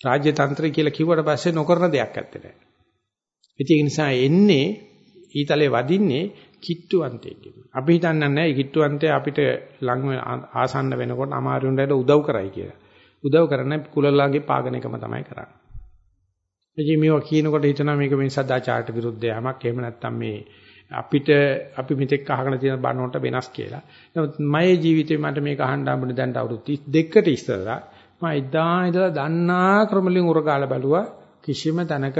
රාජ්‍ය තන්ත්‍රය කියලා කිව්වට පස්සේ නොකරන දෙයක් ඇත්තේ නැහැ. ඒ නිසා එන්නේ ඊතලේ වදින්නේ කිට්ටුවන්තයෙක්. අපි හිතන්නේ නැහැ කිට්ටුවන්තය අපිට ලඟ ආසන්න වෙනකොට අමාරුන්ට උදව් කරයි කියලා. උදව් කරන්නේ කුලලාගේ පාගන එකම තමයි කරන්නේ. එජි මේවා කියනකොට හිතනවා මේක මේ සදාචාරට විරුද්ධ යමක් එහෙම නැත්නම් මේ අපිට අපි මෙතෙක් අහගෙන තියෙන බණවලට වෙනස් කියලා. නමුත් මගේ ජීවිතේ මට මේක අහන්න හම්බුනේ දැන් අවුරුදු 32කට ඉස්සරලා මම ඉදා ඉඳලා දන්නා ක්‍රමලින් උරගාලා බැලුවා කිසිම තැනක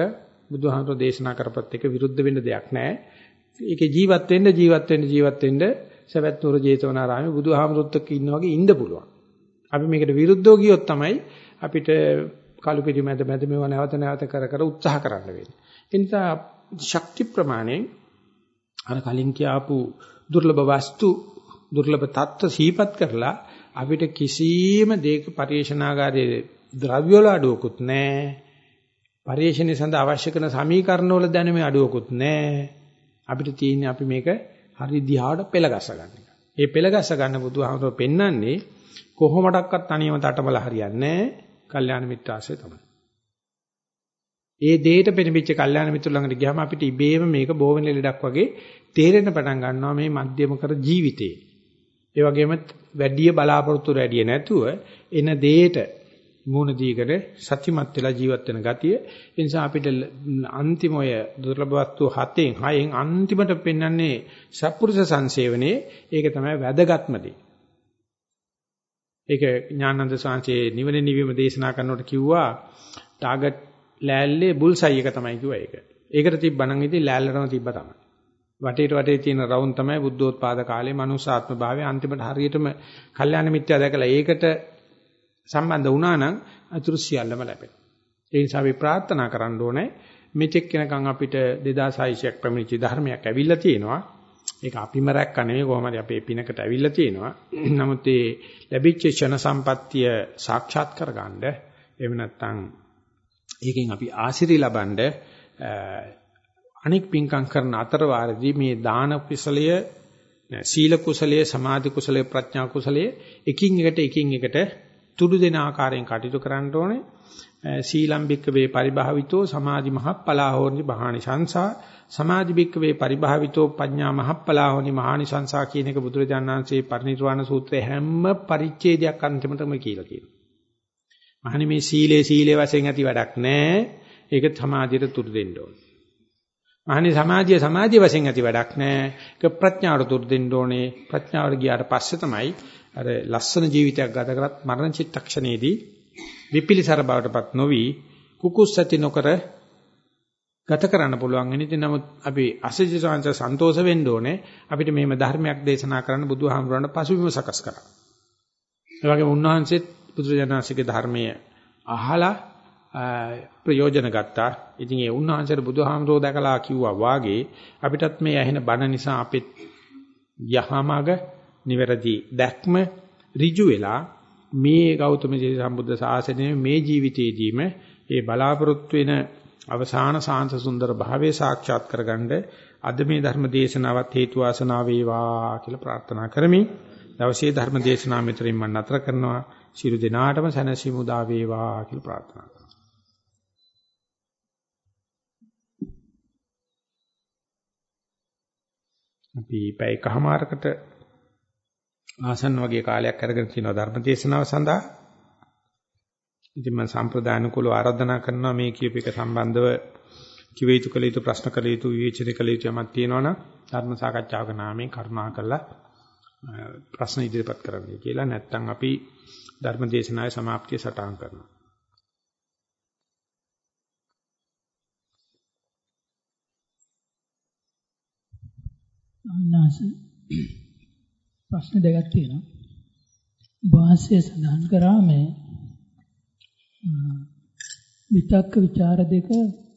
බුදුහාමර දේශනා කරපත් එක විරුද්ධ වෙන්න දෙයක් නැහැ. ඒකේ ජීවත් වෙන්න ජීවත් වෙන්න ජීවත් වෙන්න සවැත් නුර ජේතවනාරාමේ බුදුහාමරුත් එක්ක ඉන්න වගේ ඉන්න පුළුවන්. අපි මේකට විරුද්ධව ගියොත් තමයි අපිට කලු පිටි මැද මැද මේව නැවත නැවත කර කර උත්සාහ කරන්න වෙන්නේ. ඒ නිසා ශක්ති ප්‍රමාණයෙන් අර කලින් කියාපු දුර්ලභ වස්තු දුර්ලභ தত্ত্ব සීපත් කරලා අපිට කිසියම් දෙයක පරිේශනාගාරයේ ද්‍රව්‍ය වල අඩුවකුත් නැහැ. පරිේශණය සඳහා අවශ්‍ය කරන සමීකරණ වල දැනුමේ අඩුවකුත් නැහැ. අපිට තියෙන්නේ අපි මේක හරි දිහාට පෙළ ගස්ස ගන්න එක. ඒ පෙළ ගස්ස ගන්න බුදුහාමරෝ පෙන්වන්නේ කොහොමඩක්වත් තනියම තටමල හරියන්නේ නැහැ. කල්යාණ මිත්‍ර ආශ්‍රය තමයි. ඒ දෙයට පෙනිපිච්ච කල්යාණ මිත්‍ර ළඟට ගියාම අපිට ඉබේම මේක බෝවෙන ලෙඩක් වගේ තේරෙන්න පටන් ගන්නවා මේ මධ්‍යම කර ජීවිතේ. ඒ වගේම වැඩි බලාපොරොත්තු වැඩි නැතුව එන දෙයට මූණ දීගෙන සත්‍යමත් වෙලා ජීවත් වෙන ගතිය. ඒ නිසා අපිට අන්තිම ඔය දුර්ලභ වස්තු හතෙන් හයෙන් අන්තිමට පෙන්වන්නේ සත්පුරුෂ සංසේවනයේ ඒක තමයි වැදගත්ම දේ. ඒක ඥානන්ද සාංශේ නිවන නිවීම දේශනා කරනකොට කිව්වා ටාගට් ලෑල්ලේ බුල්සයි එක තමයි කිව්වා ඒක. ඒකට තිබ්බනම් ඉතින් ලෑල්ලටම තිබ්බ තමයි. වටේට වටේ තියෙන රවුම් තමයි බුද්ධෝත්පාද කාලේ මනුස්සාත්ම භාවයේ අන්තිමට හරියටම කල්යාණ මිත්‍යා දැකලා ඒකට සම්බන්ධ වුණා නම් අතුරු සියල්ලම ලැබෙනවා. ඒ නිසා අපි ප්‍රාර්ථනා කරන්න ඕනේ මෙතෙක් වෙනකන් අපිට 2600ක් පැමිණිච්ච ධර්මයක් ඇවිල්ලා තියෙනවා. ඒක අපිම රැක්ක නෙවෙයි කොහොමද අපේ පිනකට ඇවිල්ලා තියෙනවා. නමුත් ඒ ලැබිච්ච ක්ෂණ සම්පත්තිය සාක්ෂාත් කරගන්න එහෙම නැත්නම් ඒකෙන් අපි ආශිර්ය ලබනද අනික් පින්කම් කරන අතර වාරදී මේ දාන කුසලය සීල කුසලය සමාධි කුසලය ප්‍රඥා කුසලය එකින් එකට එකින් එකට තුඩු දෙන ආකාරයෙන් කටයුතු කරන්න ඕනේ සීලම්බික්ක වේ පරිභාවිතෝ සමාධි මහප්පලා හෝනි බහානි සංසා සමාධි බික්ක වේ පරිභාවිතෝ පඤ්ඤා මහප්පලා හෝනි මහානි සංසා කියන එක බුදුරජාණන්සේ පරිනිර්වාණ සූත්‍රයේ හැම පරිච්ඡේදයක් අන්තිමටම කියලා කියනවා. මහනි මේ සීලේ සීලේ වශයෙන් ඇති වැඩක් නැහැ. ඒක සමාධියට තුරු දෙන්න ඕනේ. මහනි සමාධිය සමාධිය වශයෙන් ඇති වැඩක් නැහැ. ඒක ප්‍රඥාවට තුරු දෙන්න ඕනේ. ප්‍රඥාවට ගියාට පස්සේ තමයි අර ලස්සන ජීවිතයක් ගත කරත් මරණ චිත්තක්ෂණයේදී විපිලිසර බවටපත් නොවි කුකුස් ඇති නොකර ගත කරන්න පුළුවන් වෙන ඉතින් නමුත් අපි අසජිසංශ සන්තෝෂ වෙන්න ඕනේ අපිට මේම ධර්මයක් දේශනා කරන්න බුදුහාමුදුරන්ට පසුබිම සකස් කරා. ඒ වගේම උන්වහන්සේත් බුදුරජාණන්සේගේ ධර්මය අහලා ප්‍රයෝජන ගත්තා. ඉතින් ඒ උන්වහන්සේට බුදුහාමුදුරෝ දැකලා කිව්වා වාගේ අපිටත් මේ ඇහෙන බණ නිසා අපිට යහමග නිවැරදි දැක්ම ඍජු වෙලා මේ ගෞතම සම්බුද්ධ ශාසනයේ මේ ජීවිතයේදීම ඒ බලාපොරොත්තු වෙන අවසාන සාන්ත සුන්දර භාවයේ සාක්ෂාත් කරගන්න අද මේ ධර්ම දේශනාවත් හේතු වාසනා වේවා කියලා ප්‍රාර්ථනා කරමි. දවසේ ධර්ම දේශනාව මෙතනින් මම නතර කරනවා. ශිරු දිනාටම සැනසීම උදා වේවා කියලා ප්‍රාර්ථනා කරනවා. අපි පැයකමාරකට ආසන්න වගේ කාලයක් අරගෙන තියෙනවා ධර්ම දේශනාව සඳහා ඉතින් මම සම්ප්‍රදාන කුල ආරාධනා කරනවා මේ කියූප එක සම්බන්ධව කිව යුතු කළ යුතු ප්‍රශ්න කළ යුතු විවේචනය කළ යුතු යමක් තියෙනවනම් ධර්ම සාකච්ඡාවක නාමයෙන් කරුණා කරලා ප්‍රශ්න ඉදිරිපත් කරන්නයි කියලා නැත්නම් අපි ධර්ම දේශනාවේ સમાප්තිය සටහන් කරනවා. අනාස ප්‍රශ්න දෙකක් තියෙනවා. වාස්‍ය සඳහන් කරා මේ විතක්ක ਵਿਚාර දෙක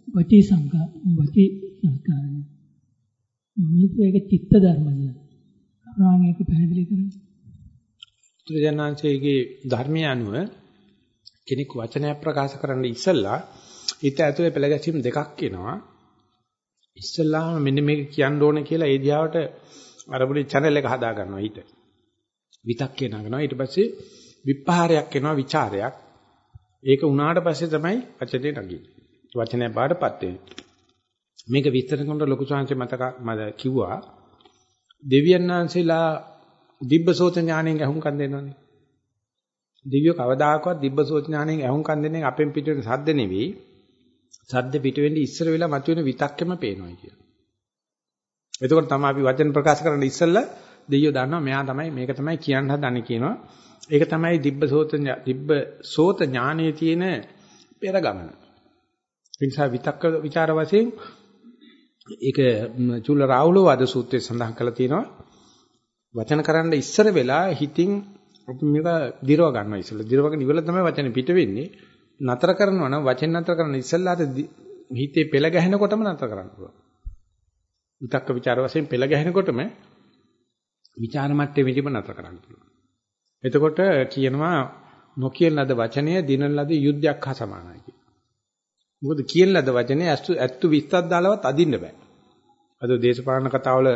වචී සංකා වචී සංස්කාරය. මේක චිත්ත ධර්මය. කරුණාවෙන් ඒක පැහැදිලි කරන්න. ත්‍රිජනාංශයේ ධර්මය අනුව කෙනෙක් වචනයක් ප්‍රකාශ කරන්න ඉස්සෙල්ලා ඊට ඇතුලේ පෙළගැසීම් දෙකක් එනවා. ඉස්සෙල්ලාම මෙන්න මේක කියන්න ඕනේ කියලා ඒ දිහාවට අරමුණේ channel එක හදා ගන්නවා ඊට. විතක්කේ නගනවා ඊට පස්සේ විපහාරයක් එනවා ਵਿਚාරයක්. ඒක උනාට පස්සේ තමයි වචනේ නගින්නේ. වචනය බාඩපත් වෙන්නේ. මේක විස්තර කරනකොට ලොකු සංහසේ මතක මම කිව්වා දෙවියන් වහන්සේලා දිබ්බසෝත ඥාණයෙන් අහුම්කම් දෙනවනේ. දිව්‍ය කවදාකවත් දිබ්බසෝත ඥාණයෙන් අහුම්කම් දෙන්නේ අපෙන් පිට වෙන සද්ද නෙවෙයි. සද්ද පිට වෙන්නේ ඉස්සර වෙලා මතුවෙන විතක්කෙම පේනවා කියලා. එතකොට තමයි අපි වචන ප්‍රකාශ කරන්න ඉස්සෙල්ලා දෙයියෝ දන්නවා මෙයා තමයි මේක තමයි කියන්න හදන්නේ කියනවා. ඒක තමයි දිබ්බසෝත දිබ්බසෝත ඥානයේ තියෙන පෙර ගමන. ඒ නිසා විතක්ක ਵਿਚාර වශයෙන් ඒක චුල්ල රාහුල වද සූත්‍රයේ සඳහන් කරලා තියෙනවා. වචන කරන්න ඉස්සර වෙලා හිතින් අපි මේක දිරව ගන්නවා ඉස්සෙල්ලා. දිරවගෙන ඉවල තමයි වචනේ පිට වෙන්නේ. නතර කරනවා නම් වචෙන් නතර කරන ඉස්සෙල්ලාට හිතේ පෙළ ගැහෙනකොටම නතර කරන්න පුළුවන්. විතක්ක ਵਿਚාර වශයෙන් පෙළ ගැහෙනකොටම විචාර මට්ටමේදීම නතර කරන්න පුළුවන්. එතකොට කියනවා නොකියන ලද වචනය දිනන ලද යුද්ධයක් හා සමානයි කියලා. මොකද කියන ලද වචනේ ඇත්තු 20ක් දාලවත් අදින්න බෑ. අද දේශපාලන කතාවල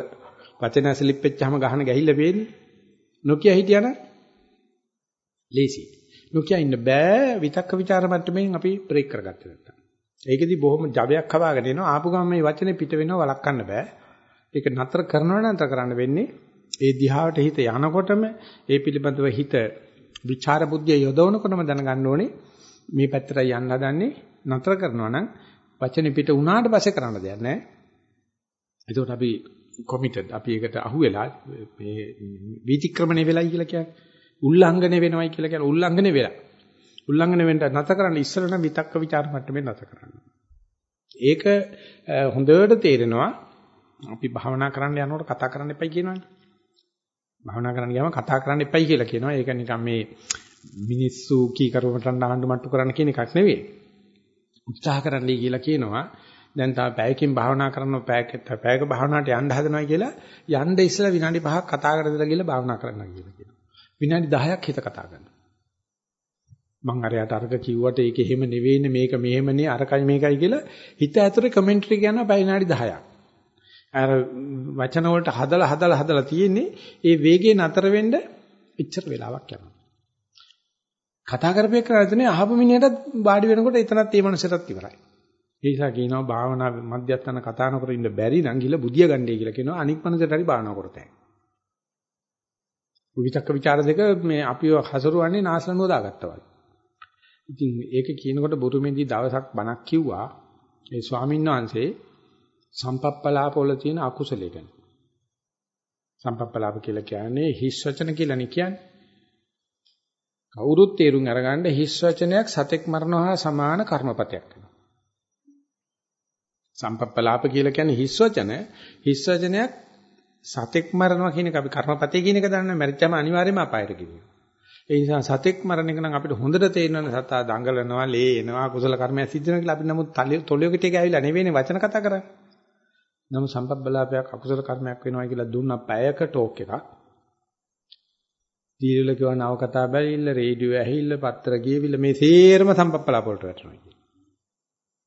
වචන ඇසලිප් වෙච්චාම ගහන ගැහිල්ල වෙන්නේ. නොකිය හිටියනම් ලේසි. නොකිය ඉන්න බෑ විතක්ක ਵਿਚාර මට්ටමින් අපි බ්‍රේක් කරගත්තේ නැත්තම්. ඒකෙදි බොහොම ජවයක් හවාගෙන එනවා ආපු ගමන් මේ වචනේ පිට වෙනව වළක්වන්න බෑ. ඒක නතර කරනවා නතර කරන්න වෙන්නේ ඒ දිහාවට හිත යනකොටම ඒ පිළිබඳව හිත විචාර බුද්ධිය යොදවනකොටම දැනගන්න ඕනේ මේ පැත්තට යන්න හදන්නේ නතර කරනවා නම් වචනේ පිට උනාට පස්සේ කරන්න දෙයක් නැහැ. එතකොට අපි කොමිටඩ් අපි ඒකට අහුවෙලා මේ විතික්‍රමණය වෙලයි කියලා කියන්නේ. උල්ලංඝනය වෙනවයි කියලා කියන්නේ උල්ලංඝනය වෙලා. උල්ලංඝනය වෙන්න නැත කරන්න ඉස්සෙල්ලා නම් විතක්ක ਵਿਚාර මට්ටමේ නැත කරන්න. ඒක හොඳට තේරෙනවා අපි භාවනා කරන්න යනකොට කතා කරන්න එපයි කියනවනේ. භාවනා කරන්න ගියාම කතා කරන්න එපයි කියලා කියනවා. ඒක නිකන් මේ මිනිස්සු කී කරුමට ආණ්ඩු මට්ටු කරන්න කියන එකක් නෙවෙයි. උත්සාහ කරන්නයි කියලා කියනවා. දැන් තා පැයකින් භාවනා කරනවා පැයක පැයක භාවනාවට යන්න හදනවා කියලා යන්න ඉස්සලා විනාඩි 5ක් කතා කරලා ගිහලා භාවනා කරන්න කියලා කියනවා. විනාඩි 10ක් හිත කතා කරනවා. මං අරයට අර්ග කිව්වට ඒක එහෙම නෙවෙයිනේ මේක මෙහෙමනේ අරකයි මේකයි කියලා හිත ඇතුලේ කමෙන්ටරි කියනවා පැය විනාඩි 10ක්. අර වචන වලට හදලා හදලා හදලා තියෙන්නේ ඒ වේගේ නතර වෙන්න එච්චර වෙලාවක් යනවා. කතා කරපේ කරන්නේ අහපු මිනිහටත් වාඩි වෙනකොට එතනත් ඒ මනසටත් ඉවරයි. ඒ නිසා කියනවා භාවනා මධ්‍යස්ථාන කතා නොකර ඉන්න බැරි නම් ගිල බුදිය ගන්නයි කියලා කියනවා අනික් මනසට හරි භාවනා කරතයි. විචක්ක ਵਿਚාර දෙක මේ අපිව හසුරුවන්නේ නාසලනුව දාගත්තා වගේ. ඉතින් ඒක කියනකොට බුරුමේදී දවසක් බණක් කිව්වා ඒ ස්වාමීන් වහන්සේ සම්පප්පලාප වල තියෙන අකුසලයේ ගැන. සම්පප්පලාප කියලා කියන්නේ හිස් වචන කියලා නේ කියන්නේ. කවුරුත් තේරුම් අරගන්න හිස් වචනයක් සතෙක් මරනවා සමාන කර්මපතයක් වෙනවා. සම්පප්පලාප කියලා කියන්නේ හිස් වචන. හිස් වචනයක් සතෙක් මරනවා කියන එක අපි කර්මපතේ කියන එක දන්නේ මැරිච්චම අනිවාර්යයෙන්ම අපායට ගිහිනවා. ඒ නිසා සතෙක් මරණ එක නම් අපිට හොඳට තේරෙනවා සතා දඟලනවා, ලේ එනවා, කුසල කර්මයක් සිද්ධ වෙනවා කියලා අපි නමුත් තොලියකට ගෑවිලා නෙවෙයිනේ වචන කතා කරන්නේ. නමුත් සම්පප්පලාපයක් අකුසල කර්මයක් වෙනවා කියලා දුන්නා පැයක ටෝක් එකක්. දීර්ල කියව නව කතා බැලිල්ල, රේඩියෝ ඇහිල්ල, පත්‍ර කියවිල්ල මේ සේරම සම්පප්පලාප වලට වැටෙනවා කියලා.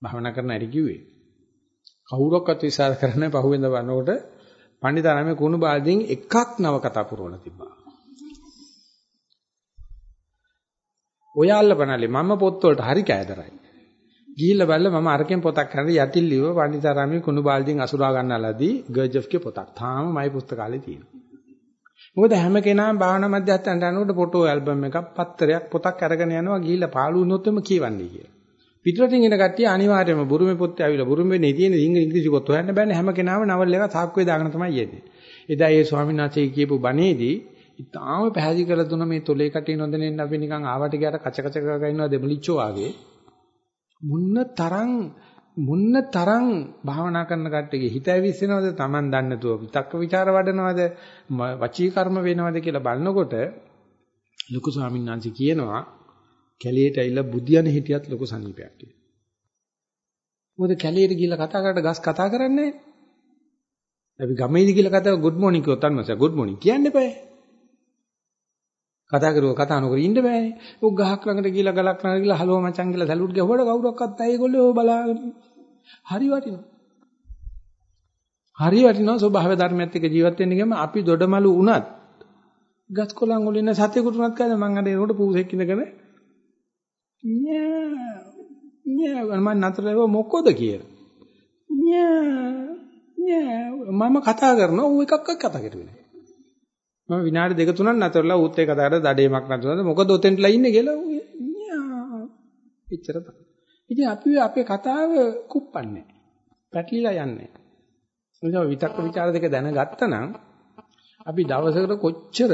භාවනා කරන ඇරි කිව්වේ. කවුරක්වත් විශ්වාස කරන්නේ පහුවෙන්ද වන්නකොට පණ්ඩිතාරාමේ කුණු බාල්දියෙන් එකක් නව කතා පුරවලා තිබ්බා. ඔයාලා බනලේ මම පොත්වලට හරි කෑදරයි. ගිහිල්ලා බලලා මම අරකින් පොතක් කරලා යටිල්ලිව පණ්ඩිතාරාමේ කුණු බාල්දියෙන් අසුරා ගන්නලාදී ගර්ජොෆ්ගේ පොතක්. තාම මයි පුස්තකාලේ තියෙනවා. මොකද හැම කෙනාම භාවනා මධ්‍යස්ථානට යනකොට ෆොටෝ ඇල්බම් එකක් පත්තරයක් පොතක් අරගෙන යනවා ගිහිල්ලා පාළු වුණොත් එම කියවන්නේ කියලා. පිටරටින් එන කට්ටිය අනිවාර්යයෙන්ම බුරුමේ පොත් ඇවිල්ලා බුරුමේ නේ තියෙන ඉංග්‍රීසි පොත් හොයන්න බෑනේ හැම කෙනාම නවල් එක සාක්කුවේ දාගෙන තමයි යන්නේ. එදා ඒ ස්වාමීන් වහන්සේ කියපු බණේදී ඉතාලම පැහැදිලි කරලා දුන්න මේ තොලේ කටේ නොදැනෙන්න අපි නිකන් ආවට ගියාට කච කච කරගෙන ඉන්නවා දෙමලිච්චෝ වගේ. මුන්න තරම් මුන්න තරම් භාවනා කරන කට්ටියගේ හිත ඇවිස්සෙනවද Taman දන්නේ නැතුව විතක්ක ਵਿਚාර වඩනවද වචී කර්ම වෙනවද කියලා බලනකොට ලොකු ස්වාමීන් වහන්සේ කියනවා කැලියට ඇවිල්ලා බුදියන හිටියත් ලොකු සනීපයක් කියලා. මොකද කැලියට ගිහිල්ලා කතා කරලා ගස් කතා කරන්නේ අපි ගමේදී කියලා කතා ගුඩ් මොර්නිං කිව්වොත් අන්නස ගුඩ් මොර්නිං කියන්න එපා. කතා කරුවා කතා නොකර ඉන්න බෑනේ. ඔක් ගහක් ළඟට ගිහිල්ලා ගලක් ළඟට ගිහිල්ලා හලෝ මචං කියලා සැලුට් ගහුවට කවුරක්වත් නැහැ ඒගොල්ලෝ බලාගෙන. හරි වටිනවා. හරි වටිනවා ස්වභාව ධර්මයත් එක්ක ජීවත් වෙන්න ගියම අපි දොඩමලු වුණත් ගස් කොළන් වල ඉන්න සතෙකුට උනත් කෑද මං අර ඒකට පූසෙක් ඉඳගෙන ඤා ඤා මම නතරව මොකද කියලා. ඤා ඤා මම කතා කරනවා ඌ එකක්වත් කතා කරුවේ නෑ. මම විනාඩි දෙක තුනක් නතරලා ඌත් එක්ක කතා කරලා දඩේමක් නතරලා මොකද ඔතෙන්ටලා ඉන්නේ කියලා ඤා එච්චර තමයි. ඉතින් අපි අපේ කතාව කුප්පන්නේ. පැටලිලා යන්නේ. නිසා විතක්ක ਵਿਚාර දෙක දැනගත්තා නම් අපි දවසකට කොච්චර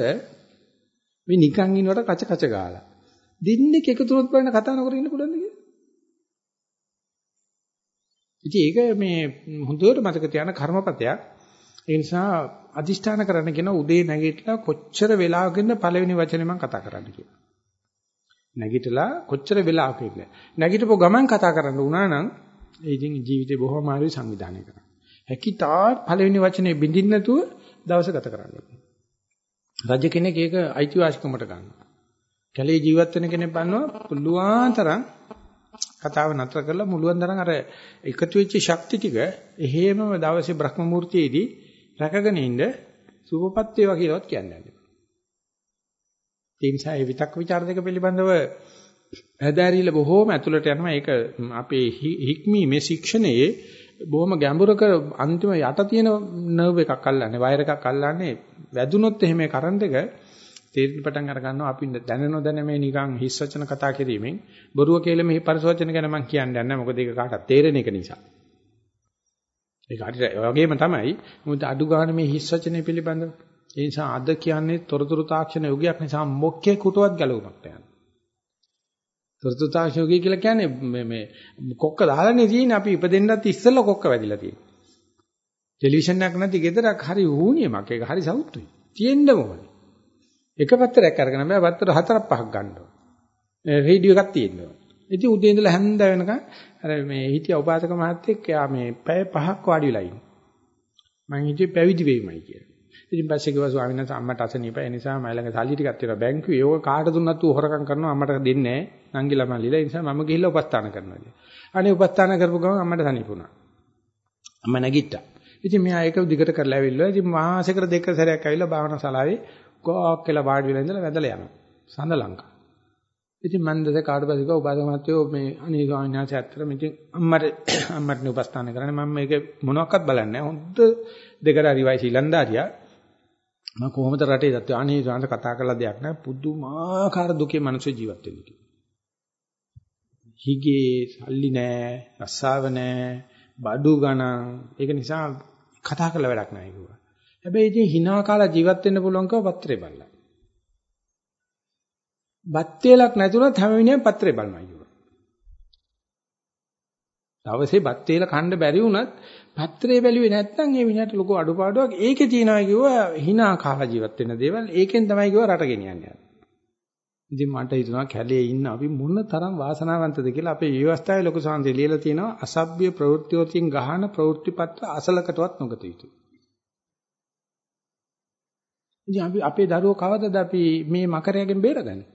මේ නිකන් ඉන්නවට කච කච ගාලා දෙන්නේ එකතු වුණොත් බලන්න කතා නොකර ඉන්න පුළුවන්ද කියලා. ඉතින් ඒක මේ හොඳට මතක තියාගන්න කර්මපතයක්. ඒ නිසා අදිෂ්ඨාන කරන්න කියන උදේ නැගිටලා කොච්චර වෙලාවකින්ද පළවෙනි වචනේ මම කතා කරන්න කියලා. නැගිටලා කොච්චර වෙලාවකින්ද නැගිටපො ගමන් කතා කරන්න වුණා නම් ඒ ඉතින් ජීවිතේ බොහොම අමාරුයි සංවිධානය කරන්න. හැකිතා පළවෙනි වචනේ බින්දින්න නැතුව දවස ගත කරන්න. රජ කෙනෙක් ඒක අයිතිවාසිකමට ගන්නවා. කැලේ ජීවත් වෙන කෙනෙක් බannවා පුළුවන් තරම් කතාව නතර කරලා මුළුන් තරම් අර එකතු වෙච්ච ශක්ති ටික එහෙමම දවසේ බ්‍රහ්ම මූර්තියේදී රැකගෙන ඉන්න සුවපත් වේවා කියලාවත් කියන්නේ නැහැ. ඒ නිසා මේ විතක් ਵਿਚාර දෙක පිළිබඳව ඇදාරිල බොහෝම ඇතුළට යනවා. ඒක අපේ හික්මීමේ ශික්ෂණයේ බොහොම ගැඹුරක අන්තිම යට තියෙන නර්ව් එකක් අල්ලන්නේ, වයර් එකක් අල්ලන්නේ. වැදුනොත් එහෙම කරන්ට් එක තේරෙන්න පටන් අර ගන්නවා. අපි දැන නොදැන මේ නිකන් හිස් වචන කතා කිරීමෙන් බොරුව කියලා මේ පරිසවචන ගැන මම කියන්නේ නැහැ. මොකද ඒක කාටවත් තේරෙන එක නිසා. ඒක හරියට වගේම තමයි මොකද අඩු ගන්න මේ හිස් වචනේ පිළිබඳව ඒ නිසා අද කියන්නේ තොරතුරු තාක්ෂණ යුගයක් නිසා මොකේ කුටවත් ගැලවුමක් නැහැ. තොරතුරු තාක්ෂණ යුගය කියලා කියන්නේ මේ මේ කොක්ක දාලානේ තියෙන්නේ. අපි ඉපදෙන්නත් ඉස්සෙල්ලා කොක්ක වැදිලා තියෙන්නේ. ටෙලිවිෂන් එකක් නැති ගෙදරක් හරි වුණියමක් ඒක හරි සවුත්තුයි තියෙන්න ඕනේ. එක පත්තරයක් අරගෙන බෑ පත්තර හතරක් පහක් ගන්න ඕනේ. රේඩියෝ එකක් තියෙනවා. ඉතින් උදේ ඉඳලා හැන්ද වෙනකන් අර මේ හිටිය උපාසක මහත්තයෙක් යා මේ පැය පහක් වාඩි වෙලා ඉන්නේ. මං හිතුවේ පැවිදි වෙයිමයි කියලා. ඉතින් පස්සේ කිව්වා ස්වාමීන් වහන්සේ අම්මට අසනීපයි ඒ නිසා මම ළඟ සල්ලි ටිකක් තියෙනවා බැංකුවේ ඒක කාට දුන්නත් ඌ හොරකම් කරනවා අම්මට දෙන්නේ නැහැ නංගි ළමලිලා ඒ නිසා මම ගිහිල්ලා උපස්ථාන කරනවා කියලා. අනේ උපස්ථාන කරපු ගමන් අම්මට සනීපුණා. අම්මා නැගිට්ටා. ඉතින් මෙයා ඒක දිගට කරලා ඇවිල්ලා ඉතින් මාසෙකට දෙක සැරයක් ඇවිල්ලා භාවනා ශාලාවේ ගොක් කියලා වාඩි වෙලා ඉඳලා වැදලා යනවා. සඳ ලංකා. ඉතින් මම දැස කාට පස්සේ ගියා උපාසක මහත්තයෝ මේ අනේ ස්වාමීන් වහන්සේ ඇත්තටම ඉතින් අම්මට අම්මට නේ උපස්ථාන කරන්නේ මම මේක මොනවත් බලන්නේ නැහැ. හොඳ දෙකට හරි වයස ඉලන්දාරියා. මම කොහොමද රටේ දත්තේ අනේ ස්වාමීන් කතා කරලා දෙයක් නැහැ. පුදුමාකාර දුකේ මිනිස්සු ජීවත් වෙන්නේ කියලා. හිගේ සල්ලි නැහැ, රස්සාව නැහැ, බඩු ගණන්. ඒක නිසා කතා කරලා වැඩක් නැහැ කිව්වා. හැබැයි ඉතින් hina කාලා ජීවත් වෙන්න පුළුවන්කම පත්‍රේ බලලා. බත් වේලක් නැතුණත් හැම වෙලෙම පත්‍රේ බලනවා කියනවා. දවසේ බත් වේල කන්න බැරි වුණත් පත්‍රේ බැලුවේ නැත්නම් ඒ විනාට ලොකු අඩුපාඩුවක් ඒකේ තියෙනවා කිව්වා hina කාලා ජීවත් වෙන්න දේවල් ඒකෙන් තමයි කිව්වා රට ගෙනියන්නේ. ඉතින් මට හිතුණා කැලේ ඉන්න අපි මොන තරම් වාසනාවන්තද කියලා අපේ ව්‍යවස්ථාවේ ලොකු සාන්දේ ලියලා තියෙනවා අසභ්‍ය ප්‍රවෘත්තිවලින් ගහන ප්‍රවෘත්තිපත්‍ර අසලකටවත් නොගත යුතුයි. ඉතින් අපි අපේ දරුවෝ කවදද අපි මේ මකරයෙන් බේරගන්නේ?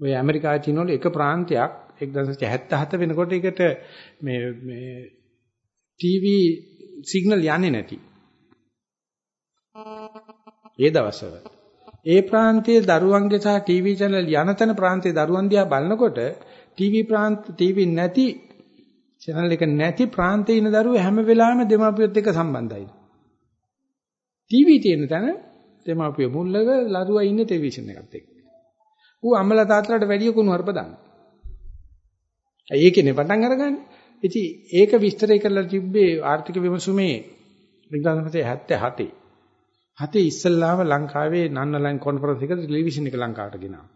ඔය ඇමරිකාවේ තියෙනවලු එක ප්‍රාන්තයක් 1977 වෙනකොට ඒකට මේ මේ ටීවී සිග්නල් යන්නේ නැති. ඒ දවස්වල. ඒ ප්‍රාන්තයේ දරුවන්ගේ සහ ටීවී channel යන තැන ප්‍රාන්තයේ දරුවන් දිහා බලනකොට ටීවී ප්‍රාන්ත ටීවී නැති channel එක නැති ප්‍රාන්තයේ ඉන්න දරුවෝ හැම වෙලාවෙම දෙමාපියොත් එක්ක සම්බන්ධයි. ටීවී තියෙන තැන දෙමාපිය මුල්ලක ලරුවා ඉන්නේ ටෙලිවිෂන් එකත් එක්ක. ඌ අම්මලා තාත්තලාට වැඩිය කුණු හරප දාන්න. ඒකනේ පටන් අරගන්නේ. ඉතින් ඒක විස්තර කරලා තිබ්බේ ආර්ථික විමසුමේ 1977. හතේ ඉස්සල්ලාම ලංකාවේ නන්නලන් කොන්ෆරන්ස් එකේ ටෙලිවිෂන් එක ලංකාවට ගෙනාවා.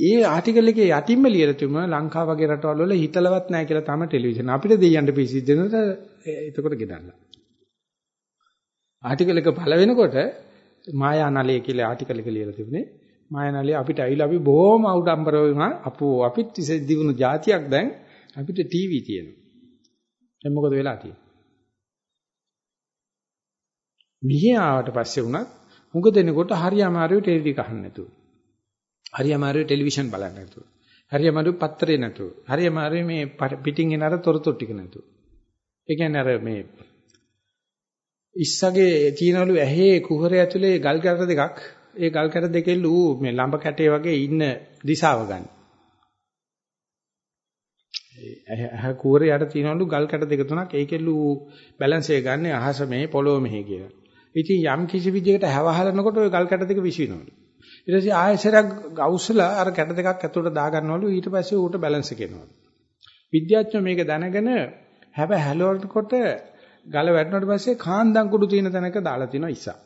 ඒ ආටිකල් එකේ යටින්ම ලියලා තිබුණා ලංකාව වගේ රටවල් වල හිතලවත් නැහැ කියලා තමයි ටෙලිවිෂන්. අපිට දෙයයන්ට පිසි දෙනකොට එතකොට ගෙනල්ලා. ආටිකල් එක පළ වෙනකොට මායා නලය කියලා ආටිකල් එක ලියලා තිබුණේ. මායා නලය අපිට ඇවිල්ලා අපි බොහොම අවඩම්බරව අපෝ අපිත් දිනුන જાතියක් දැන් අපිට ටීවී තියෙනවා. දැන් මොකද වෙලා තියෙන්නේ? මිහි ආවට පස්සේ වුණත් මුග දෙනකොට හරි අමාරුයි ටෙලිවි කහන්න නැතුව. හරි අමාරුයි ටෙලිවිෂන් බලන්න නැතුව. හරි අමාරුයි පත්තරේ නැතුව. හරි අමාරුයි මේ පිටින් එන අර තොරතුරු ටික නැතුව. ඒ කියන්නේ අර මේ ඉස්සගේ තියනලු ඇහි කුහරය ඇතුලේ ගල් කැට දෙකක් ඒ ගල් කැට දෙකෙල් ඌ මේ ලම්බ කැටේ වගේ ඉන්න දිශාව ගන්න. ඇහ කුහරේ යට තියනලු ගල් කැට දෙක තුනක් ඒකෙල් ඌ බැලන්ස් එක ගන්න අහස මේ පොළොව මෙහි කියලා. ඉතින් යම් කිසි විදිහකට හැවහලනකොට ওই ගල් කැට දෙක විශ්විනවලු. ඊට පස්සේ ආයෙසරක් ගෞසලා අර කැට දෙකක් ඇතුළට දාගන්නවලු ඊට පස්සේ ඌට බැලන්ස් එක එනවලු. විද්‍යාඥයෝ මේක දැනගෙන හැබ හැලවනකොට ගල වැටුණාට පස්සේ කාන්දම් කුඩු තියෙන තැනක දාලා තිනවා ඉස්සා.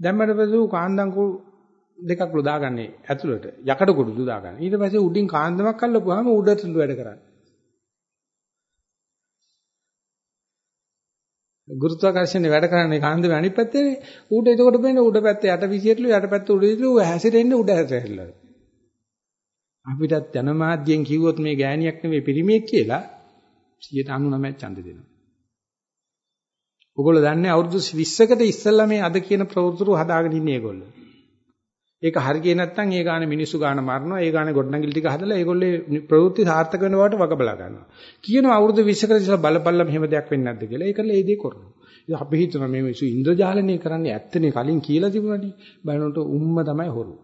දැම්මට පස්සේ ඌ කාන්දම් කුඩු දෙකක්ලු දාගන්නේ ඇතුළට යකඩ කුඩු දාගන්න. ඊට පස්සේ උඩින් කාන්දමක් අල්ලපුවාම උඩට වැඩ කරන්නේ. ගුරුත්වාකර්ෂණය වැඩ කරන්නේ කාන්දමේ අනිත් පැත්තේනේ. ඌට එතකොට පේන්නේ උඩ පැත්ත යට විසියටලු යට පැත්ත උඩ විසියටලු හැසිරෙන්නේ උඩ හැසිරෙල්ල. අපිටත් ජනමාධ්‍යෙන් කිව්වොත් මේ ගෑණියක් නෙවෙයි පිරිමියෙක් කියලා 99ක් ඡන්ද දෙනවා. ඔයගොල්ලෝ දන්නේ අවුරුදු 20කට ඉස්සෙල්ලා මේ අද කියන ප්‍රවෘත්තුරු හදාගෙන ඉන්නේ ඒගොල්ලෝ. ඒක හරියට නැත්නම් ඒ ගානේ මිනිස්සු ගාන මරනවා ඒ ගානේ ගොඩනැගිලි ටික හදලා ඒගොල්ලේ ප්‍රවෘත්ති සාර්ථක වෙන බවට වග බලා ගන්නවා. කියනවා අවුරුදු 20කට ඉස්සලා බලපල්ලා මෙහෙම දෙයක් වෙන්නේ නැද්ද කියලා. ඒකල ඒ දේ කරනවා. ඉතින් අපි හිතනවා මේ මිනිස්සු ඉන්ද්‍රජාලනය කරන්නේ ඇත්තනේ කලින් කියලා තිබුණානේ. බලනකොට උම්ම තමයි හොරු.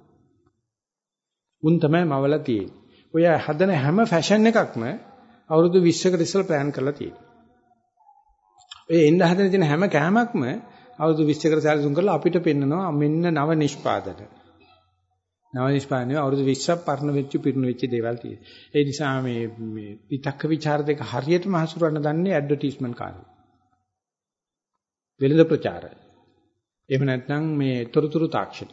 උන් තමයි මවලා තියෙන්නේ. ඔය හදන හැම ෆැෂන් එකක්ම අවුරුදු 20කට ඉස්සලා ප්ලෑන් කරලා තියෙනවා. ඔය එන්න හදන තියෙන හැම කෑමක්ම අවුරුදු 20කට සැලසුම් කරලා අපිට පෙන්නනවා මෙන්න නව නිෂ්පාදන නව නිෂ්පාදනය අවුරුදු 20ක් පරණ වෙච්ච පිරුණු වෙච්ච දේවල් තියෙනවා. ඒ නිසා මේ මේ විතක්ක ਵਿਚාර දෙක හරියටම හසුරවන්න දන්නේ ඇඩ්වර්ටයිස්මන්ට් කාර්යය. වෙළඳ ප්‍රචාර. එහෙම නැත්නම් මේ තොරතුරු තාක්ෂණ.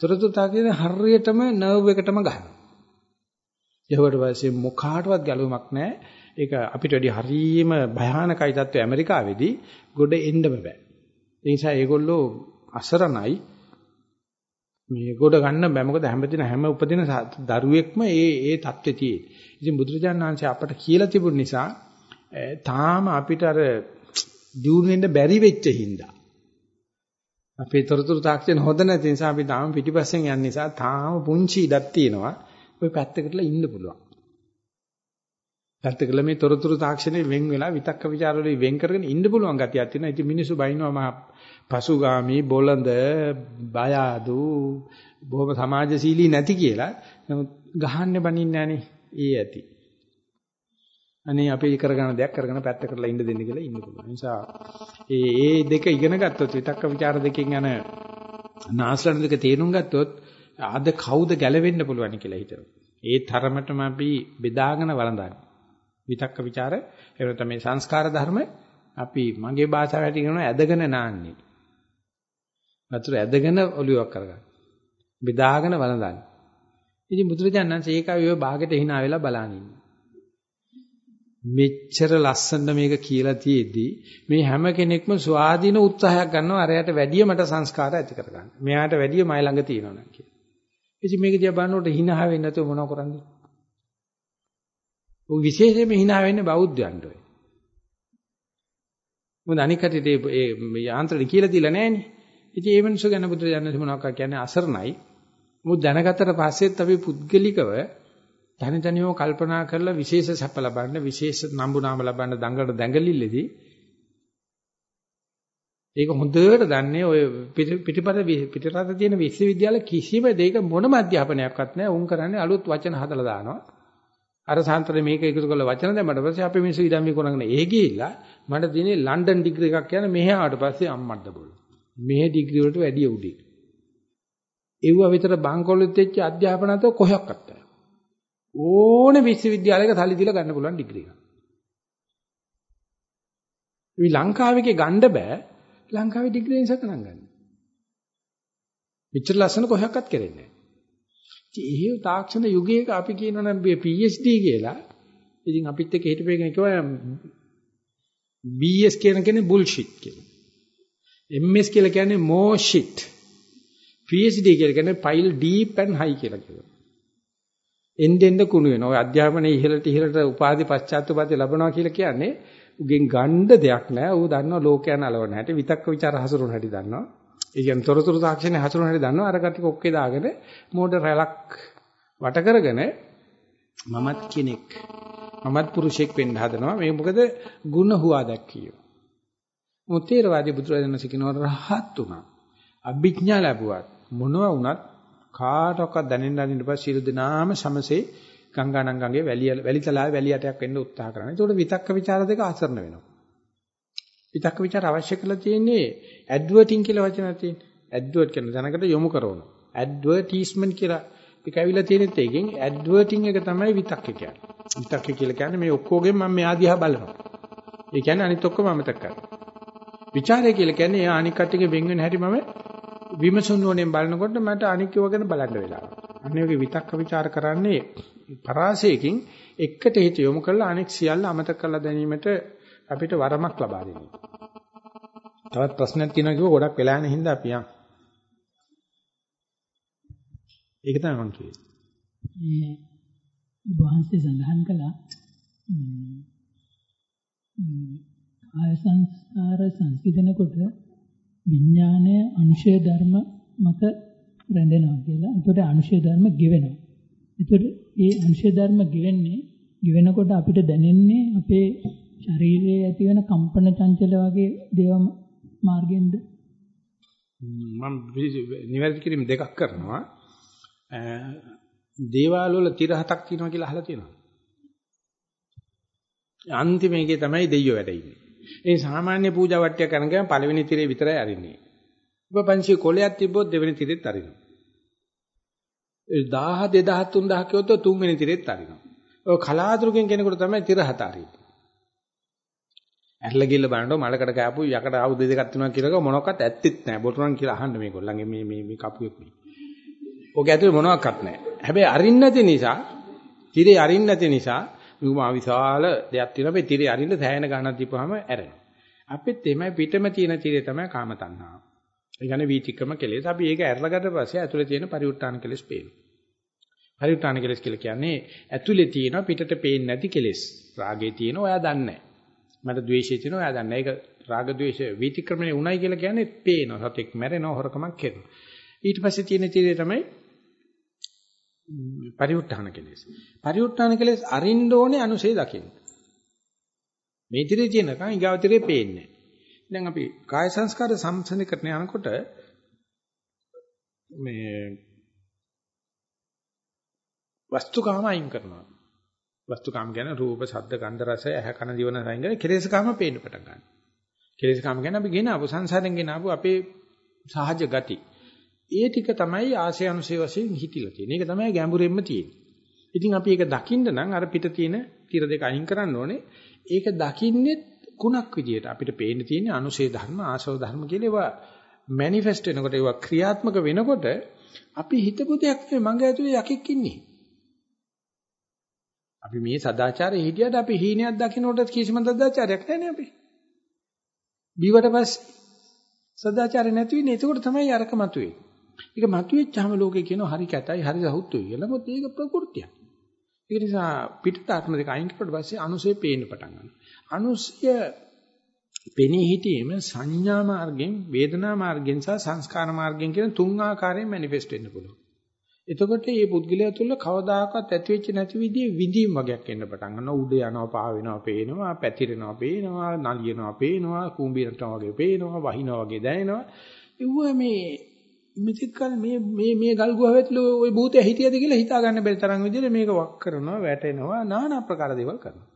තොරතුරු තාක්ෂණ හරියටම නර්ව් එකටම ගහනවා. ඒවට පස්සේ මොකාටවත් ගැලවමක් නැහැ. ඒක අපිට වැඩි හරීම භයානකයි තත්ත්වය ඇමරිකාවේදී ගොඩ එන්නම බෑ. ඒ නිසා ඒගොල්ලෝ අසරණයි මේ ගොඩ ගන්න බෑ මොකද හැමදින හැම උපදින දරුවෙක්ම ඒ ඒ தත්ත්වෙ තියෙයි. ඉතින් බුදුරජාණන් වහන්සේ අපට කියලා තිබුණ නිසා තාම අපිට අර දියුණු වෙන්න බැරි වෙච්ච හින්දා අපේ තොරතුරු තාක්ෂණ හොද නැති නිසා අපි තාම පිටිපස්සෙන් යන නිසා තාම පුංචි ඉඩක් තියෙනවා. ওই පැත්තකටලා ඉන්න පුළුවන්. නැත්නම් කළ මේ තොරතුරු තාක්ෂණයෙන් වෙන් වෙලා විතක්ක ਵਿਚාර වලින් වෙන් කරගෙන ඉන්න පුළුවන් ගතියක් තියෙනවා. ඉතින් මිනිස්සු බයිනවා මහා පසුගාමි බොළඳ බය ආදු බොහොම සමාජශීලී නැති කියලා. නමුත් ගහන්න බනින්න නැනේ ඒ ඇති. අනේ අපි කරගන්න දෙයක් කරගෙන පැත්ත කරලා ඉන්න දෙන්න කියලා ඉන්න පුළුවන්. නිසා ඒ ඒ දෙක ඉගෙන ගත්තොත් විතක්ක ਵਿਚාර දෙකෙන් යන නාස්ලන දෙක තේරුම් ගත්තොත් ආද කවුද ගැලවෙන්න පුළුවන් කියලා හිතනවා. ඒ තරමටම අපි බෙදාගෙන වළඳන්නේ. විතක්ක ਵਿਚාර ඒවල තමයි සංස්කාර ධර්ම අපි මගේ භාෂාවට කියනවා ඇදගෙන නාන්නේ. වතුර ඇදගෙන ඔලුවක් කරගන්න. බෙදාගෙන වළඳන්න. ඉතින් බුදුරජාණන් සේකව ඔය භාගයට hina වෙලා බලන් මෙච්චර ලස්සන මේක කියලා තියේදී මේ හැම කෙනෙක්ම ස්වාධීන උත්සාහයක් ගන්නවා අරයට වැඩිය මට සංස්කාර ඇති කරගන්න. මෙයාට වැඩිය මයි ළඟ තියෙනවා නම් කියලා. ඉතින් මේක දිහා බලනකොට hina වෙන්නේ නැතුව මොනව කරන්නේ? ඔය විශේෂයෙන්ම hina වෙන්නේ බෞද්ධයන්ට ඔය. මොකද අනිකට ඒ යාන්ත්‍රණ කියලා දීලා නැහනේ. ඉතින් ඒ මිනිස්සු ගැන බුදුරජාණන් මොනවාක් කියන්නේ අසරණයි. මොකද දැනගත්තට පස්සෙත් අපි පුද්ගලිකව තනි තනියම කල්පනා කරලා විශේෂ සැප ලබන්න, විශේෂ නම්බු නාම ලබන්න දඟලට දැඟලිල්ලේදී ඒක හොඳට දන්නේ ඔය පිටිපත පිටරට තියෙන විශ්වවිද්‍යාල කිසිම දෙයක මොනම අධ්‍යාපනයක්වත් නැහැ. උන් කරන්නේ අලුත් වචන හදලා දානවා. අර සාන්තරේ මේක එකතු කරලා වචන දැම්මට පස්සේ අපි මිනිස්සු ඉදම් විකුණගෙන ඒ ගිහිල්ලා මට දිනේ ලන්ඩන් ඩිග්‍රී එකක් කියන මෙහි ආවට පස්සේ අම්මඩ බොල. මේ ඩිග්‍රී වලට වැඩිය උඩින්. ඒව විතර බංකොලොත් වෙච්ච අධ්‍යාපනත කොහොක්වත් නැහැ. ඕනේ විශ්වවිද්‍යාලයක සල්ලි දීලා ගන්න පුළුවන් ඩිග්‍රී එකක්. මේ ලංකාවේ ගන්න බෑ. ලංකාවේ ඩිග්‍රී නිසා ගණන් ගන්න. මෙච්චර ලස්සන කොහොක්වත් කරෙන්නේ නැහැ. ඉතින් තාක්ෂණ යුගයක අපි කියනවනම් PhD කියලා. ඉතින් අපිත් එක්ක හිටපේගෙන කිව්වා BS කියන කෙනේ බුල්ෂිට් කියලා. MS කියලා කියන්නේ more shit. PhD කියලා කියන්නේ pile deep and high කියලා කියනවා. එන්න එන්න කුණු වෙනවා. ඔය අධ්‍යාපනයේ ඉහළට ඉහළට උපාධි පශ්චාත්තුපාධි ලැබනවා කියලා කියන්නේ උගෙන් ගණ්ඩ දෙයක් නෑ. ඌ දන්නවා ලෝකයන් අලවන හැටි, විතක්ක ਵਿਚාර හසුරුවන හැටි දන්නවා. ඒ කියන්නේ තොරතුරු තාක්ෂණය හසුරුවන හැටි දන්නවා. අර කටි කොක්කේ දාගෙන මෝඩ රැලක් වට කරගෙන මමත් කෙනෙක්. මමත් පුරුෂයෙක් වෙන්න හදනවා. මේ මොකද ಗುಣ හුවා දැක්කියෝ. මුත්‍ථේරවාදී බුදුරජාණන් සිකිනව රහත් උනා. අභිඥා ලැබුවත් මොනවා වුණත් කාටවත් දැනෙන්න අදින්න පස්සේ සියලු දෙනාම සමසේ ගංගානංගගේ වැලිය වැලිතලාවේ වැලියටයක් වෙන්න උත්සාහ කරනවා. ඒකට විතක්ක ਵਿਚාර දෙක අසරණ වෙනවා. විතක්ක ਵਿਚාර අවශ්‍ය කරලා තියෙන්නේ ඇඩ්වර්ටින් කියලා වචනක් තියෙන. ඇඩ්වර්ට් කියන දැනකට යොමු කරනවා. ඇඩ්වර්ටයිස්මන්ට් කියලා එක ඇවිල්ලා තියෙනෙත් ඒකෙන් ඇඩ්වර්ටින් එක තමයි විතක්ක කියන්නේ. විතක්ක කියලා කියන්නේ මේ ඔක්කොගෙන් මම මෙයා දිහා බලනවා. ඒ කියන්නේ අනිත් ඔක්කොම අමතක කරනවා. ਵਿਚාරය කියලා කියන්නේ එයා අනික් කට්ටියගේ වෙන් වෙන හැටි මම විමසුණුවනේ බලනකොට මට අනික් ඒවා ගැන බලන්න වෙලා. අනේ ඔගේ විතක්ක ਵਿਚාර කරන්නේ පරාසයකින් එකට හිත යොමු කරලා අනික් සියල්ල අමතක කරලා දැනීමට අපිට වරමක් ලබා දෙනවා. තවත් ප්‍රශ්නයක් තියෙනවා කිව්ව ගොඩක් වෙලා යන හින්දා අපි යන්. ඒක තමයි මම කිව්වේ. මේ වහන්සේ සඳහන් කළා ආය සංස්කාර සංසිඳනකොට විඥානය අනුශය ධර්ම මත රැඳෙනවා කියලා. ඒකට අනුශය ධර්ම ගෙවෙනවා. ඒතර ඒ අංශ ධර්ම ගෙවෙන්නේ ගෙවෙනකොට අපිට දැනෙන්නේ අපේ ශරීරයේ ඇති වෙන කම්පන චංචල වගේ දේව මාර්ගෙන්ද මම නිවැරදි කිරීම දෙකක් කරනවා. දේවාල වල තිර හතක් තියෙනවා කියලා අහලා තියෙනවා අන්තිම එකේ තමයි දෙයියෝ වැඩ ඉන්නේ. ඒ සාමාන්‍ය පූජා වට්ටිය කරන ගමන් පළවෙනි තිරේ විතරයි අරින්නේ. ඔබ පංචී කොලයක් තිබ්බොත් දෙවෙනි තිරෙත් අරිනවා. 1000 2000 3000 කියොත් තුන්වෙනි තිරෙත් අරිනවා. ඔය කලාතුරකින් කෙනෙකුට තමයි තිර හත අරින්නේ. ඇරලා ගිහලා බලනකොට මලකට කෑපු යකඩ ආයුධ දෙකක් තියෙනවා කියලා මොනවත් ඇත්තෙත් නැහැ. බොටරන් කියලා අහන්න මේගොල්ලන්ගේ මේ මේ මේ කපුවෙක් මේ. ඔක ඇතුලේ මොනවත් නැහැ. හැබැයි අරින්න නැති නිසා, තිරේ අරින්න නැති නිසා මා විශාල දෙයක් තියෙනවා. මේ තිරේ අරින්න සෑහෙන ගණනක් දීපුවාම ඇරෙනවා. අපිත් එමය පිටම තියෙන තිරේ තමයි කාම තණ්හාව. ඒ කියන්නේ වීතික්‍රම කෙලෙස්. අපි ඒක ඇරලා ගත්ත පස්සේ ඇතුලේ තියෙන පරිඋත් ทาน කෙලෙස් පේනවා. පරිඋත් ทาน කෙලෙස් කියලා කියන්නේ ඇතුලේ තියෙන පිටට පේන්නේ නැති කෙලෙස්. රාගේ තියෙන ඔයා දන්නේ නැහැ. මට ද්වේෂය තියෙන ඔයා දන්නේ නැහැ. ඒක රාග ද්වේෂ වීතික්‍රමනේ උණයි කියලා කියන්නේ පේනවා. සතෙක් මැරෙනවා හොරකමක් කරනවා. ඊට පස්සේ තියෙන තීරය තමයි පරිඋත් ทาน කෙලෙස්. පරිඋත් ทาน කෙලෙස් අරින්න ඕනේ අනුසේ දකින්න. මේ tire තියෙනකන් ඊගාව tire පේන්නේ දැන් අපි කාය සංස්කාර සම්සනිකරණ යනකොට මේ වස්තුකාම අයින් කරනවා. වස්තුකාම කියන්නේ රූප, ශබ්ද, ගන්ධ, රස, ඇහ, කන, දිවන සයින් කියන කෙලෙස්කාම පේන්න පටන් ගන්නවා. කෙලෙස්කාම කියන්නේ අපි ගෙන ආපු සංසාරෙන් ගෙන ආපු අපේ සහජ ගති. ඒ ටික තමයි ආශය අනුශය වශයෙන් හිතිලා තියෙන්නේ. ඒක තමයි ගැඹුරින්ම තියෙන්නේ. ඉතින් අපි ඒක දකින්න නම් අර පිට තියෙන tira දෙක අයින් කරන්න ඕනේ. ඒක දකින්නේ කුණක් විදියට අපිට පේන්න තියෙන්නේ අනුශේ ධර්ම ආශව ධර්ම කියලා ඒවා මැනිෆෙස්ට් වෙනකොට ඒවා ක්‍රියාත්මක වෙනකොට අපි හිතපු දෙයක් නෙවෙයි මඟ ඇතුලේ යකෙක් ඉන්නේ. අපි මේ සදාචාරයේ හිටියට අපි හීනයක් දකින්නකොට කිසිම සදාචාරයක් නැහැ නේ අපි. බීවට පස්සේ සදාචාරය නැති වෙන්නේ එතකොට තමයි අරක මතුවේ. ඒක මතුවෙච්චාම ලෝකේ කියනවා හරි කැතයි හරි සහුත්තුයි කියලා. මොකද ඒක ප්‍රകൃතියක්. ඒ නිසා පිටතාත්ම දෙක අයින් කරලා පස්සේ අනුසය පේන්න පටන් ගන්නවා. අනුසය පෙනී හිටීම සංඥා මාර්ගෙන් වේදනා මාර්ගෙන් සහ සංස්කාර මාර්ගෙන් කියන තුන් ආකාරයෙන් මැනිෆෙස්ට් වෙන්න පුළුවන්. එතකොට මේ පුද්ගලයා තුළ කවදාකවත් ඇතිවෙච්ච නැති විදිහේ විඳීම් වගේක් එන්න පටන් ගන්නවා. උඩ යනවා, පහ වෙනවා, පේනවා, පැතිරෙනවා, පේනවා, නලියනවා, පේනවා, කුඹිරටම වගේ පේනවා, වහිනවා වගේ දැනෙනවා. ඒව මේ මෙතිකල් මේ මේ මේ ගල් ගුහාව ඇතුළේ ওই භූතය හිටියද කියලා හිතා ගන්න බැරි තරම් විදිහට මේක වක් කරනවා, වැටෙනවා, নানা ආකාර දේවල් කරනවා.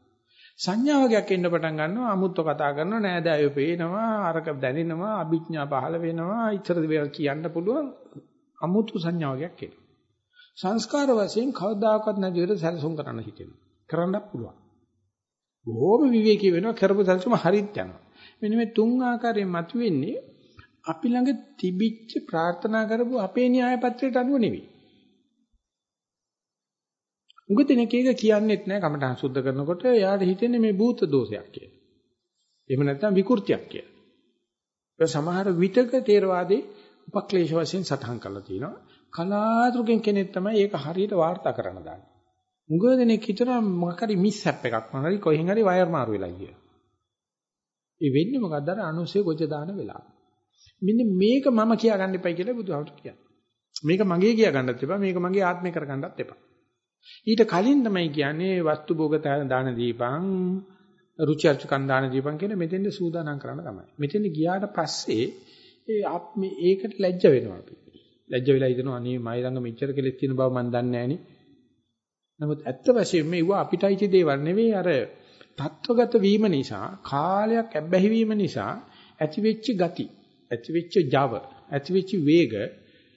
සංඥා වගේක් එන්න පටන් ගන්නවා අමුත්ව කතා කරනවා නෑදෑයෝ පේනවා අරක දැනෙනවා අභිඥා පහළ වෙනවා ඉතර කියන්න පුළුවන් අමුතු සංඥා වගේක් එනවා සංස්කාර වශයෙන් කවදාකවත් නැති විදිහට සැලසුම් කරන්න හිතෙනවා කරන්න පුළුවන් බොහොම විවේකී වෙනවා කරපු සැලසුම හරියට යනවා මෙන්න මේ තුන් ආකාරයෙන් මතුවෙන්නේ අපි ළඟ තිබිච්ච ප්‍රාර්ථනා කරපු අපේ න්‍යාය පත්‍රයට අනුව නෙවෙයි උගදිනෙක එක කියන්නෙත් නැහැ කමඨහන් සුද්ධ කරනකොට එයාට හිතෙන්නේ මේ භූත දෝෂයක් කියලා. එහෙම නැත්නම් විකෘතියක් කියලා. ඒ සමහර විතක තේරවාදී උපක්ලේශ වශයෙන් සටහන් කරලා තිනවා. කලාතුරකින් කෙනෙක් තමයි ඒක හරියට වාර්තා කරන්න දාන්නේ. උගදිනෙක හිතන මොකක්hari මිස් හැප් එකක් මොනවාරි කොහෙන් හරි වයර් මාරු වෙලා ගියා. ඒ වෙන්නේ මොකද්ද අර අනුසය ගොජ දාන වෙලාව. මෙන්න මේක මම කියා ගන්න එපයි කියලා බුදුහාමුදුරු කියන්නේ. මේක මගේ කියා ගන්නත් එපා මේක මගේ ආත්මේ කර ගන්නත් එපා. ඊට කලින් තමයි කියන්නේ වස්තු භෝග දාන දීපං රුචි අරුචිකන් දාන දීපං කියන මෙතෙන්ද සූදානම් කරන්න තමයි. මෙතෙන්ද ගියාට පස්සේ ඒ අපි ඒකට ලැජ්ජ වෙනවා අපි. ලැජ්ජ වෙලා හිතනවා අනේ මයි ළඟ මෙච්චර කෙලෙස් තියෙන බව මම දන්නේ නැහෙනි. නමුත් ඇත්ත වශයෙන්ම ඒව අපිටයිති දේවල් නෙවෙයි අර තත්වගත වීම නිසා කාලයක් ඇබ්බැහි වීම නිසා ඇතිවෙච්ච ගති ඇතිවෙච්ච Java ඇතිවෙච්ච වේග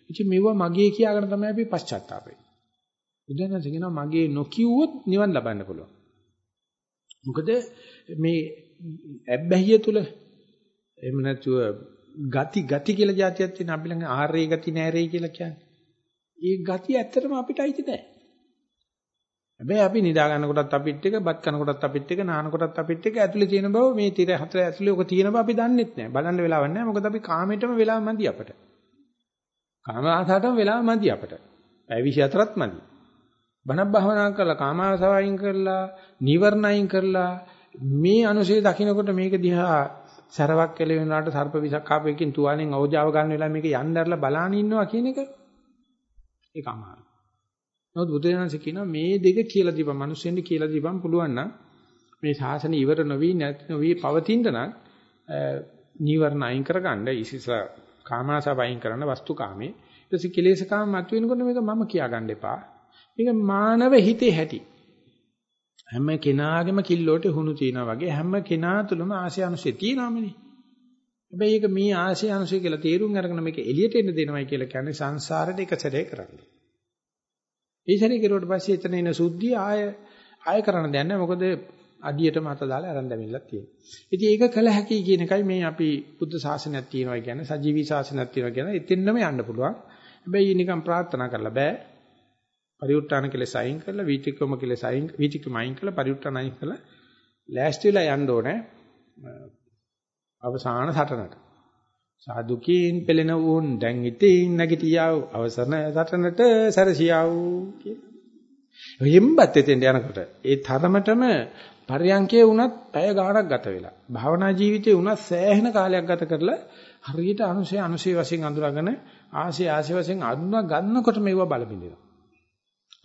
ඉතින් මේවා මගේ කියාගෙන තමයි අපි පශ්චාත්තාප වෙන්නේ. බුදුන් කියනවා මගේ නොකියුවොත් නිවන් ලබන්න පුළුවන්. මොකද මේ ඇබ්බැහිය තුල එහෙම නැතුව ගති ගති කියලා જાතියක් තියෙන අපි ළඟ ආර්ය ගති නෑරේ කියලා කියන්නේ. ඒ ගති ඇත්තටම අපිට අයිති නෑ. හැබැයි අපි නිදා ගන්න කොටත් අපිත් එක, බත් කන කොටත් අපිත් එක, නාන කොටත් අපිත් එක ඇතුලේ තියෙන බව මේ tire හතර ඇතුලේ ඔක තියෙන බව අපි දන්නෙත් නෑ. බලන්න වෙලාවක් නෑ. මොකද අපි කාමයටම වෙලාව මදි අපට. කාම ආසාවටම වෙලාව මදි අපට. පැය 24ත් මදි. බණක් භාවනා කරලා කාමාවසව අයින් කරලා නීවරණ අයින් කරලා මේ අනුශේ දකින්නකොට මේක දිහා සරවක් කෙල වෙනාට සර්ප විසක් ආපෙකින් තුවාලෙන් අවජාව ගන්න වෙලාව මේක යnderලා බලාන ඉන්නවා කියන එක ඒක අමාරුයි. නමුත් බුදුරජාණන්ස කියනවා මේ දෙක කියලා දීපන් මිනිස්සුන්ට කියලා දීපන් පුළුවන් නම් මේ ශාසනය ඉවර නොවි නැති නොවි පවතින නම් නීවරණ අයින් කරගන්න ඉසිසලා කාමාසව අයින් කරන්න වස්තුකාමේ ඊට පස්සේ කෙලෙසකාම මතුවෙනකොට මේක මම කියා ගන්න එපා. මේක මානව හිතේ හැටි. හැම කෙනාගේම කිල්ලෝට හුණු තියනා වගේ හැම කෙනා තුළම ආශය අනුශය තියෙනවාමනේ. හැබැයි ඒක මේ ආශය අනුශය කියලා තේරුම් අරගෙන මේක එළියට එන්න දෙනවයි කියලා කියන්නේ සංසාරෙට එක සැරේ කරන්නේ. ඒ සැරේ කෙරුවට පස්සේ එතන එන සුද්ධිය ආය ආය කරන්න දෙයක් නැහැ. මොකද අඩියට මත දාලා අරන් දැමිල්ලක් තියෙනවා. ඉතින් ඒක කළ හැකි කියන එකයි මේ අපි බුද්ධ ශාසනයක් තියෙනවා කියන්නේ සජීවී ශාසනයක් තියෙනවා කියන එතෙන්නම යන්න පුළුවන්. හැබැයි නිකන් ප්‍රාර්ථනා කරලා බෑ. පරිඋත්තාන කෙලෙස අයින් කරලා වීතික්‍රම කෙලෙස අයින් වීතික්‍රම අයින් කරලා පරිඋත්තාන අයින් කරලා ලෑස්ති වෙලා යන්න ඕනේ අවසාන සටනට සාදුකීන් පෙළෙන වුන් දැන් ඉතින් නැගිටියව අවසන සටනට සරසියව කියලා. එම්බත් එතෙන් යනකොට ඒ තරමටම පරියන්කේ වුණත් පැය ගාණක් ගත වෙලා භාවනා ජීවිතේ වුණත් සෑහෙන කාලයක් ගත කරලා හරියට අනුසය අනුසය වශයෙන් අඳුරගෙන ආශය ආශය වශයෙන් අඳුනා ගන්නකොට මේවා බලපින්දිනවා.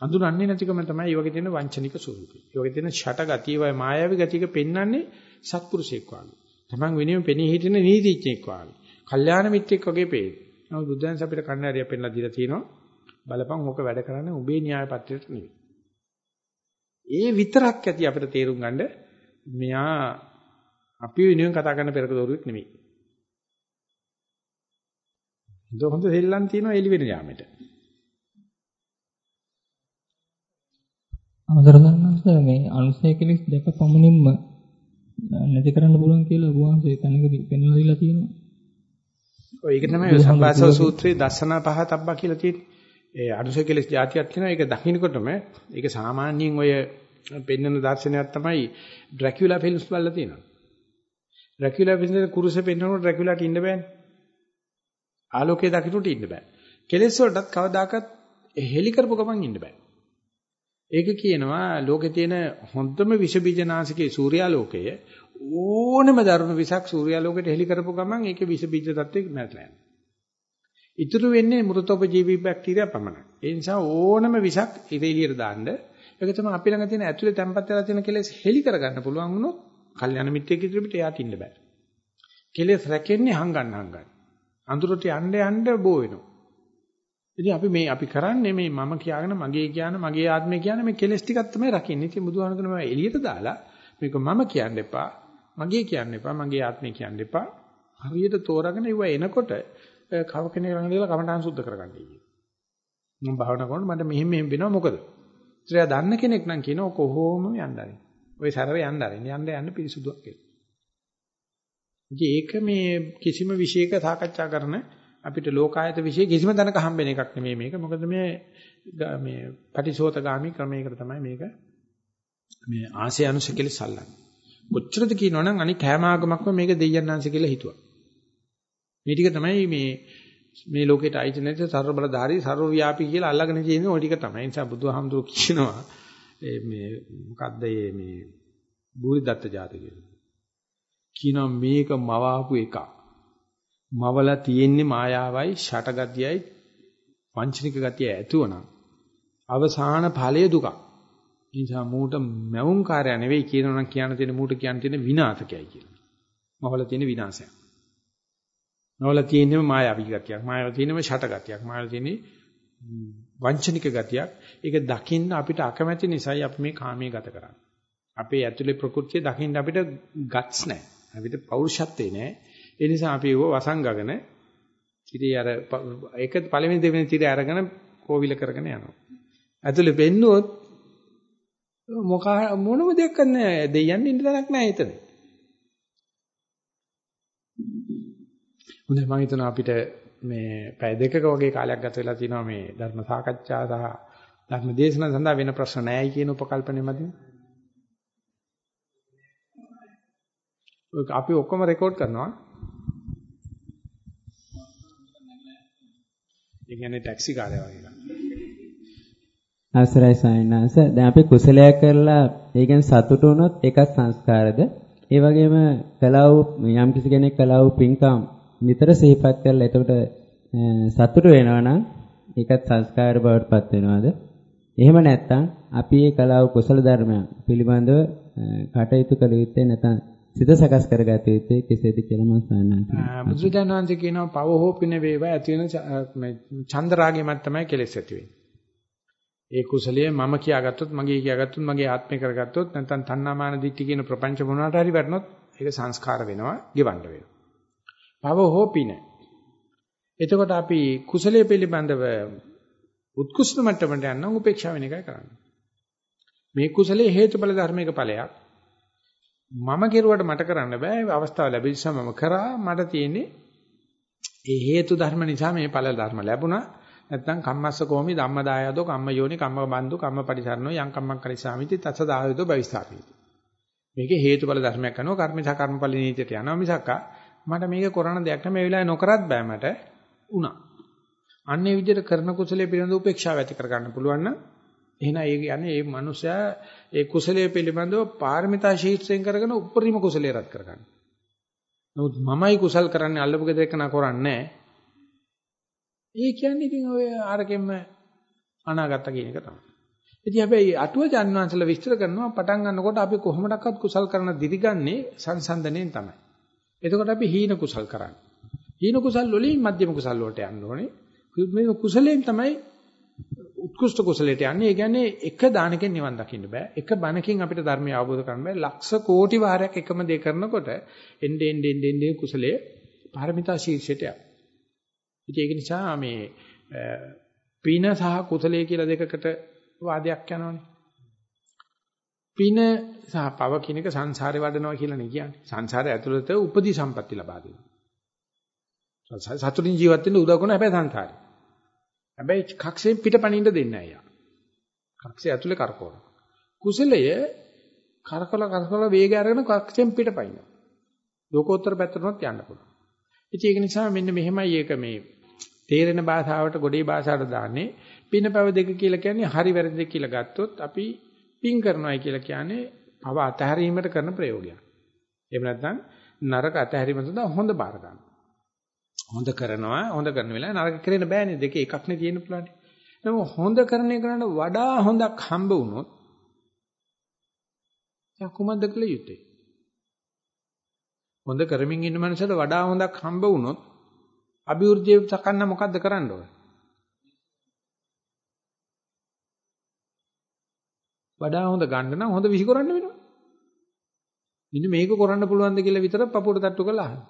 අඳුරන්නේ නැතිකම තමයි මේ වගේ තියෙන වංචනික ස්වරූපය. ඒ වගේ තියෙන ෂට ගතිය වයි මායාවී ගතියක පෙන්වන්නේ සත්පුරුෂයෙක් වගේ. Taman වෙනුවෙන් පෙනී හිටින නීතිඥෙක් වගේ. කල්යාණ මිත්‍රෙක් වගේ පේන. නමුත් බුදුන්ස අපිට කන්නරිය පෙන්ලා දීලා තියෙනවා. බලපන් ඕක වැඩ කරන්නේ උඹේ න්‍යාය පත්‍රයට නෙවෙයි. ඒ විතරක් ඇති අපිට තේරුම් ගන්න මෙයා අපි වෙනුවෙන් කතා කරන පෙරක දොරුවෙක් නෙමෙයි. හොඳ හොඳ සෙල්ලම් තියෙනවා එළි වෙන යාමෙට. අවසර ගන්නත් මේ අනුසය කෙලෙස් දෙක පමණින්ම නැති කරන්න පුළුවන් කියලා වහන්සේ තැනකදී පෙන්වලා දීලා තියෙනවා. ඔය ඒක තමයි සම්බාසව සූත්‍රයේ දසන පහ තබ්බා කියලා තියෙන්නේ. ඒ අනුසය කෙලෙස් જાතියක් තියෙනවා. ඒක දකින්නකොටම ඒක සාමාන්‍යයෙන් ඔය පෙන්වන දර්ශනයක් තමයි ඩ්‍රැකියුලා ෆිල්ම්ස් බලලා තියෙනවා. ඩ්‍රැකියුලා ෆිල්ම්ස් කුරුසේ පෙන්වනකොට ඩ්‍රැකියුලාට ඉන්න බෑනේ. ආලෝකයේ දකින්නට ඉන්න බෑ. කෙලෙස් වලටත් කවදාකවත් හෙලි කරපු ගමන් ඉන්න බෑ. ඒක කියනවා ලෝකේ තියෙන හොඳම විෂ බීජනාශකයේ සූර්යාලෝකය ඕනම ධර්ම විසක් සූර්යාලෝකයට හෙලි කරපු ගමන් ඒකේ විෂ බීජ තත්ත්වෙක මැරලා යනවා. ඉතුරු වෙන්නේ මෘතෝපජීවී බැක්ටීරියා පමණයි. ඒ නිසා ඕනම විසක් ඉරේලියට දාන්න ඒක තමයි අපි ළඟ තියෙන ඇතුලේ තැම්පත් වෙලා තියෙන කෙලෙස් හෙලි කරගන්න පුළුවන් වුණොත් කල්යනා මිත්‍යෙක් ඉදිරියට එයාට ඉන්න බෑ. කෙලෙස් රැකෙන්නේ හංගන්න හංගන්න. අඳුරට යන්න යන්න බෝ වෙනවා. ඉතින් අපි මේ අපි කරන්නේ මේ මම කියාගෙන මගේ කියන මගේ ආත්මය කියන මේ කෙලස් ටිකක් තමයි රකින්නේ. ඉතින් බුදුහාමුදුරනේ මේවා එළියට දාලා මේක මම කියන්න එපා. මගේ කියන්න එපා. මගේ ආත්මය කියන්න එපා. හරියට තෝරාගෙන ඉව එනකොට කව කෙනෙක් ළඟ ගිහලා කමඨාන් සුද්ධ කරගන්නයි කියන්නේ. මම භාවනා කරනකොට මට මෙහෙම මෙහෙම වෙනවා මොකද? ඉතින් දන්න කෙනෙක් නම් කියනවා කොහොම යන්නයි. ওই සැරේ යන්න ආරින් යන්න යන්න පිරිසුදුක් කියලා. ඉතින් ඒක මේ කිසිම විශේෂක සාකච්ඡා කරන අපිට ලෝකායත વિશે කිසිම දැනක හම්බෙන එකක් නෙමෙයි මේක. මොකද මේ මේ පටිසෝතගාමි ක්‍රමයකට තමයි මේක මේ ආසේ අනුසය කියලා සල්ලන්නේ. කොච්චරද කියනවනම් අනික හැම ආගමක්ම මේක දෙයයන්ාංශ කියලා හිතුවා. මේ ටික තමයි මේ මේ ලෝකෙට අයිති නැති සර්ව බලධාරී සර්ව ව්‍යාපී කියලා අල්ලගෙන තියෙන ওই ටික තමයි. ඒ නිසා බුදුහාමුදුරුවෝ කියනවා මේ මොකද්ද මේ බුද්ධ දත්ත જાති කියලා. කියනවා මේක මවාපු එකක්. මවලා තියෙන්නේ මායාවයි ෂටගතියයි වංචනික ගතිය ඇතුවනම් අවසාන ඵලයේ දුක. ඒ නිසා මූට මැවුම් කාර්ය නෙවෙයි කියනනම් කියන්න තියෙන මූට කියන්න තියෙන විනාශකයයි කියලා. මවලා තියෙන විනාශයක්. මවලා තියෙනම මායාවී ගතියක්. මායාවලා තියෙනම ෂට ගතියක්. මායාවලා තියෙන්නේ වංචනික ගතියක්. ඒක දකින්න අපිට අකමැති නිසායි අපි මේ කාමයේ ගත කරන්නේ. අපේ ඇතුලේ ප්‍රകൃතිය දකින්න අපිට ගට්ස් නැහැ. අපිට පෞරුෂත්වේ නැහැ. ඒ නිසා අපි ඒව වසංගගෙන ඉතින් අර ඒක පළවෙනි දෙවෙනි තිරය අරගෙන කෝවිල කරගෙන යනවා. ඇතුලේ පෙන්නුවොත් මොක මොනම දෙයක් නැහැ. දෙයයන් ඉන්න තැනක් නැහැ එතන. හොඳයි මම හිතනවා අපිට මේ පැය දෙකක වගේ කාලයක් ගත වෙලා තිනවා මේ ධර්ම සාකච්ඡා සහ ධර්ම දේශනා සඳහා වෙන ප්‍රශ්න නැහැයි කියන උපකල්පනය මතින්. අපි ඔක්කොම රෙකෝඩ් කරනවා. ඒ කියන්නේ ටැක්සි කාර්යය වගේ. අවසරයි සායනාස දැන් අපි කුසලයක් කරලා ඒකෙන් සතුටු වුණොත් ඒකත් සංස්කාරද? ඒ වගේම කලාව යම් කිසි කෙනෙක් කලාව පින්කම් නිතර සිහිපත් කරලා එතකොට සතුටු වෙනවා නම් ඒකත් සංස්කාර බවට පත් වෙනවද? එහෙම නැත්නම් අපි ඒ කලාව කුසල ධර්මයන් පිළිබඳව කටයුතු කළ යුත්තේ නැත්නම් සිත සකස් කරගත යුත්තේ කෙසේද කියලා මම සාන්නන්ත බුදුදහමේ කියනවා පව හෝ පින වේවා ඇති වෙන චන්ද්‍රාගයමත් තමයි කෙලෙස් ඇති වෙන්නේ ඒ කුසලයේ මම කියාගත්තොත් මගේ කියාගත්තොත් මගේ ආත්මය කරගත්තොත් නැත්නම් තණ්හාමාන දිට්ඨි කියන ප්‍රපංච මොනවාට හරි වැටුනොත් ඒක සංස්කාර වෙනවා ගෙවන්න වෙනවා. භව හෝපින. එතකොට අපි කුසලයේ පිළිබඳව උත්කෘෂ්ඨ මට්ටමට යන්න උපේක්ෂා වෙන එකයි කරන්නේ. මේ කුසලයේ හේතුඵල ධර්මයක ඵලයක්. මම කෙරුවට මට කරන්න බෑ. අවස්ථාව ලැබිච්ච මම කරා මට තියෙන්නේ ඒ හේතු ධර්ම නිසා මේ ඵල ධර්ම ලැබුණා. නැත්නම් කම්මස්ස කෝමි ධම්මදායදෝ කම්ම යෝනි කම්ම බන්දු කම්ම පරිසරණෝ යං කම්මං කරිසාමිති තස දායදෝ භවිස්සාපීති. මේකේ හේතුඵල ධර්මයක් කරනවා කර්මචා කර්මඵල නීතියට යනවා මිසක් මට මේක කරන දෙයක් නම් මේ වෙලාවේ නොකරත් බෑ මට උනා. අන්නේ විදිහට කරන කුසලයේ පිළිබඳ උපේක්ෂාව ඇති කර ගන්න පුළුවන් නම් එහෙනම් ඒ කියන්නේ මේ මනුස්සයා ඒ කුසලයේ පිළිබඳව පාරමිතා ශීර්ෂයෙන් කරගෙන උපරිම කුසලයේ රත් කර ගන්න. නමුත් මමයි කුසල් කරන්නේ අල්ලපු ගෙදර එක නා කරන්නේ නැහැ. ඒ කියන්නේ ඉතින් ඔය අරකෙම අනාගත කියන එක තමයි. ඉතින් හැබැයි අටුව ජන්වාංශල විස්තර කරනවා පටන් ගන්නකොට අපි කොහොමඩක්වත් කුසල් කරන දිරිගන්නේ සංසන්දනයෙන් තමයි. එතකොට අපි හීන කුසල් කරන්නේ. හීන කුසල් වලින් මධ්‍යම කුසල් වලට යන්න ඕනේ. මේ කුසලයෙන් තමයි උත්කෘෂ්ඨ කුසලයට යන්නේ. ඒ කියන්නේ එක දානකින් නිවන් දකින්න බෑ. එක බණකින් අපිට ධර්මය අවබෝධ කරගන්න බෑ. ලක්ෂ කෝටි වාරයක් එකම දේ කරනකොට එන්නේ එන්නේ එන්නේ කුසලයේ පාරමිතා ශීර්ෂයට යනවා. ඉතින් ඒක නිසා මේ පින සහ කුසලයේ කියලා දෙකකට වාදයක් යනවනේ. පින සහ පව කියන එක සංසාරේ වඩනවා කියලා නේ කියන්නේ. සංසාරය ඇතුළත උපදී සම්පatti ලබා දෙනවා. සතුටින් ජීවත් වෙන්න උදව් කරන හැබැයි සංසාරේ. හැබැයි කක්ෂයෙන් පිටපණින්න දෙන්නේ නැහැ යා. කක්ෂය ඇතුලේ කරකවන. කුසලය කරකල කරකල වේගය අරගෙන කක්ෂයෙන් පිටපයින්. ලෝකෝත්තර පැත්තටවත් යන්න පුළුවන්. ඉතින් ඒක නිසා මෙන්න මෙහෙමයි ඒක මේ තේරෙන භාෂාවට ගොඩේ භාෂාවට දාන්නේ පින පැව දෙක කියලා කියන්නේ හරි වැරදි දෙක කියලා ගත්තොත් අපි පින් කරනවායි කියලා කියන්නේ පව අතහැරීමට කරන ප්‍රයෝගයක්. එහෙම නැත්නම් නරක අතහැරීම සඳහා හොඳ බාර ගන්න. හොඳ කරනවා හොඳ කරන වෙලාවේ නරක කරන්න බෑනේ දෙක එකක් නේ තියෙන්න පුළුවන්. නම හොඳ කරන එකට වඩා හොඳක් හම්බ වුණොත් යා කුමක්ද කළ යුත්තේ? හොඳ කරමින් ඉන්න මනසට වඩා හොඳක් හම්බ වුණොත් අභිවෘද්ධිය සකන්න මොකද්ද කරන්න ඕන? වඩා හොඳ ගන්න නම් හොඳ විසිකරන්න වෙනවා. මෙන්න මේක කරන්න පුළුවන්ද කියලා විතර පපුවට තට්ටු කරලා අහන්න.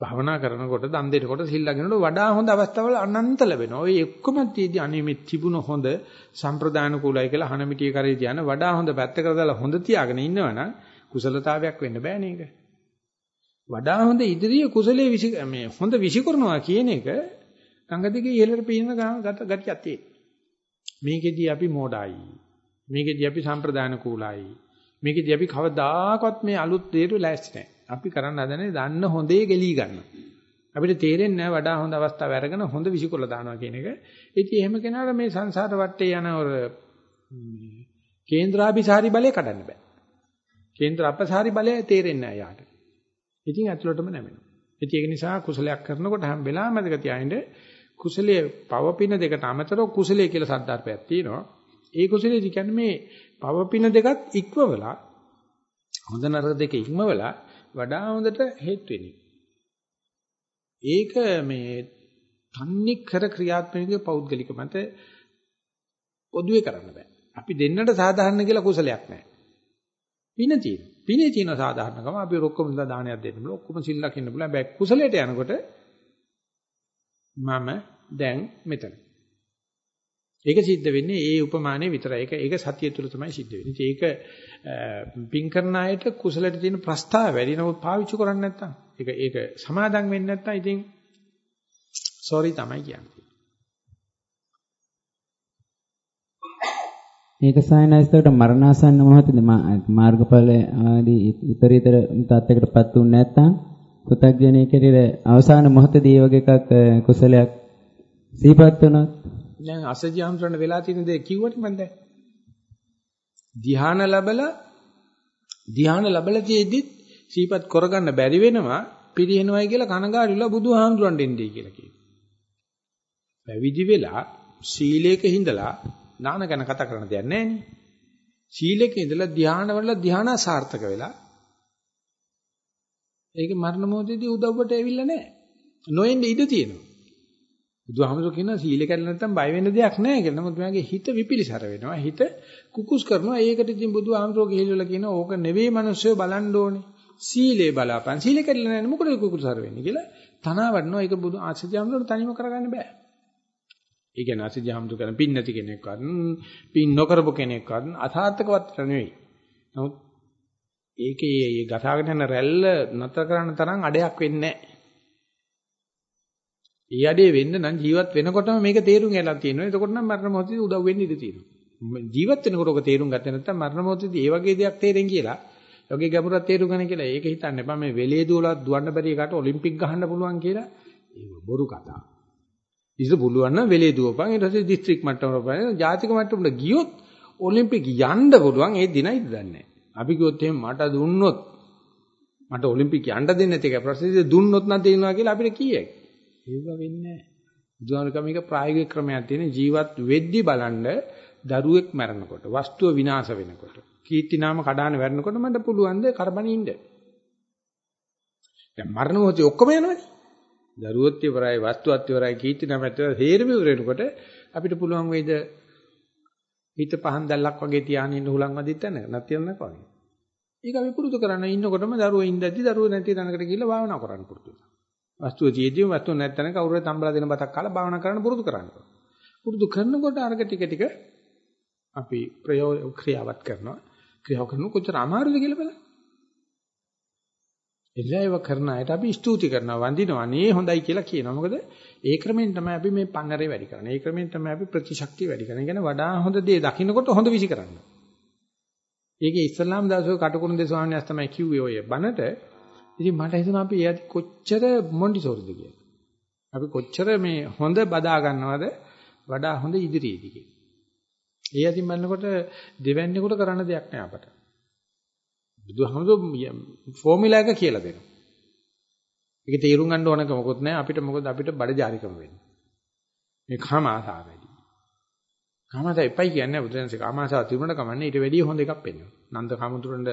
භාවනා කරනකොට දන් දෙනකොට සිල් ලගනකොට වඩා හොඳ අවස්ථාවල අනන්ත ලැබෙනවා. ඔය එක්කම තියදී අනේ මේ තිබුණ හොඳ සම්ප්‍රදාන කුලයි කියලා හනමිටිය කරේ තියන වඩා හොඳ පැත්තකට දාලා හොඳ තියාගෙන ඉන්නවනම් කුසලතාවයක් වෙන්න බෑනේ ඒක. වඩා හොඳ ඉදිරිය කුසලයේ විසි මේ හොඳ විසිකරනවා කියන එක ගඟ දිගේ ඉහළට පීනන ගතියක් තියෙන. මේකෙදී අපි මෝඩයි. මේකෙදී අපි සම්ප්‍රදාන කුලයි. මේකෙදී අපි කවදාකවත් මේ අලුත් දේට ලෑස්ති නැහැ. අපි කරන්න හදන්නේ දන්න හොඳේ ගෙලී ගන්න. අපිට තේරෙන්නේ නැහැ වඩා හොඳ අවස්ථාව අරගෙන හොඳ විසිකොල දානවා කියන එක. ඉතින් එහෙම කෙනාට මේ සංසාර වටේ යන ඔර කේන්ද්‍රාභිසාරි බලය කඩන්න බෑ. කේන්ද්‍ර අපසාරි බලය තේරෙන්නේ නැහැ යාට. ඉතින් ඇතුළටම නැමෙනවා. ඉතින් ඒක නිසා කුසලයක් කරනකොට හැම වෙලාවෙම මතක තියාගන්න කුසලයේ පවපින දෙකට අමතරව කුසලයේ කියලා සද්ධාර්පයක් තියෙනවා. ඒ කුසලයේ කියන්නේ මේ පවපින දෙකත් ඉක්මවලා හොඳ නරක දෙක ඉක්මවලා වඩා හොඳට හේතු වෙන්නේ. ඒක මේ තන්නේ කර ක්‍රියාත්මක පෞද්ගලික මත පොදුවේ කරන්න බෑ. අපි දෙන්නට සාධාරණ කියලා කුසලයක් නැහැ. පින තියෙනවා. පිනේ තියෙන සාධාරණකම අපි ඔක්කොම ඉඳලා දානයක් දෙන්න බල ඔක්කොම සිල් ලකින්න බල හැබැයි කුසලයට යනකොට මම දැන් මෙතන. ඒක සිද්ධ වෙන්නේ ඒ උපමානේ විතරයි. ඒක ඒක සතිය තුළ තමයි සිද්ධ වෙන්නේ. ඒක පින් කරන අයට කුසලයට තියෙන ප්‍රස්තාව වැඩි නමුත් පාවිච්චි කරන්නේ නැත්තම් ඒක ඒක සමාදම් වෙන්නේ නැත්තම් ඉතින් සෝරි තමයි කියන්නේ. මේක සායනයිස්තකට මරණාසන්න මොහොතේ මාර්ගඵල ආදී උත්තරීතර තත්යකටපත් වුනේ නැත්තම් පුතග්ජනයේ කෙරෙහිද අවසාන මොහොතදී මේ වගේ එකක් කුසලයක් සිහිපත් වුණොත් දැන් අසජි හම්සරණ වෙලා තියෙන දේ කිව්වට මම දැන් ධ්‍යාන ලැබලා ධ්‍යාන ලැබලා තියෙද්දිත් සීපත් කරගන්න බැරි වෙනවා පිරිනවයි කියලා කනගාටුලා බුදුහාමුදුරන් දෙන්නේ කියලා කියනවා. පැවිදි වෙලා සීලයක හිඳලා නාන ගැන කතා කරන දෙයක් නැහැ සීලයක ඉඳලා ධ්‍යාන වල ධ්‍යාන සාර්ථක වෙලා ඒක මරණ මොහොතේදී උදව්වට ඇවිල්ලා නැහැ. නොඑන්නේ ඉඩ තියෙනවා. බුදුහාමුදුරු කියන සීල කැඩලා නැත්තම් බය වෙන්න දෙයක් නැහැ කියලා. නමුත් මෙයාගේ හිත විපිලිසර වෙනවා. හිත කුකුස් කරනවා. ඒකට ඉතින් බුදුහාමුදුරු ගිහිල්ලා කියන ඕක නෙවෙයි මිනිස්සු බලන්න ඕනේ. සීලේ බලාපන්. සීල කැඩලා නැහැ මොකටද කුකුසර වෙන්නේ කියලා තනවා වඩනවා. ඒක බුදු ආශ්‍රජාමුදුරු තනියම කරගන්න බෑ. ඒ කියන්නේ ආශ්‍රජාමුදුරු කරන පින් නැති කෙනෙක්වත් පින් නොකරපු කෙනෙක්වත් අසාර්ථකවත් නෙවෙයි. නමුත් ඒකේ මේ ගසාගෙන යන රැල්ල නතර කරන්න තරම් අඩයක් වෙන්නේ නැහැ. ඒ අඩේ වෙන්න නම් ජීවත් වෙනකොටම මේක තේරුම් ගලා තියෙනවා. එතකොට නම් මරණ මොහොතේ උදව් වෙන්න ඉඩ තියෙනවා. ජීවත් වෙනකොට ඔක තේරුම් ගත්තේ නැත්නම් මරණ මොහොතේදී ඒ වගේ දෙයක් තේරෙන් කියලා, යෝගේ ගැඹුරක් තේරුම් ගන්න කියලා ඒක හිතන්න එපා. මේ වෙලේ දුවලත් දුවන්න බැරි එකට ඔලිම්පික් ගහන්න පුළුවන් කියලා. ඒක බොරු කතා. ඉතින් පුළුවන් නම් වෙලේ දුවපන් ඊට පස්සේ දිස්ත්‍රික් මට්ටමට බලන ජාතික මට්ටමට ගියොත් ඔලිම්පික් යන්න පුළුවන් ඒ දිනයිද දන්නේ අපි කිව්වොත් එහෙම මට දුන්නොත් මට ඔලිම්පික් යන්න දෙන්නේ නැති එක ප්‍රසිද්ධ දුන්නොත් නම් තේරෙනවා කියලා අපිට කීයයි ඒව වෙන්නේ නැහැ. බුදුහාමර මේක ප්‍රායෝගික ක්‍රමයක් තියෙන ජීවත් වෙද්දි බලන්න දරුවෙක් මැරෙනකොට, වස්තුව විනාශ වෙනකොට, කීර්ති නාම කඩාන වැටෙනකොට මට පුළුවන් ද කරබනින් ඉන්න. දැන් මරණ මොහොතේ ඔක්කොම යනවනේ. දරුවොත් ඉවරයි, වස්තුවත් ඉවරයි, කීර්ති නාමත් ඉවරයි, හේරම ඉවරනකොට අපිට පුළුවන් වේද හිත පහන් දැල්ලක් වගේ තියාගෙන ඉන්න හුලං වදින්න නැත්නම් නැත්නම් වගේ. ඒක අපි පුරුදු කරන්න ඉන්නකොටම දරුවෝ ඉඳද්දි දරුවෝ නැති තැනකට ගිහිල්ලා භාවනා කරන්න පුරුදු වෙනවා. වස්තුව තියෙද්දිම වස්තුව නැත්නම් කවුරුහරි තම්බලා දෙන බතක් කාලා භාවනා කරන්න පුරුදු කරන්න. පුරුදු කරනකොට අරක ටික ටික අපි ප්‍රයෝග ක්‍රියාවත් කරනවා. ක්‍රියාව කරනකොට කොච්චර අමාරුද කියලා බලන්න. එල්ලේව කරන අයට අපි ස්තුති කරනවා වඳිනවා අනේ හොඳයි කියලා කියනවා. මොකද ඒ ක්‍රමෙන් තමයි අපි මේ පන්නරේ වැඩි කරන්නේ. ඒ ක්‍රමෙන් තමයි අපි ප්‍රතිශක්තිය වැඩි කරන්නේ. කියන්නේ වඩා හොඳ දේ දකින්නකොට හොඳ විසි කරන්නේ. ඒකේ ඉස්ලාම් දාසෝ කටුකුරු දේ ස්වාමීන් වහන්සේ තමයි කිව්වේ ඔය බණට ඉතින් මට හිතුණා අපි එයාට කොච්චර මොන්ටිසෝරිද කියලා. අපි කොච්චර මේ හොඳ බදා ගන්නවද වඩා හොඳ ඉදිරියේදී කියලා. ඒ අතින් බලනකොට දෙවැන්නේකට කරන්න දෙයක් නෑ අපට. බුදුහාමුදුරු ෆෝමියුලා එක කියලා දෙනවා. ඒක තේරුම් ගන්න ඕනක මොකොත් නෑ අපිට මොකද අපිට බඩජාරිකම වෙන්නේ. මේ කාම ආසාව වැඩි. කාම ආසාව එපයි කියන්නේ බුදුන්සේ කාම ආසාව තිබුණට කමන්නේ ඊට වැඩිය හොඳ එකක් වෙනවා. නන්ද කාමතුරන්ට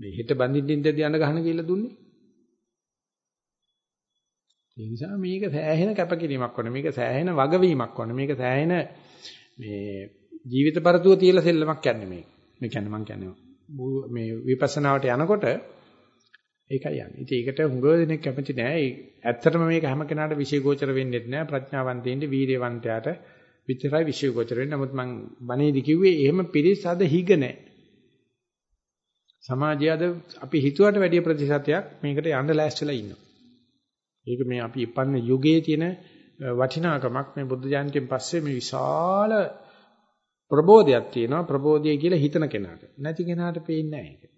මේ හෙට බඳින්න ඉඳදී යන ගහන කියලා දුන්නේ. ඒ නිසා මේක සෑහෙන කැපකිරීමක් වුණා. මේක සෑහෙන වගවීමක් වුණා. මේක සෑහෙන මේ ජීවිත පරතුව තියලා සෙල්ලමක් යන්නේ මේක. මේ කියන්නේ මම කියන්නේ මේ විපස්සනාවට යනකොට ඒකයි යන්නේ. ඉතින් ඒකට හුඟ දෙනෙක් කැමති නෑ. ඇත්තටම මේක හැම කෙනාට විශේෂෝචර වෙන්නේ නැහැ. ප්‍රඥාවන්තයින්ට වීර්යවන්තයාට විතරයි විශේෂෝචර වෙන්නේ. නමුත් මම බණේදි කිව්වේ එහෙම පිරිස් අද හිග නැහැ. සමාජය අද අපි හිතුවට වැඩිය ප්‍රතිශතයක් මේකට යන්න ලෑස්තිලා ඉන්නවා. ඒක මේ අපි ඉපන්න යුගයේ තියෙන වටිනාකමක් මේ බුද්ධ ජයන්තියෙන් පස්සේ මේ විශාල ප්‍රබෝධයක් තියෙනවා ප්‍රබෝධය කියලා හිතන කෙනාට. නැති කෙනාට පේන්නේ නැහැ ඒක.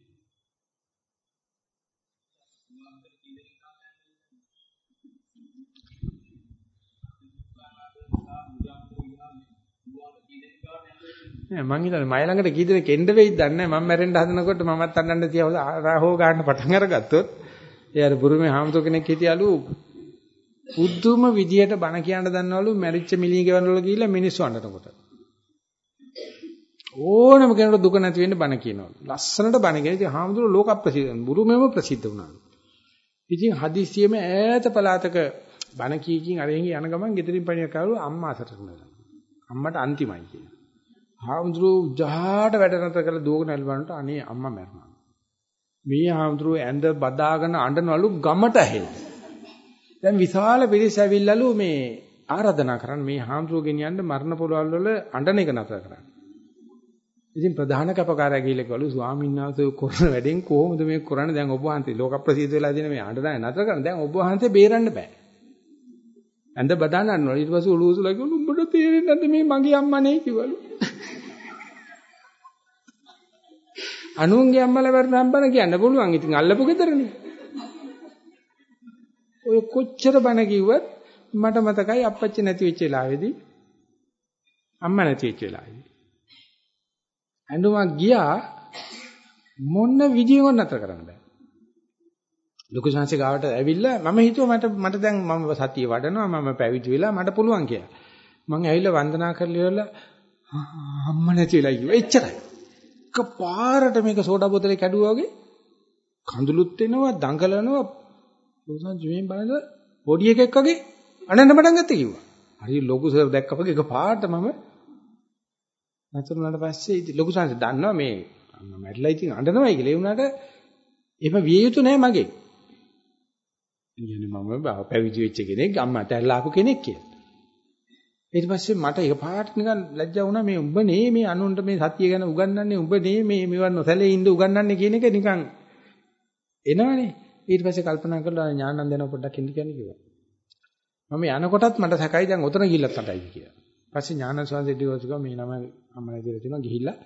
නෑ මං හිතන්නේ මයි ළඟට කී දෙනෙක් එන්න වෙයිද දන්නේ නැහැ මම මැරෙන්න හදනකොට මමත් අඬන්න තියවලා රාහෝ ගන්න පටන් අරගත්තොත් ඒ අර බුරුමේ හාමුදුර කෙනෙක් හිටියලු බුද්ධුම විදියට බණ කියන්න දන්නවලු මැරිච්ච මිලිය ගෙවන වල ගිහිල්ලා මිනිස්සු අඬනකොට. ඕනම කෙනෙකුට දුක නැති වෙන්න බණ කියනවලු. ලස්සනට බණ කියන ඉතින් හාමුදුර ලෝක ප්‍රසිද්ධ බුරුමේම ප්‍රසිද්ධ වුණාලු. ඉතින් හදිස්සියෙම ඈත පළාතක බණ කීකින් අරගෙන යන ගමන් ගෙදරින් පණියක් ආවලු අම්මා අසට අම්මට අන්තිමයි කියලා. හාමුදුරුවෝ ජහාට වැඩ නැතර කරලා දුවගෙන ඇල්වන්නට අනේ අම්මා මැරුණා. මේ හාමුදුරුවෝ ඇඳ බදාගෙන අඬනවලු ගමට ඇහෙන්න. දැන් විශාල පිරිස ඇවිල්ලාලු මේ ආරාධනා කරන්න මේ හාමුදුරුවෝ ගෙනියන්න මරණ පොළවල් වල අඬන එක නතර කරන්න. ඉතින් ප්‍රධාන කැපකාරයා කියලා කිව්වලු ස්වාමීන් වහන්සේ කරන වැඩෙන් කොහොමද මේ කරන්නේ දැන් ඔබ වහන්සේ ලෝක ප්‍රසිද්ධ වෙලා තියෙන මේ අඬන නතර කරන්න දැන් ඔබ වහන්සේ බේරන්න බෑ. ඇඳ බදාන අඬනවා ඊට පස්සේ ඔලුව උසලා කිව්වලු උඹට තේරෙන්නේ නැද්ද මේ මගේ අම්මනේ කිව්වලු. අනුන්ගේ අම්මලා වරනම් බන කියන්න පුළුවන්. ඉතින් අල්ලපු ගෙදරනේ. ඔය කොච්චර බන කිව්වත් මට මතකයි අප්පච්චි නැති වෙච්ච වෙලාවේදී අම්මා නැති වෙච්ච වෙලාවේදී. ඇඬුමක් ගියා මොන විදියෙන්වත් නැතර කරන්න බෑ. ලොකු සංසය ගාවට ඇවිල්ලා මම හිතුවා මට මට දැන් මම සතිය වඩනවා මම පැවිදි වෙලා මට පුළුවන් කියලා. මම ඇවිල්ලා වන්දනා කරලා ඉවරලා අම්මා නැති වෙලා ඉුවා. එච්චරයි. එකපාරට මේක සෝඩා බෝතලේ කැඩුවා වගේ කඳුළුත් වෙනවා දඟලනවා ලෝසන් ජීවෙන් බලන පොඩි එකෙක් වගේ අනන්න පටන් ගත්තා කිව්වා. හරි ලොකු සර් දැක්කම එකපාරට මම නැතුණාට පස්සේ ඉතින් ලොකු සංස දන්නවා මේ මම මැරිලා ඉතින් අඬනවායි කියලා. ඒ වුණාට එහෙම විය යුතු නෑ මගේ. කියන්නේ මම පැවිදි වෙච්ච කෙනෙක් අම්මට ඇල්ලාපු කෙනෙක් කියලා. ඊට පස්සේ මට එකපාරට නිකන් ලැජ්ජා වුණා මේ උඹ නේ මේ අනුන්ට මේ සතිය ගැන උගන්වන්නේ උඹ නේ මේ මෙවන් නොසැලී ඉඳ උගන්වන්නේ කියන එක නිකන් එනවනේ. ඊට පස්සේ කල්පනා කරලා ඥානන් දෙන පොඩ්ඩක් ඉන්න කියන්නේ කිව්වා. මම යනකොටත් මට සැකයි දැන් ඔතන ගිහිල්ලත් අටයි කියලා. පස්සේ ඥාන ස්වාමීන් වහන්සේ මේ නම අම්මලා දීලා තියෙනවා ගිහිල්ලා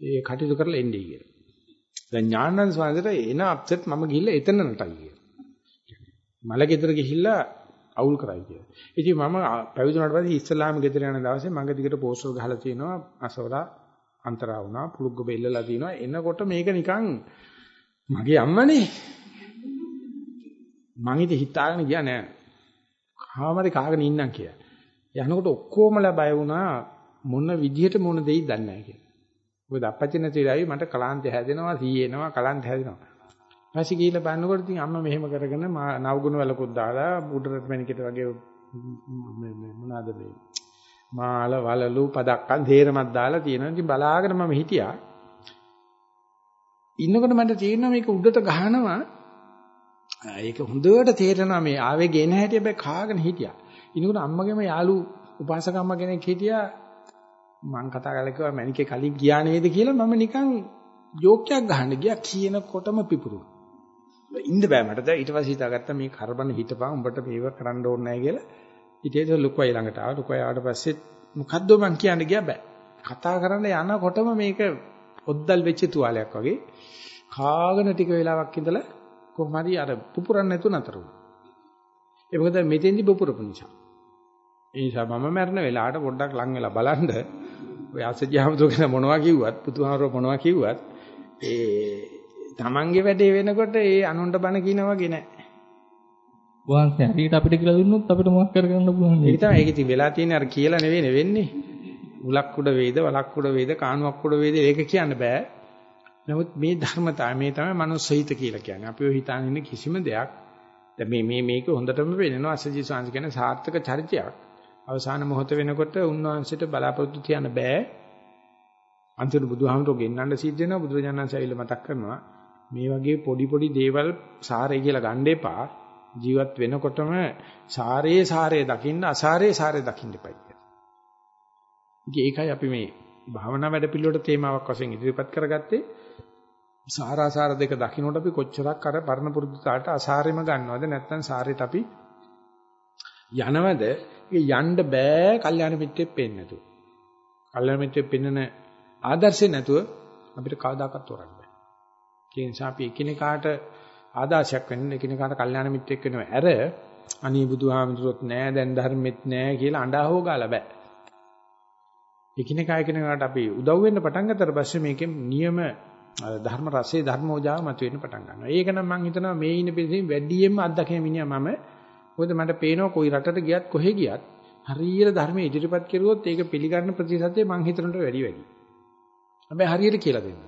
ඒ කටයුතු කරලා එන්නේ කියලා. දැන් ඥානන් ස්වාමීන්ට එන අප්සෙට් මම ගිහිල්ලා එතන නටයි කියලා. මල ගෙදර ගිහිල්ලා අවුල් කරයි කියලා. ඉතින් මම පැවිදි වුණාට පස්සේ ඉස්ලාම ගෙදර යන දවසේ මඟ දිගට පෝස්ටර් ගහලා තියෙනවා අසවලා අන්තරා වුණා පුලුග්ග බෙල්ලලා තියෙනවා එනකොට මේක නිකන් මගේ අම්මනේ මං ඉතින් හිතාගෙන ගියා නෑ කාමරේ කාගෙන ඉන්නම් කියලා. යනකොට ඔක්කොමලා බය වුණා මොන විදිහට මොන දෙයිද දන්නේ නැහැ කියලා. මොකද අපච්චි නැතිලායි මට කලාන්ත හැදෙනවා සීයේනවා කලාන්ත හැදෙනවා. ඊපස්සේ ගිහිල්ලා බලනකොට ඉතින් අම්මා මෙහෙම කරගෙන නවගුණ වලකුත් දාලා බුඩරට මැනිකට වගේ මොනවාද මේ මාල වලලු පදක්කන් තේරමක් දාලා තියෙනවා. ඉතින් බලාගෙන මම හිටියා. ඉන්නකොට මට තේරෙනවා මේක උඩට ගහනවා. ඒක හොඳට තේරෙනවා මේ ආවේ ගෙන හැටි හැබැයි කාගෙන හිටියා. ඉන්නකොට අම්මගේම යාළු උපාසකම්ම කෙනෙක් හිටියා. මං කතා කරලා කිව්වා මැනිකේ කලින් ගියා නේද කියලා මම නිකන් ජෝක්යක් ගහන්න ගියා කියනකොටම පිපුරුවා. ඉන්න බෑ මට දැන් ඊට පස්සේ හිතාගත්තා මේ කරබන හිටපන් උඹට මේව කරන්න ඕනේ නැහැ කියලා. ඊට පස්සේ ලුක්වයි ළඟට ආවා. ලුක්වයි ආවට පස්සේ මොකද්ද මං කියන්න ගියා බෑ. කතා කරන්න යනකොටම මේක ඔද්දල් වෙච්ච තුවාලයක් වගේ කාගෙන ටික වෙලාවක් ඉඳලා කොහොම හරි අර පුපුරන්න නැතුව නතර වුණා. ඒ මොකද මෙතෙන්දි පුපුරපු නිසා. ඒ නිසා මම මැරෙන වෙලාවට පොඩ්ඩක් ලං වෙලා බලන්න ඔය අසජ්ජාමතුගෙන මොනවා කිව්වත් පුතුහාරෝ මොනවා කිව්වත් ඒ තමන්ගේ වැඩේ වෙනකොට ඒ අනුන්ට බන කියනා වගේ නෑ. වහන්සේ හරියට අපිට කියලා දුන්නොත් අපිට මොකක් කරගන්න පුළුවන්. ඒක තමයි ඒක ඉතින් වෙලා තියෙන්නේ අර කියලා නෙවෙයි වෙන්නේ. උලක් උඩ වේද වලක් උඩ වේද කාණුවක් උඩ වේද ඒක කියන්න බෑ. නමුත් මේ ධර්මතාවය මේ තමයි මනුස්සහිත කියලා කියන්නේ. අපි ඔය හිතාගෙන ඉන්න කිසිම දෙයක් දැන් මේ මේ මේක හොඳටම වෙනවා අසජී සාංශ කියන සාර්ථක චරිතයක්. අවසාන මොහොත වෙනකොට උන්වහන්සේට බලාපොරොත්තු තියන්න බෑ. අන්තිමට බුදුහාමුදුරුවෝ ගෙන්නන්න සිද්ධ වෙනවා බුදුරජාණන්සේ ඇවිල්ලා මතක් කරනවා මේ වගේ පොඩි පොඩි දේවල් සාරය කියලා ගන්න එපා ජීවත් වෙනකොටම සාරේ සාරේ දකින්න අසාරේ සාරේ දකින්න එපා කියලා. ඒකයි අපි මේ භාවනා වැඩ පිළිවෙලට තේමාවක් වශයෙන් ඉදිරිපත් කරගත්තේ සාරාසාර දෙක දකින්නට අපි කොච්චරක් අර පරණ පුරුදු තාලට අසාරෙම ගන්නවද නැත්නම් සාරේට අපි යනවද ඒක යන්න බෑ කල්යාණ මිත්‍රෙත් පේන්නේ නැතුව. කල්යාණ මිත්‍රෙත් පෙන්නන ආදර්ශේ නැතුව අපිට කවදාකවත් තෝරන්න බෑ. ඒ නිසා අපි එකිනෙකාට ආදාසයක් වෙන්න එකිනෙකාට කල්යාණ මිත්‍රෙක් වෙනව ඇර අනී බුදුහාමුදුරුවොත් නෑ දැන් ධර්මෙත් නෑ කියලා අඬා හොගාලා බෑ. එකිනෙකා එකිනෙකාට අපි උදව් වෙන්න පටන් ගත්තට පස්සේ මේකෙන් නියම ධර්ම රසයේ ධර්මෝජාව මතුවෙන්න පටන් ගන්නවා. ඒක නම් මම හිතනවා මේ ඉන්න පිළිසින් වැඩියෙන්ම අත්දැකීම මිනිහා මම මොකද මට පේනවා කොයි රටට ගියත් කොහෙ ගියත් හරියට ධර්මයේ ඉදිරිපත් කරුවොත් ඒක පිළිගන්න ප්‍රතිශතය මං හිතනට වැඩි වැඩි. හැබැයි හරියට කියලා දෙන්න.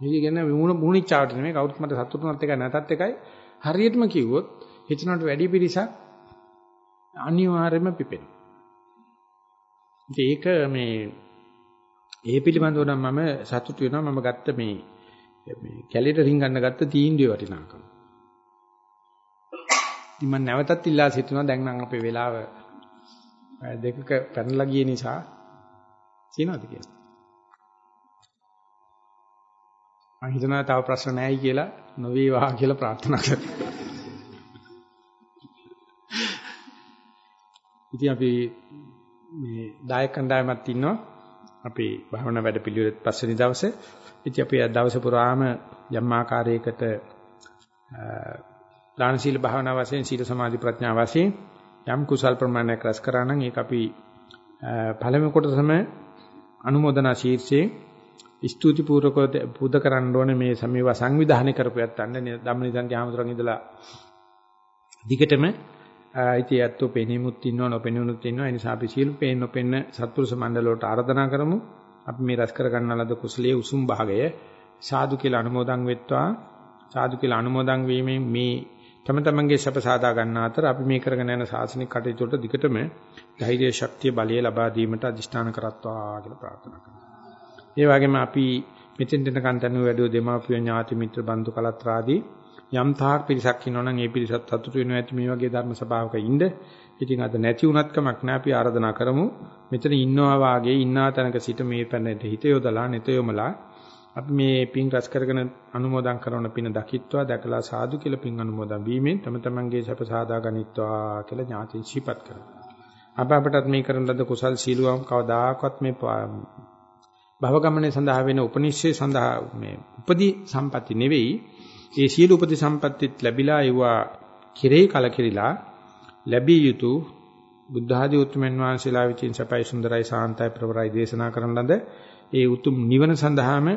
මේක කියන්නේ මුණ මුණිච්චාවට නෙමෙයි කවුරුත් මට සතුටුනත් එකයි නැතත් එකයි හරියටම කිව්වොත් හිතනට වැඩි පිරිසක් අනිවාර්යයෙන්ම පිපෙනවා. ඒක මේ ඒ පිළිබඳව නම් මම සතුටු වෙනවා මම ගත්ත මේ මේ කැලේට රින්ගන්න ගත්ත තීන්දුවේ වටිනාකම. ඉතින් මම නැවතත් ඉල්ලා සිටිනවා දැන් නම් අපේ වෙලාව දෙකක පැනලා ගිය නිසා තියනවාද කියලා. මම හිතනවා තව ප්‍රශ්න නැහැයි කියලා නොවේවා කියලා ප්‍රාර්ථනා කරනවා. ඉතින් අපි මේ දායක කණ්ඩායමක් ඉන්නවා. අපි භාවනා වැඩ පිළිවෙලත් පස්වෙනි දවසේ. ඉතින් අපි දවස පුරාම යම් ආකාරයකට දාන සීල භාවනා වශයෙන් සීල සමාධි ප්‍රඥා වශයෙන් යම් කුසල් ප්‍රමාණයක් රැස් කරා නම් ඒක අපි පළවෙනි කොටසම අනුමೋದනා ශීර්ෂයෙන් ස්තුති පූර්වකව පුද කරන්න ඕනේ මේ සමේව සංවිධානය කරපු යත්තන්න ධම්මනිසන්ති ආමතුරුන් ඉඳලා දිගටම ඉතින් ඇත්තෝ පෙනීමුත් ඉන්නව නොපෙනුනුත් ඉන්නව. ඒ නිසා අපි සීල පේන්න නොපෙන්න සත්පුරුෂ මණ්ඩල වලට ආරාධනා කරමු. අපි මේ රැස් කර ගන්නා ලද කුසලයේ උසුම් භාගය සාදු කියලා අනුමෝදන් වෙත්වා. සාදු කියලා අනුමෝදන් වීමෙන් මේ තම තමන්ගේ සැප සාදා ගන්න අතර අපි මේ කරගෙන යන සාසනික කටයුතු වලට දිගටම ධෛර්ය ශක්තිය බලය ලබා දීමට අදිෂ්ඨාන කරත්වා කියලා ප්‍රාර්ථනා කරනවා. ඒ වගේම අපි මෙතෙන් දෙනකන් තනු වැඩුව දෙමාපිය ඥාති මිත්‍ර බන්දු කලත්‍රාදී යම් තාක් පිරිසක් ඉන්නවනම් ඒ පිරිසත් අතුරු වෙනවා ඇති මේ වගේ ධර්ම සභාවක ඉන්න. ඉතින් අද නැති වුණත් කමක් නැහැ අපි ආරාධනා කරමු. මෙතන ඉන්නවා වාගේ ඉන්නා තැනක සිට මේ පැනට හිත යොදලා නිත යොමලා අපි මේ පින් රැස් කරගෙන අනුමෝදන් කරන පින දකිත්වා දැකලා සාදු කියලා පින් අනුමෝදන් වීමෙන් තම තමන්ගේ සැප සාදා ගනිත්වා කියලා ඥාතින් ශීපත් කරනවා. අප අපටත් මේ කරන ලද කුසල් සීලුවම් කවදාකවත් මේ භව ගමනේ සඳහා වෙන උපනිශ්චය සඳහා මේ උපදී සම්පatti නෙවෙයි. ඒ සීල උපදී සම්පත්තිත් ලැබිලා ඒවා කිරේ කලකිරිලා ලැබිය යුතු බුද්ධ ආදී උතුම්යන් වහන්සේලා විසින් සපයි සුන්දරයි සාන්තයි ප්‍රවරයි දේශනා කරන ලද ඒ උතුම් නිවන සඳහාම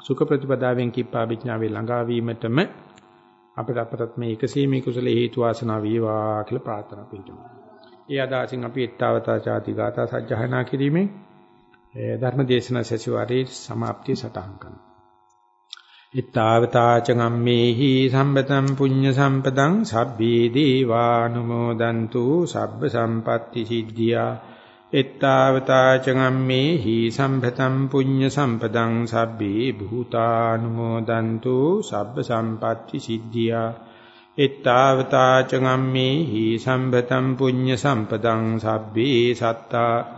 සුඛ ප්‍රතිපදාවෙන් කිප්පා විඥාවේ ළඟා වීමටම අපිට අපටත් මේ එකසේ මේ කුසල හේතු වාසනා වේවා කියලා ප්‍රාර්ථනා පිටුමු. ඒ අදාසින් අපි ඊත්තාවතා ചാති ගාථා සජ්ජහනා කිරීමෙන් ධර්ම දේශනා සැසිවාරේ સમાප්තිය සටහන් කරනවා. ඊත්තාවතා චගම්මේහි සම්පතම් පුඤ්ඤ සම්පතං සබ්බේ දීවානුමෝදන්තු සබ්බ සම්පatti සිද්ධියා එත්තාවතා චගම්මේ හි සම්පතම් පුඤ්ඤ සම්පදං සබ්බේ භූතානුමෝදන්තු සබ්බ සම්පatti සිද්ධියා එත්තාවතා චගම්මේ හි සම්පතම් පුඤ්ඤ සම්පදං සබ්බේ සත්තා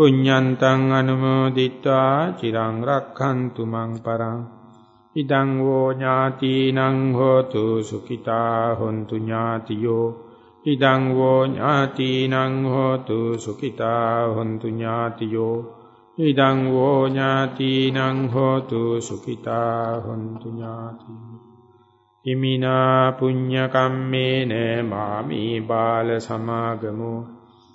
පුඤ්ඤන්තං අනුමෝදිත්වා චිරං රක්칸තු මං පරං ඉදං වෝ ඥාතිනං හෝතු සුඛිතා හොන්තු ඥාතියෝ ඉදං වෝ ඥාතිනං හෝතු සුඛිතා හොන්තු ඥාතියෝ ඉදං වෝ ඥාතිනං හෝතු සුඛිතා හොන්තු ඥාතියෝ ඉමිනා පුඤ්ඤ කම්මේන මාමි බාල සමාගමෝ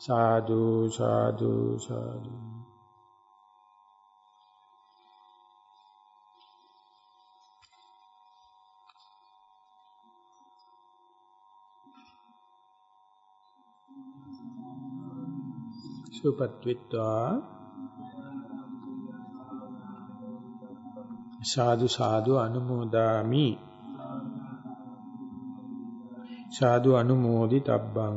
සාදු සාදු සාදු. සුපත් විත්වා සාදු සාදු අනුමෝදාමි. සාදු අනුමෝදි තබ්බං